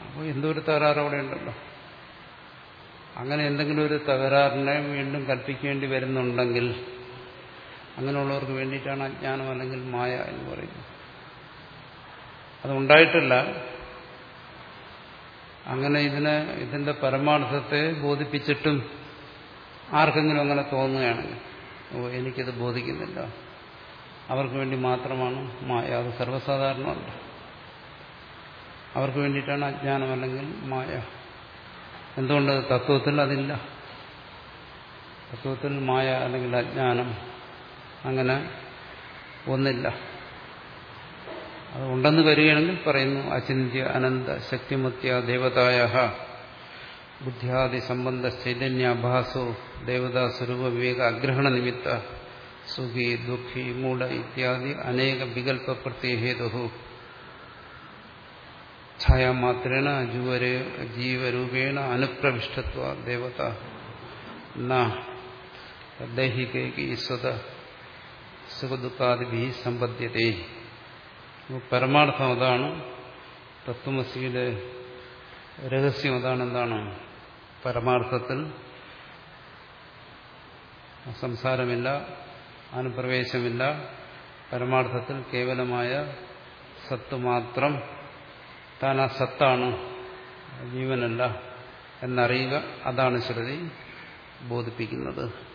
അപ്പോൾ എന്തോ ഒരു തകരാറ് അവിടെ ഉണ്ടല്ലോ. അങ്ങനെ എന്തെങ്കിലും ഒരു തകരാറിനെ വീണ്ടും കൽപ്പിക്കേണ്ടി വരുന്നുണ്ടെങ്കിൽ അങ്ങനെയുള്ളവർക്ക് വേണ്ടിയിട്ടാണ് അജ്ഞാനം അല്ലെങ്കിൽ മായ എന്ന് പറയുന്നത്. അതുണ്ടായിട്ടില്ല അങ്ങനെ ഇതിന് ഇതിന്റെ പരമാർത്ഥത്തെ ബോധിപ്പിച്ചിട്ടും ആർക്കെങ്കിലും അങ്ങനെ തോന്നുകയാണെങ്കിൽ ഓ എനിക്കത് ബോധിക്കുന്നില്ല. അവർക്ക് വേണ്ടി മാത്രമാണ് മായ അത് സർവസാധാരണമല്ല. അവർക്ക് വേണ്ടിയിട്ടാണ് അജ്ഞാനം അല്ലെങ്കിൽ മായ. എന്തുകൊണ്ട് തത്വത്തിൽ അതില്ല? തത്വത്തിൽ മായ അല്ലെങ്കിൽ അജ്ഞാനം അങ്ങനെ ഒന്നില്ല. അത് ഉണ്ടെന്ന് വരികയാണെങ്കിൽ പറയുന്നു അചിന്ത്യ അനന്ത ശക്തിമത്യ ദേവതായ ബുദ്ധ്യാദി സംബന്ധ ചൈതന്യാഭാസോ ദേവതാ സ്വരൂപ വിവേക അഗ്രഹണ നിമിത്ത സുഖി ദുഃഖി മൂഢ ഇത്യാദി അനേക വികല്പ പ്രത്യഹേതു ഛായാമാത്രേണ ജുവരെ ജീവരൂപേണ അനുപ്രവിഷ്ടത്വ ദേവത. ദൈഹികൈകി സ്വത സുഖദുഃഖാദിഭി സമ്പദ്യത്തെ പരമാർത്ഥം അതാണ് തത്വമസിയുടെ രഹസ്യം അതാണ് എന്താണ് പരമാർത്ഥത്തിൽ സംസാരമില്ല അനുപ്രവേശമില്ല. പരമാർത്ഥത്തിൽ കേവലമായ സത്ത് മാത്രം താൻ ആ സത്താണ് ജീവനല്ല എന്നറിയുക അതാണ് ശ്രുതി ബോധിപ്പിക്കുന്നത്.